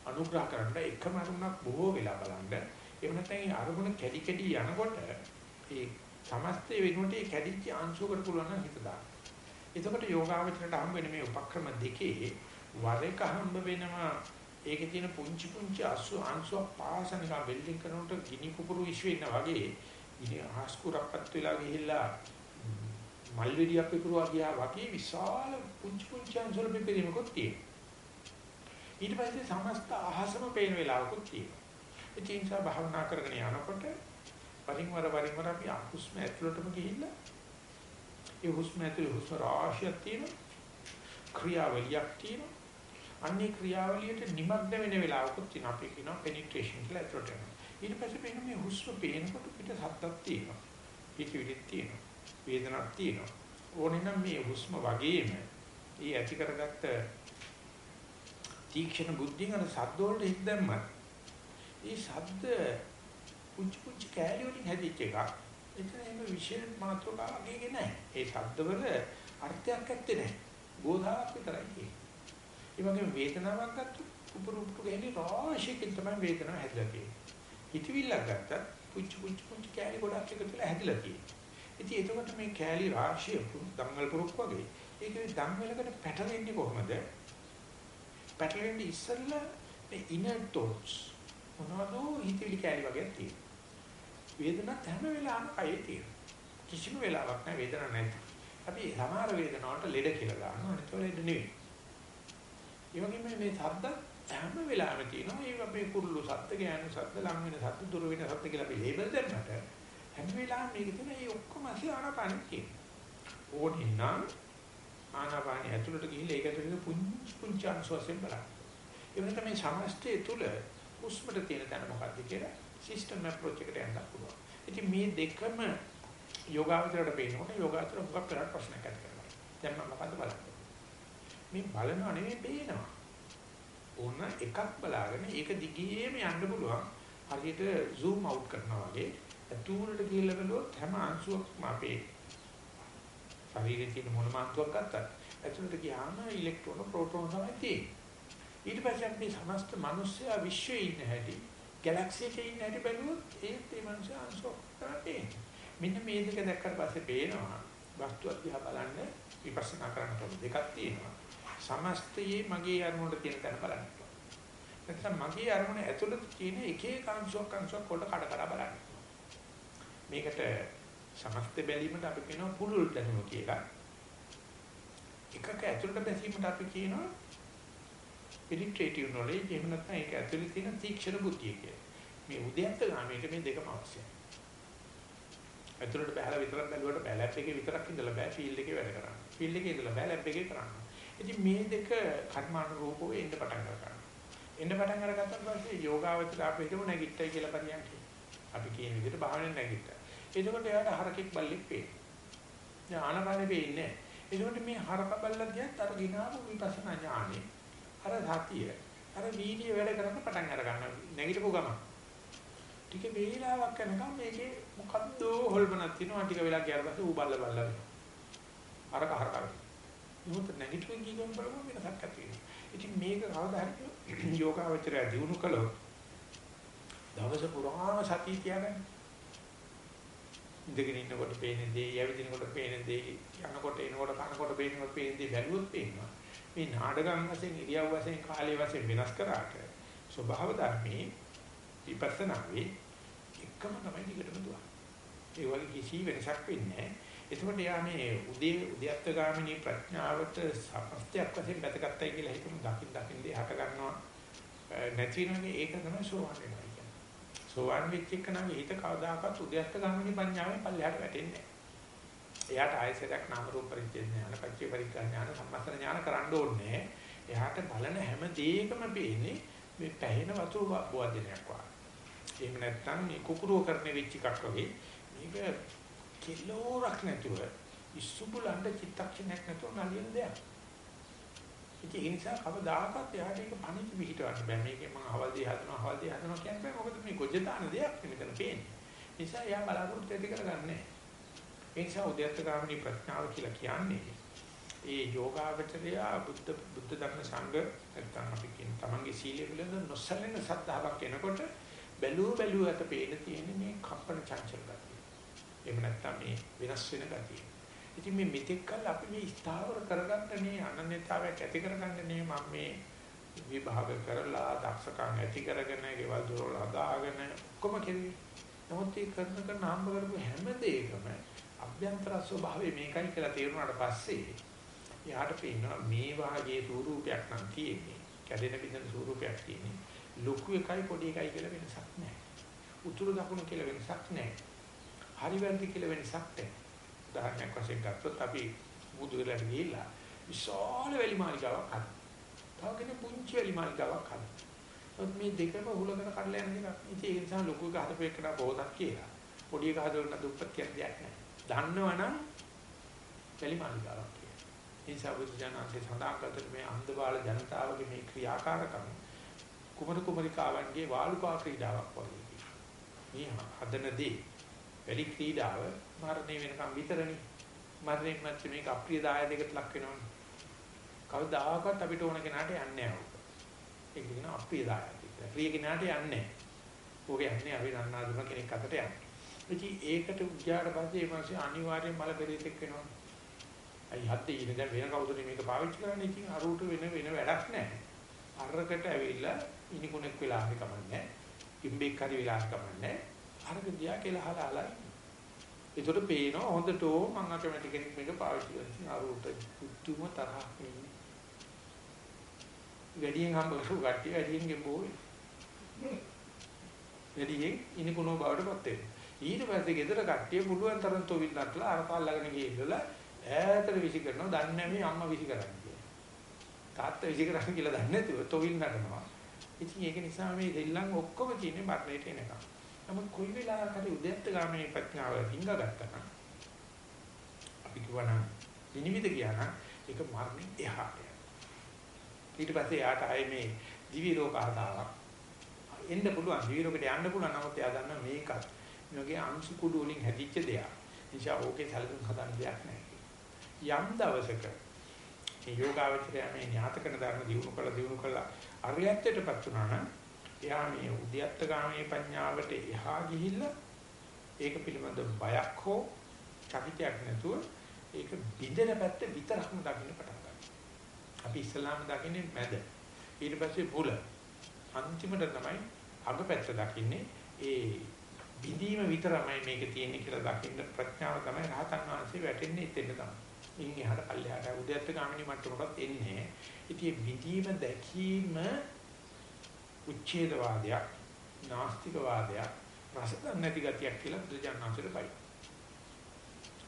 අනුග්‍රහ කරන්න එකම අරමුණක් බොහෝ වෙලා බලන්න. එහෙම නැත්නම් අරමුණ කැඩි කැඩි යනකොට ඒ සමස්තය වෙනුවට ඒ කැඩිච්ච අංශුවකට පුළුවන් නම් හිත දාන්න. එතකොට යෝගාවචරයට හම් වෙන මේ උපක්‍රම දෙකේ වර එක හම්බ වෙනවා ඒකේ තියෙන පුංචි පුංචි අසු අංශුවක් පාසනික වෙල්ඩින් කරනකොට ගිනි කුපුරු ඉස්සු වෙනා වගේ ඉනි ආස්කුරක්පත් වෙලා ගිහිල්ලා මල් වෙඩියක් විකුරුවා ගියා වගේ විශාල පුංචි පුංචි අංශවල පිපිරීමකුත් තියෙනවා. ඊට පස්සේ සමස්ත අහසම පේන වෙලාවකුත් තියෙනවා. ඒ නිසා භාවනා කරගෙන යනකොට වරින් වර වරින් වර අපි හුස්ම ඇතුළටම ගිහිල්ලා ඒ හුස්ම ඇතුළේ හුස්ම රාශියක් තියෙනවා. ක්‍රියාවලියක් තියෙනවා. අන්නේ ක්‍රියාවලියට නිමග්න වෙන වෙලාවකුත් තියෙනවා. අපි කියනවා penetration කියලා ඇතුළට යනවා. ඊට පස්සේ පේන මේ හුස්ම පේනකොට පිට සද්දක් තියෙනවා. පිටිවිලිත් තියෙනවා. වේදනාවක් තියෙනවා. ඕනේ නම් මේ හුස්ම වගේම ඒ ඇති කරගත්ත තීක්ෂණ බුද්ධියෙන් අර සද්ද වලට හිත දැම්මත් ඒ සද්ද පුංචි පුංචි කෑලි වලින් හැදිච්ච එකක්. එතන එහෙම විශේෂ මාත්‍රකාවක් ගියේ නැහැ. ඒ සද්දවල අර්ථයක් ඇත්තේ නැහැ. බෝධාවක් විතරයි තියෙන්නේ. ඒ වගේම වේදනාවක් ගත්තොත් උපුරු උපුරු ගන්නේ රාශියකින් තමයි වේදනාව හැදලා තියෙන්නේ. හිතවිල්ලක් ගත්තත් පුංචි පුංචි පුංචි කෑලි ගොඩක් එකතු වෙලා හැදලා තියෙන්නේ. ඉතින් එතකොට මේ කෑලි රාශිය දම්වල පුරුක් වගේ ඒකේ දම්වලකට පැටලෙන්නේ කොහොමද? පැටලෙන්නේ ඉස්සෙල්ලා මේ inner thoughts මොනවද හිතවිලි කෑලි වගේ තියෙනවා. වේදනත් හැම වෙලාවෙම කයේ තියෙනවා. කිසිම වෙලාවක් නැහැ වේදනාවක් නැති. අපි සමහර වේදනාවට ලෙඩ කියලා දානවා අනිත් වල ලෙඩ නෙවෙයි. ඒ වගේම මේ ශබ්ද හැම වෙලාවෙම තියෙනවා. ඒ අපේ කුරුළු ශබ්ද, ගෑනු ශබ්ද, ලං වෙන ශබ්ද, දුර වෙන ශබ්ද කියලා අපි ලේබල් දෙන්නට හැම වෙලාවෙම මේක තියෙන මේ ඔක්කොම ඇසි ආනාපානෙ තියෙනවා. ඕනේ නම් ආනාපානෙ ඇතුළට ගිහිල්ලා ඒක ඇතුළේ පුංචි පුංචි අංශ වශයෙන් බලන්න. ඒ වෙනත මේ සමස්තය තුල හුස්මට තියෙන තැන මොකක්ද කියලා සිස්ටම් අප්‍රෝච් එකට යන්න පුළුවන්. ඉතින් මේ දෙකම යෝගාවචරයට පේනකොට යෝගාවචර මොකක් කරලා ප්‍රශ්නයක් ඇති කරනවා. දැන් මම මොකද බලන්නේ? මේ බලනවා නෙමෙයි පේනවා. ඕන එකක් බලාගෙන ඒක දිගේම යන්න පුළුවන්. හරියට zoom out කරනවා වගේ ඇතුළට ගිහිල්ලා බලුවොත් හැම අංශුවක්ම අපේ ශරීරයේ තියෙන මොනම අංශුවක් ගත්තත් ඇතුළට ගියාම ඉලෙක්ට්‍රෝන ප්‍රෝටෝන තමයි තියෙන්නේ. ඊට පස්සේ අපි සමස්ත මිනිස්සයා විශ්වයේ ඉන්න හැටි, ගැලැක්සි එකේ ඉන්න හැටි බැලුවොත් ඒත් මේ මිනිස්සු අංශුවක් තමයි. මෙන්න මේ දෙක දැක්කට පස්සේ පේනවා වස්තුව දිහා බලන්න විපස්සනා කරන්න දෙකක් තියෙනවා. සමස්තයේ මගේ අරමුණට තියෙන තැන බලන්න. නැත්නම් මගේ අරමුණ ඇතුළත තියෙන එක එක අංශයක් අංශයක් කොට කඩ කඩ බලන්න. මේකට සමස්ත බැලීමට අපි කියනවා පුළුල් දැනුම කියලා. එකක ඇතුළට බැසීමට අපි කියනවා penetrative knowledge එහෙම නැත්නම් ඒක ඇතුළේ තියෙන තීක්ෂණ බුද්ධිය කියලා. මේ උද්‍යන්ත ගාමීට මේ දෙකම අවශ්‍යයි. ඇතුළට බහලා විතරක් බැලුවට බෑ ලැබ් එකේ විතරක් ඉඳලා බෑ ෆීල්ඩ් එකේ වැඩ කරන්න. ෆීල්ඩ් එකේ ඉඳලා බෑ ලැබ් එකේ කරන්න. ඉතින් මේ දෙක කර්මානුරූපව එන්න පටන් ගන්නවා. එන්න පටන් අරගත්තාට පස්සේ යෝගාවචර අපි හිතමු නැගිට්ටයි කියලා පරියන්කේ. අපි කියන විදිහට භාවනෙන් නැගිට්ටා. එතකොට එයාට හරකෙක් බල්ලෙක් පේනවා. දැන් ආනපානෙ පේන්නේ එතකොට මේ හරක බල්ලා කියත් අර ගිනාපු විපස්සනා ඥානෙ අර සතිය අර වීර්ය වැඩ කරන්න පටන් අර ගන්නවා. නැගිටපු ගමන්. ටික වේලාවක් යනකම් මේකේ මොකද්ද හොල්මනක් තියෙනවා ටික වෙලා ගියාට පස්සේ ඌ බල්ල බල්ල වෙනවා. අරක හරක. මොකද නැගිටින්න ගියම බලමු වෙනසක් ඇති වෙනවා. ඉතින් මේක කවදා හරි යෝගාවචරය දිනු කළොත් දවස පුරාම සතිය තියාගන්න. ඉඳගෙන ඉන්නකොට පේන දේ, යවිදිනකොට පේන දේ, යනකොට එනකොට කනකොට පේනකොට පේන දේ බැලුවොත් පේනවා. මේ නාඩගම් වශයෙන් ඉරියව් වශයෙන් කාලය වශයෙන් වෙනස් කරාට ස්වභාව ධර්මයේ විපස්සනාවේ එකම තමයි දිගටම දුවන්නේ. ඒ වගේ කිසි වෙනසක් වෙන්නේ නැහැ. එතකොට යා මේ උදේ උද්‍යත්ත ගාමිනී ප්‍රඥාවට සමස්තයක් වශයෙන් බැතගත්තයි කියලා හිතමු දකින් දකින් දේ හට ගන්නවා නැති වෙනගේ ඒක තමයි සෝවාන් වෙනවා කියන්නේ. සෝවාන් වෙච්ච එක නම් හිත කවදාකවත් උද්‍යත්ත ගාමිනී ප්‍රඥාවෙන් පල්ලෙහාට වැටෙන්නේ නැහැ. එයාට ආයසරයක් නාම රූප පරිච්ඡේද ඥාන, පච්චේ පරික්ඛා ඥාන, සම්මස්තන ඥාන කරන්න ඕනේ. එයාට බලන හැම දෙයකම පේන්නේ මේ පැහැෙන වතුර බෝධනයක් වගේ. එහෙම නැත්නම් මේ කුකුරෝ කරන වෙච්ච එකක් වගේ මේක කිලෝරක් නැතුව ඉසුබුලන්ඩ චිත්තක්ෂණයක් නැතුව නලියන දෙයක්. ඉතින් ඒ නිසා කවදාකවත් එයාට ඒක පණිවිඩ පිටවන්න බෑ. මේකේ මම අවල්දී හදනවා අවල්දී හදනවා කියන්නේ මොකද මේ ගොජ දාන දෙයක් මෙතන පේන්නේ. නිසා එයා බලාපොරොත්තු ඇති කරගන්නේ. ඒ නිසා උද්‍යත්ත ගාමිනී ප්‍රඥාව කියලා කියන්නේ ඒ යෝගාවචරය බුද්ධ බුද්ධ ධර්ම සංඝ නැත්නම් අපි කියන තමන්ගේ සීලය පිළිබඳ නොසැලෙන සද්ධාාවක් එනකොට බැලුව බැලුව අත පේන තියෙන මේ කප්පන චංචල ගතිය. එහෙම නැත්නම් මේ වෙනස් වෙන ගතිය. ඉතින් මේ මෙතෙක් කල් අපි මේ ස්ථාවර කරගන්න මේ අනන්‍යතාවයක් ඇති කරගන්න මේ මම මේ විභාග කරලා දක්ෂකම් ඇති කරගෙන ගෙවල් දොරවල් හදාගෙන ඔක්කොම කෙරුවේ. නමුත් ඒ කරන කරන හම්බ කරපු හැම දෙයකම අභ්‍යන්තර ස්වභාවය මේකයි කියලා තේරුණාට පස්සේ එයාට පේනවා මේ වාගේ ස්වරූපයක් නම් තියෙන්නේ. කැඩෙන බිඳෙන ස්වරූපයක් තියෙන්නේ. ලොකු එකයි පොඩි එකයි කියලා වෙනසක් නැහැ. උතුරු දකුණු කියලා වෙනසක් නැහැ. හරි වැරදි කියලා වෙනසක් නැහැ. උදාහරණයක් වශයෙන් ගත්තොත් අපි බුදු වෙලා ගිහිල්ලා විශාල වැලි මාලිගාවක් හදා. තව කෙනෙක් පුංචි වැලි මාලිගාවක් හදා. ඒත් මේ දෙකම උලකට කඩලා යන එක. ඉතින් ඒ නිසා ලොකු එක හදපු එකට පොතක් කියලා. පොඩි එක හදවන්න දුප්පත් කියන දෙයක් නැහැ. දන්නවනම් වැලි මාලිගාවක් කියලා. ඒ නිසා බුදු ජානන්සේ සඳහන් කරලා මේ අන්ධබාල ජනතාවගේ මේ ක්‍රියාකාරකම කුමරු කුමරිකාවන්ගේ වාලුකා ක්‍රීඩාවක් වගේ. මේ හදනදී වැඩි ක්‍රීඩාව මරණය වෙනකම් විතරනේ. මරණයෙන් මැච්ච මේක අප්‍රිය දායකයකට ලක් වෙනවනේ. කවදාකවත් අපිට ඕන කෙනාට යන්නේ නැහැ. ඒක කියන අප්‍රිය දායකයෙක් කියලා. ප්‍රිය කෙනාට යන්නේ නැහැ. ඕකේ යන්නේ අපි නන්නාදුන කෙනෙක් අතට යන්නේ. ඉතින් ඒකට උද්‍යාට පස්සේ මේ මාසේ අනිවාර්යෙන් මල පෙරේතෙක් වෙනවා. අයි හත්තේ ඉන්නේ දැන් වෙන කවුරුද මේක පාවිච්චි කරන්නේ ඉතින් අරුට වෙන වෙන වැඩක් නැහැ. අරකට ඇවිල්ලා ඉනිකුණෙක් වෙලා හරි කමන්නේ. ඉම්බෙක් හරි වෙලා හරි කමන්නේ. අරක දිහා කියලා හලාලා ඒතකොට පේනවා හොඳටෝ මම අකමැති කෙනෙක් මේක පාවිච්චි කරනවා ආරුට පුදුම තරහක් එන්නේ. වැඩියෙන් හම්බ කරපු කට්ටිය වැඩියෙන් ගෙම්බෝ වෙනවා වැඩියෙන් ඉනිකුණෝ බවටපත් වෙනවා. ඊට පස්සේ ගෙදර කට්ටිය පුළුවන් තරම් තොවිල් නටලා අර පාල්ලාගෙන ගිහිල්ලා ඈතට විසි කරනවා. දන්නේ නැහැ මේ අම්මා විසි කරන්නේ කියලා. තාත්තා විසි කරන්නේ කියලා දන්නේ නැතුව තොවිල් නටනවා. ඉතින් ඒක නිසා මේ දෙල්ලන් ඔක්කොම තියෙන්නේ මරණයට එනකම්. නමුත් කොයි වෙලාවකරි උද්‍යත්ත ගාමී ප්‍රඥාව හිංගා ගත්තා නම් අපි කියවනම් විනිවිද කියනවා ඒක මරණය එහාට ඊට පස්සේ යාට ආයේ මේ දිවි ලෝක ආදාවක් එන්න පුළුවන් දිවි ලෝකෙට යන්න පුළුවන් නමුත් එයා දන්නා මේකත් මේ වගේ අංශු කුඩු වලින් හැදිච්ච දෙයක්. නිසා ඕකේ සැලසුම් හදන්න දෙයක් නැහැ. යම් දවසක මේ යෝගාවචරය මේ ඥාත කරන ධර්ම දිනු කළ දිනු කළ අරියත්තටපත් වුණා නම් එයා මේ උද්‍යත්ත ගාමී ප්‍රඥාවට එහා ගිහිල්ලා ඒක පිළිබඳ බයක් හෝ චකිතයක් නැතුව ඒක බින්දෙන පැත්ත විතරක්ම දකින්න පටන් ගන්නවා. අපි ඉස්ලාම දකින්නේ මැද. ඊට පස්සේ මුල. අන්තිමට තමයි අග පැත්ත දකින්නේ. ඒ විදීම විතරමයි මේක තියෙන්නේ කියලා දකින්න ප්‍රඥාව තමයි රහතන් වහන්සේ වැටෙන්නේ එතෙන් තමයි. ඉන් එහාට පල්ලෙහාට උද්‍යත්ත ගාමිනී මට්ටමකට එන්නේ. ඉතින් විදීම දැකීම උච්ඡේදවාදයක්, නාස්තිකවාදයක්, රස නැති ගතියක් කියලා බුදුජානනාංශයට බයි.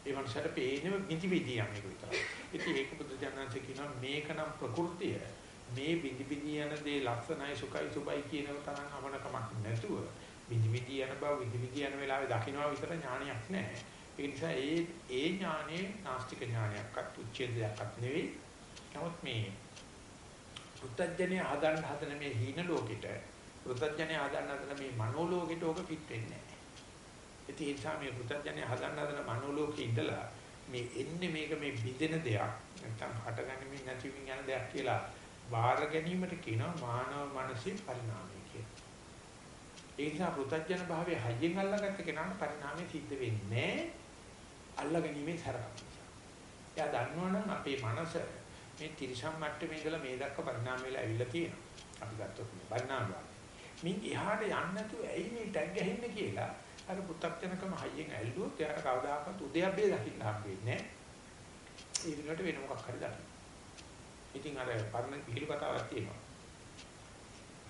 ඒ වන්සට පේන්නේ විදි විදි යන්නේ විතරයි. ඉතින් ඒක බුදුජානනාංශ කියනවා මේකනම් ප්‍රകൃතිය මේ විදි විදි යන දේ ලක්ෂණයි සුඛයි සුබයි කියන තරම් අවනකමක් නැතුව විදි විදි යන බව විදි විදි යන වෙලාවේ දකින්නවා විතර ඥානයක් නැහැ. ඒ නිසා ඒ ඒ ඥානේ නාස්තික ඥානයක්වත් උච්ඡේදයක්වත් නෙවෙයි. නමුත් මේ පුත්තජනේ හදන්න හදන මේ හීන ලෝකෙට පුත්තජනේ හදන්න හදන මේ මනෝ ලෝකෙට ඕක පිට වෙන්නේ නැහැ. ඒ නිසා මේ පුත්තජනේ හදන්න හදන මනෝ ලෝකෙ ඉඳලා මේ එන්නේ මේක මේ බිඳෙන දෙයක් නැත්නම් හටගනිමින් නැතිවින් යන දෙයක් කියලා බාර ගැනීමට කියනවා මානව මනසේ පරිණාමය කියලා. ඒ නිසා පුත්තජන භාවයේ හයියෙන් අල්ලගත්ත කෙනාට පරිණාමය සිද්ධ වෙන්නේ නැහැ. අල්ලගැනීමේ සරකම්. එයා දන්නවනම් අපේ මනස මේ තිරිසන් මට්ටමේ ඉඳලා මේ දක්වා පරිණාම වෙලා ඇවිල්ලා තියෙනවා. අපි ගත්තොත් මේ පරිණාම වාදී. මින් එහාට යන්නේ නැතුව ඇයි මේ ටැග් ගහින්නේ කියලා අර පුත්තක්ජනකම හයියෙන් ඇල්ලුවොත් එයාට කවදාකවත් උදයබ්බේ දකින්න හම්බෙන්නේ නැහැ. ඒ විදිහට වෙන මොකක් හරි දකින්න. ඉතින් අර පරණ පිළිල කතාවක් තියෙනවා.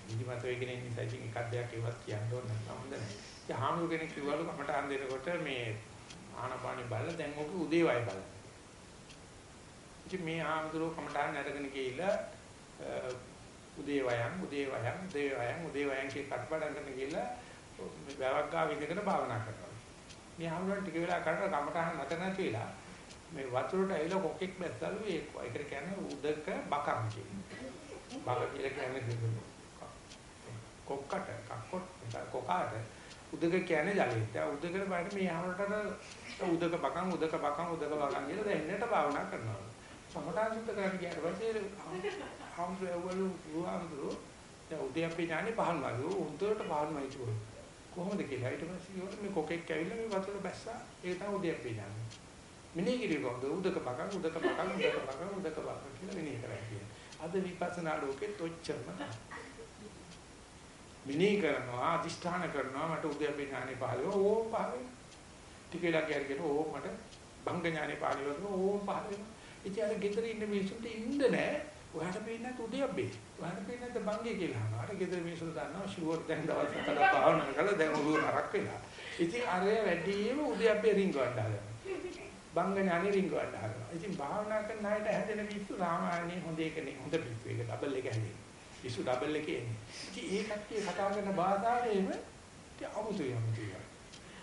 නිදිමත වෙගෙන ඉන්න නිසා ඉතින් එකක් දෙයක් ඒවත් කියන්න ඕන නැත්නම් හොඳ නැහැ. ඉතින් හාමුදුර කෙනෙක් කිව්වලු කමටහන් දෙනකොට මේ ආනපානි බලලා දැන් ඔක උදේ වයි බලන්න. ඉතින් මේ ආමතුරු කමටහන් අරගෙන ගිහිල්ලා උදේ වයන් උදේ වයන් උදේ වයන් උදේ වයන් කිය කටපාඩම් කරන ගිහිල්ලා මේ බවක් ගාව ඉඳගෙන භාවනා කරනවා. මේ ආමතුරු ටික වෙලා කරලා කමටහන් නැත නැති වෙලා මේ වතුරට ඇවිල්ලා කොකෙක් බැස්සලු ඒක. ඒකට කියන්නේ උදක බකම් කියන්නේ. බක කියලා කියන්නේ කොක්කට කක්කොත් කොකාට උදක කියන්නේ ජලයට. උදකට බලන්න මේ ආමතුරට උදක බකම් උදක බකම් උදක බකම් කියලා දැන්නට භාවනා කරනවා. සමටා සුද්ධ කරන්න ගියාට පස්සේ හම්බුවවලු ගුවන්දුරු දැන් උදේ අපි ඥානේ පහන් වගේ උන්ටට පහන් වයි කිව්වා කොහොමද කියලා. ඊට පස්සේ කිව්වා මේ කොකෙක් ඇවිල්ලා මේ වතුර බැස්සා ඒක තමයි උදේ අපි ඥානේ මිනේ කිරියොත් උදක පකන් උදක පකන් උදක පකන් උදක පකන් කියලා මිනේ කරා කියන්නේ අද විපස්සනා ලෝකෙත් ඔච්චරම මිනේ කරනවා අදිෂ්ඨාන කරනවා මට උදේ අපි ඥානේ පහළ වෙනවා ඕම් පහළ වෙනවා ටික වෙලා කියarගෙන ඕම් මට භංග ඥානේ පහළ වෙනවා ඕම් පහළ වෙනවා ඉතින් අර ගෙදර ඉන්න මිනිස්සුන්ට ඉන්න නෑ. ඔයාලට පේන්නේ නැත් උදයබ්බේ. ඔයාලට පේන්නේ නැත් බංගේ කියලා අහනවා. අර ගෙදර මිනිස්සුන්ට දන්නවා ෂුවර් දැන් දවස් හතර භාවනා කරලා දැන් ඔළුව නරක් වෙලා. ඉතින් අර වැඩිම උදයබ්බේ රින්ග වඩ හදනවා. බංග ඥානෙ රින්ග වඩ හදනවා. ඉතින් භාවනා කරන අයට හැදෙන පිස්සු සාමාන්‍ය හොඳ එක නේ. හොඳ පිස්සු එක ඩබල් එක හැදෙන්නේ. පිස්සු ඩබල් එකේ එන්නේ. ඉතින් ඒ කට්ටිය කතා කරන භාෂාවෙම ඉතින් අමුතුයි අමුතුයි.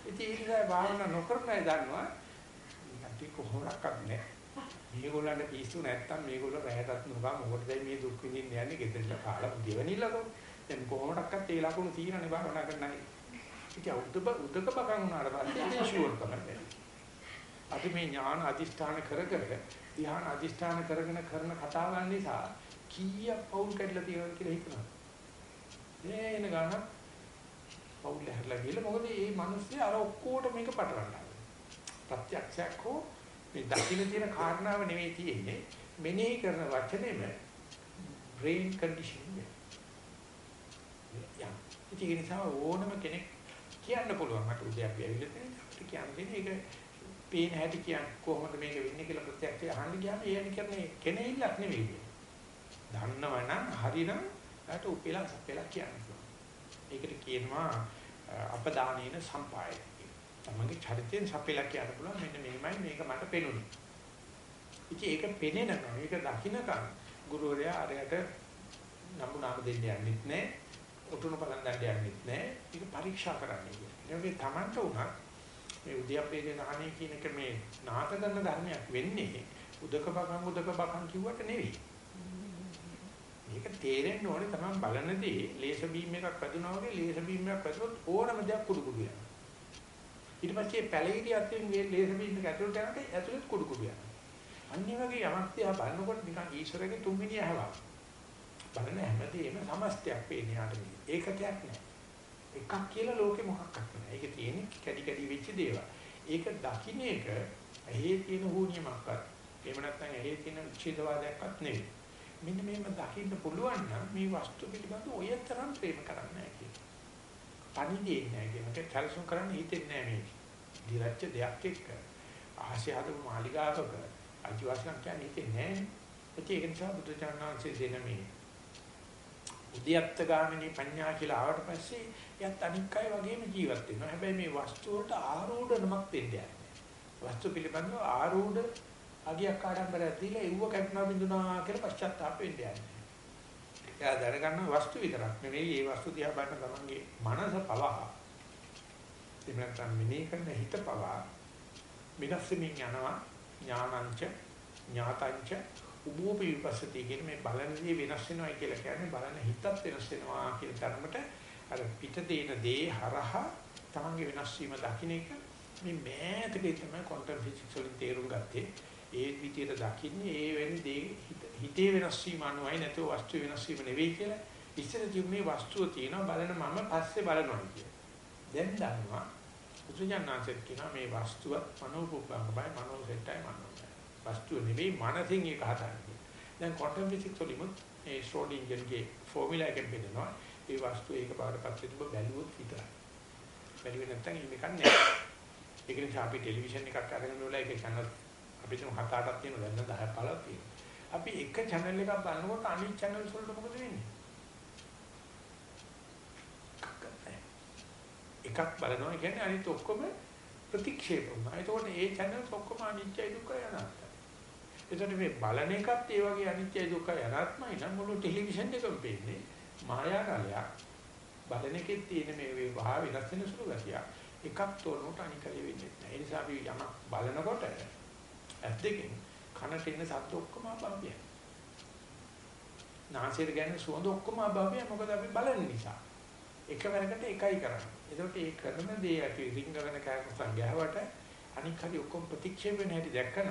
ඉතින් ඒ නිසා භාවනා නොකරන අය දන්නවා. අපි කොහොමඩක්වත් නෑ. මේගොල්ලන්ට පිස්සු නැත්තම් මේගොල්ලෝ රැයටත් නුගා මොකටද මේ දුක් විඳින්න යන්නේ? ගෙදරට කාලා දෙවනිලකෝ දැන් කොහොමඩක්වත් ඒ ලකුණු තියෙනනේ භාවනා කරන්න අය ඉතින් උද්දක උද්දක බකන් උනාට පස්සේ ඉතින් ෂුවර් තමයි අපි මේ ඥාන අදිෂ්ඨාන කර කර ධ්‍යාන අදිෂ්ඨාන කරගෙන කරන කතාවන් නිසා කීයක් පවුල් කැඩලා තියෙනවද කියලා හිතනවා. එන ගාන පවුල් හැරලා ගිහලා මොකද මේ මිනිස්සේ අර ඔක්කොට මේක පටලනවා ප්‍රත්‍යක්ෂයක් හෝ මේ දකින්න තියෙන කාරණාව නෙවෙයි තියෙන්නේ මෙනෙහි කරන වචනේම brain condition එක. යා. ඒක නිසා ඕනම කෙනෙක් කියන්න පුළුවන් මට උදේ අපි ඇවිල්ලා තියෙනවා අපිට කියන්නේ ඒක පේන හැටි කියන්නේ කොහොමද මේක වෙන්නේ කියලා ප්‍රත්‍යක්ෂය අහන්න ගියාම ඒ කියන්නේ කෙනෙහිල්ලක් නෙවෙයි. දන්නවනම් හරිනම් ඊට උපෙලා සපෙලා කියන්නේ. ඒකට කියනවා අපදානේන සම්පායය. තමන්ගේ චරිතයෙන් සපෙලා කියන්න පුළුවන් මෙන්න මෙහෙමයි මේක මට පෙනුනේ. ඉතින් ඒක පෙනෙනවා. ඒක දකින්නකම් ගුරුවරයා අරයට නම්බුනාම දෙන්න යන්නෙත් නැහැ. උතුණු බලන් ගන්න යන්නෙත් නැහැ. ඒක පරීක්ෂා කරන්න කියන්නේ. මේ තමන්ට උනත් මේ උද්‍යප්පේ ඥානය කියන එක මේ නාට කරන ධර්මයක් වෙන්නේ උදක බකන් උදක බකන් කිව්වට නෙවෙයි. මේක තේරෙන්න ඕනේ තමයි බලනදී ලේසර් බීම් එකක් වැදුනා වගේ ලේසර් බීම් එකක් වැදුනොත් ඕනම දෙයක් කුඩු කුඩු යනවා. ඊට පස්සේ පැලීටි අතින් මේ ලේසර් බීම් එක ඇතුළට යනකොට ඇතුළට කුඩු කුඩු යනවා. අනිත් වගේ යමක් තියා බලනකොට නිකන් ඊශ්වරගේ තුන්වෙනි ඇහවක්. බලන හැමදේම සමස්තයක් පේන්නේ යාට මේ. ඒකකයක් නෑ. එකක් කියලා ලෝකෙ මොකක්වත් නෑ. ඒක තියෙන්නේ කැඩි කැඩි වෙච්ච දේවල්. ඒක දකින්න එක ඇහි තියෙන හුනියමක්වත් එහෙම නැත්නම් ඇහි තියෙන උච්ඡේදවාදයක්වත් නෙවෙයි. මෙන්න මේව දකින්න පුළුවන් නම් මේ වස්තු පිළිබඳව ඔය තරම් ප්‍රේම කරන්නේ නැහැ කියන. පණිදේ නැහැ කියන එක කල්සම් කරන්න හිතෙන්නේ නැහැ මේක. දිරච්ච දෙයක් එක්ක ආශය හදපු මාලිගාවක අජිවාසනම් කියන්නේ හිතෙන්නේ නැහැ. ඒක නිසා බුදුචානන්සේ දෙන මේ උද්‍යත්ත ගාමිනී පඤ්ඤා කියලා ආවට පස්සේ යත් අනික් අය වගේම ජීවත් වෙනවා. හැබැයි මේ වස්තු වලට ආරෝಢනමක් දෙන්නේ නැහැ. වස්තු පිළිබඳව ආරෝಢ අගියක් ආඩම්බරයක් දීලා එව්ව කැපුණා බින්දුනා කියලා පශ්චාත්තාප වෙන්න යන්නේ. එයා දැනගන්න වස්තු විතරක් නෙවෙයි මේ වස්තු දිහා බලන ගමන්ගේ මනස පවා එහෙම නැත්නම් මිනේ කරන හිත පවා විනාශෙමින් යනවා ඥානංච ඥාතංච උභෝපි විපස්සති කියන මේ බලනදී වෙනස් වෙනවා කියලා කියන්නේ බලන හිතත් වෙනස් වෙනවා කියන ධර්මයට අර පිට දේන දේ හරහා තමන්ගේ වෙනස් වීම දකින්න එක මේ මෑතකේ තමයි ක්වොන්ටම් ෆිසික්ස් වලින් තේරුම් ගත්තේ. ඒ විදිහට දකින්නේ ඒ වෙන්නේ දේ හිතේ වෙනස් වීම අනුවයි නැතුව වස්තු වෙනස් වීම නෙවෙයි කියලා ඉස්සර තිබුණේ වස්තුව තියෙනවා බලන මම පස්සේ බලනවා කියලා. දැන් දන්නවා බුදුජානනාංශෙත් කියනවා මේ වස්තුවත් මනෝපුප්පංගමයි මනෝසෙට්ටයි මනෝසෙට්ටයි. වස්තුව නෙවෙයි මනසින් ඒක හදන්නේ. දැන් ක්වොන්ටම් ෆිසික්ස් වලින් ඒ ශ්‍රෝඩින්ගර්ගේ ෆෝමියුලා එකෙන් බෙදෙනවා. ඒ වස්තුව ඒක බාරපත් වෙන්න බැලුවොත් විතරයි. බැලුවේ නැත්නම් මේක නෑ. ඒක නිසා අපි ටෙලිවිෂන් එකක් අරගෙන ඉවරලා ඒක channel අපිට හත අටක් තියෙනවා දැන් 10 15ක් තියෙනවා. අපි එක channel එකක් බලනකොට අනිත් channel වලට මොකද වෙන්නේ? එකක් බලනවා කියන්නේ අනිත් ඔක්කොම ප්‍රතික්ෂේප වුණා. ඒතකොට ඒ channels ඔක්කොම අනිත්‍යයි දුක්ඛයි අනාත්තයි. එතකොට මේ බලන එකත් ඒ වගේ අනිත්‍යයි දුක්ඛයි අනාත්මයි නම් මුළු ටෙලිවිෂන් එකම පේන්නේ මායාකාලයක්. බලන එකේ තියෙන මේ වහා වෙනස් වෙන සුළු ගතිය. එකක් තෝරනකොට අනිකලෙ වෙන්නේ නැහැ. ඒ නිසා අපි යමක් බලනකොට ඇස් දෙකෙන් කනට එන සද්ද ඔක්කොම අභාව්‍යයි. නාසයට ගැන සුවඳ ඔක්කොම අභාව්‍යයි මොකද අපි බලන නිසා. එකවරකට එකයි කරන්නේ. ඒකට ඒ කරන දේ අපි රිංගගෙන කෑමසන් ගෑවට අනික් හරි ඔක්කොම ප්‍රතික්ෂේප වෙන හැටි දැක්කනම්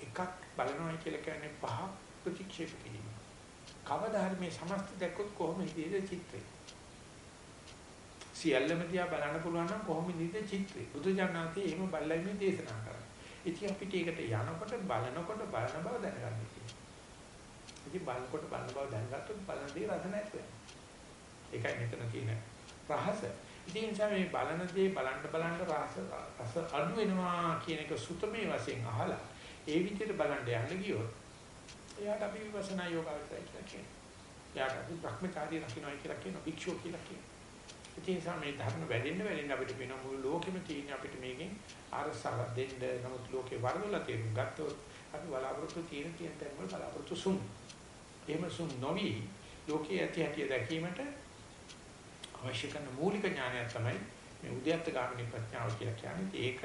එකක් බලනවා කියලා කියන්නේ පහ ප්‍රතික්ෂේප කිරීම. කවදා හරි මේ සමස්ත දැක්කොත් කොහොමද ඉතියේ චිත්‍රය? සියල්ලම දිහා බලන්න පුළුවන් නම් කොහොමද ඉතියේ චිත්‍රය? බුදුජානනාතේ එහෙම බලලා මේ දේශනා කරා. ඉතින් අපිට ඒකට යනකොට බලනකොට බලන බව දැනගන්න තියෙනවා. ඉතින් බලනකොට බලන බව දැනගත්තොත් බලන දේ රස නැත් ඒකයි මෙතන කියන රහස. ඉතින් මේ බලන දේ බලන්න බලන්න රස රස අඩු වෙනවා කියන එක සුතමේ වශයෙන් අහලා ඒ විදිහට බලන්න යන්න ගියොත් එයාට අපි විපස්සනා යෝගාවචරය කියලා කියනවා. එයාට අපි භ්‍රමචාරී රකින්නයි කියලා කියනවා. භික්ෂුව කියලා කියනවා. ඉතින් මේ ධර්ම වැඩෙන්න වැඩෙන්න අපිට වෙන මුළු ලෝකෙම තියෙන අපිට මේකෙන් අරසාවක් දෙන්න නමුත් ලෝකේ වරදොලා තේරුම් ගත්තොත් අපි බලාපොරොත්තු තියෙන තියෙන තැන් වල බලාපොරොත්තු සුන්. එහෙම සුන් නොවි ලෝකයේ ඇති හැටි දැකීමට අවශ්‍ය කරන මූලික ඥානය තමයි මේ උද්‍යත්ත ගාමිනී ප්‍රඥාව කියලා කියන්නේ. ඒක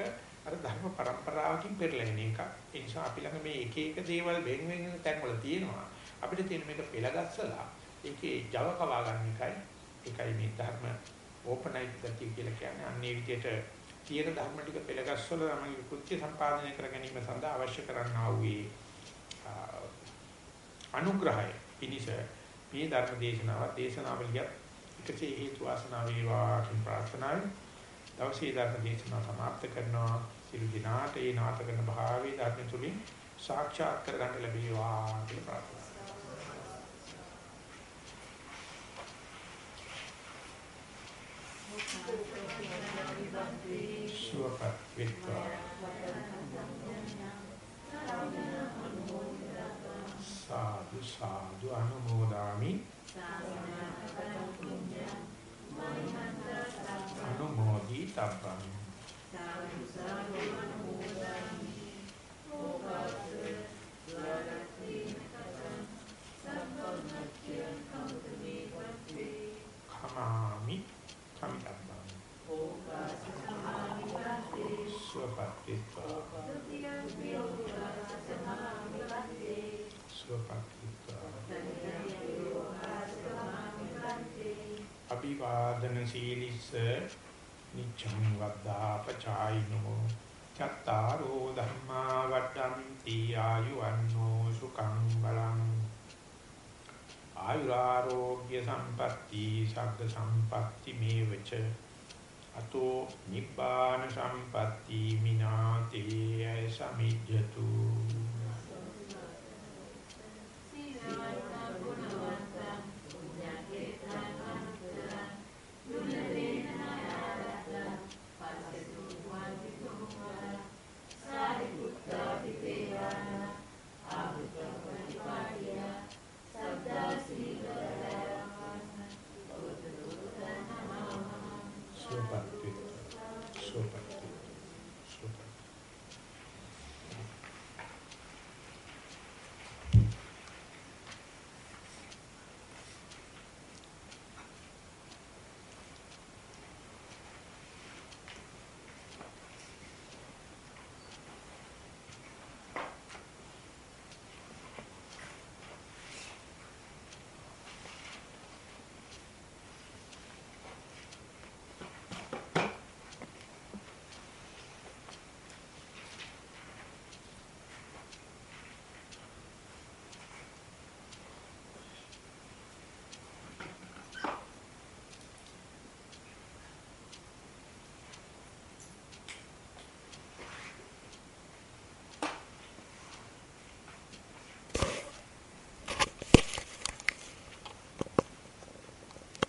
අර ධර්ම પરම්පරාවකින් පෙරලෙන එක. ඒ නිසා අපි ළඟ මේ එක එක දේවල් වෙන වෙන තැන් වල තියෙනවා. අපිට තියෙන මේක පෙළගස්සලා ඒකේ Java කවා ගන්න එකයි. ඒකයි මේ ධර්ම ඕපනයිට් ගතිය කියලා කියන්නේ. අන්නේ විදිහට තියෙන ධර්ම ටික පෙළගස්වල තමයි කෘත්‍ය සම්පාදනය කර ගැනීම සඳහා අවශ්‍ය කරන්නා වූ අනුග්‍රහය. පිනිස මේ ධර්ම දේශනාව දේශනාවලියත් එකසේ හේතු වාසනා වේවා කියන ප්‍රාර්ථනාවෙන් දවසේ ධර්ම දේශනාව සමාප්ත කරනවා. සියලු දිනාට ඒ නාත කරන භාවයේ ධර්ම තුලින් සාක්ෂාත් කරගන්න ලැබේවා කියලා ප්‍රාර්ථනා සුවපත් වෙත්වා සාදු සාදු අනුමෝදාමි. අනුමෝදි තබ්බං සාදු සාදු අනුමෝදාමි කමාමි කමිතබ්බං. සීලිස්ස නිච්ඡං වද්දා පචායිනෝ චත්තාරෝ ධම්මා වඩ්ඩಂತಿ ආයුවන්නෝ සුඛං බලං ආයුරෝග්‍ය සම්පatti සබ්බ සම්පatti මේවච අතෝ නිබ්බාන සම්පatti මිනාතේ සමිජ්ජතු සීලමයි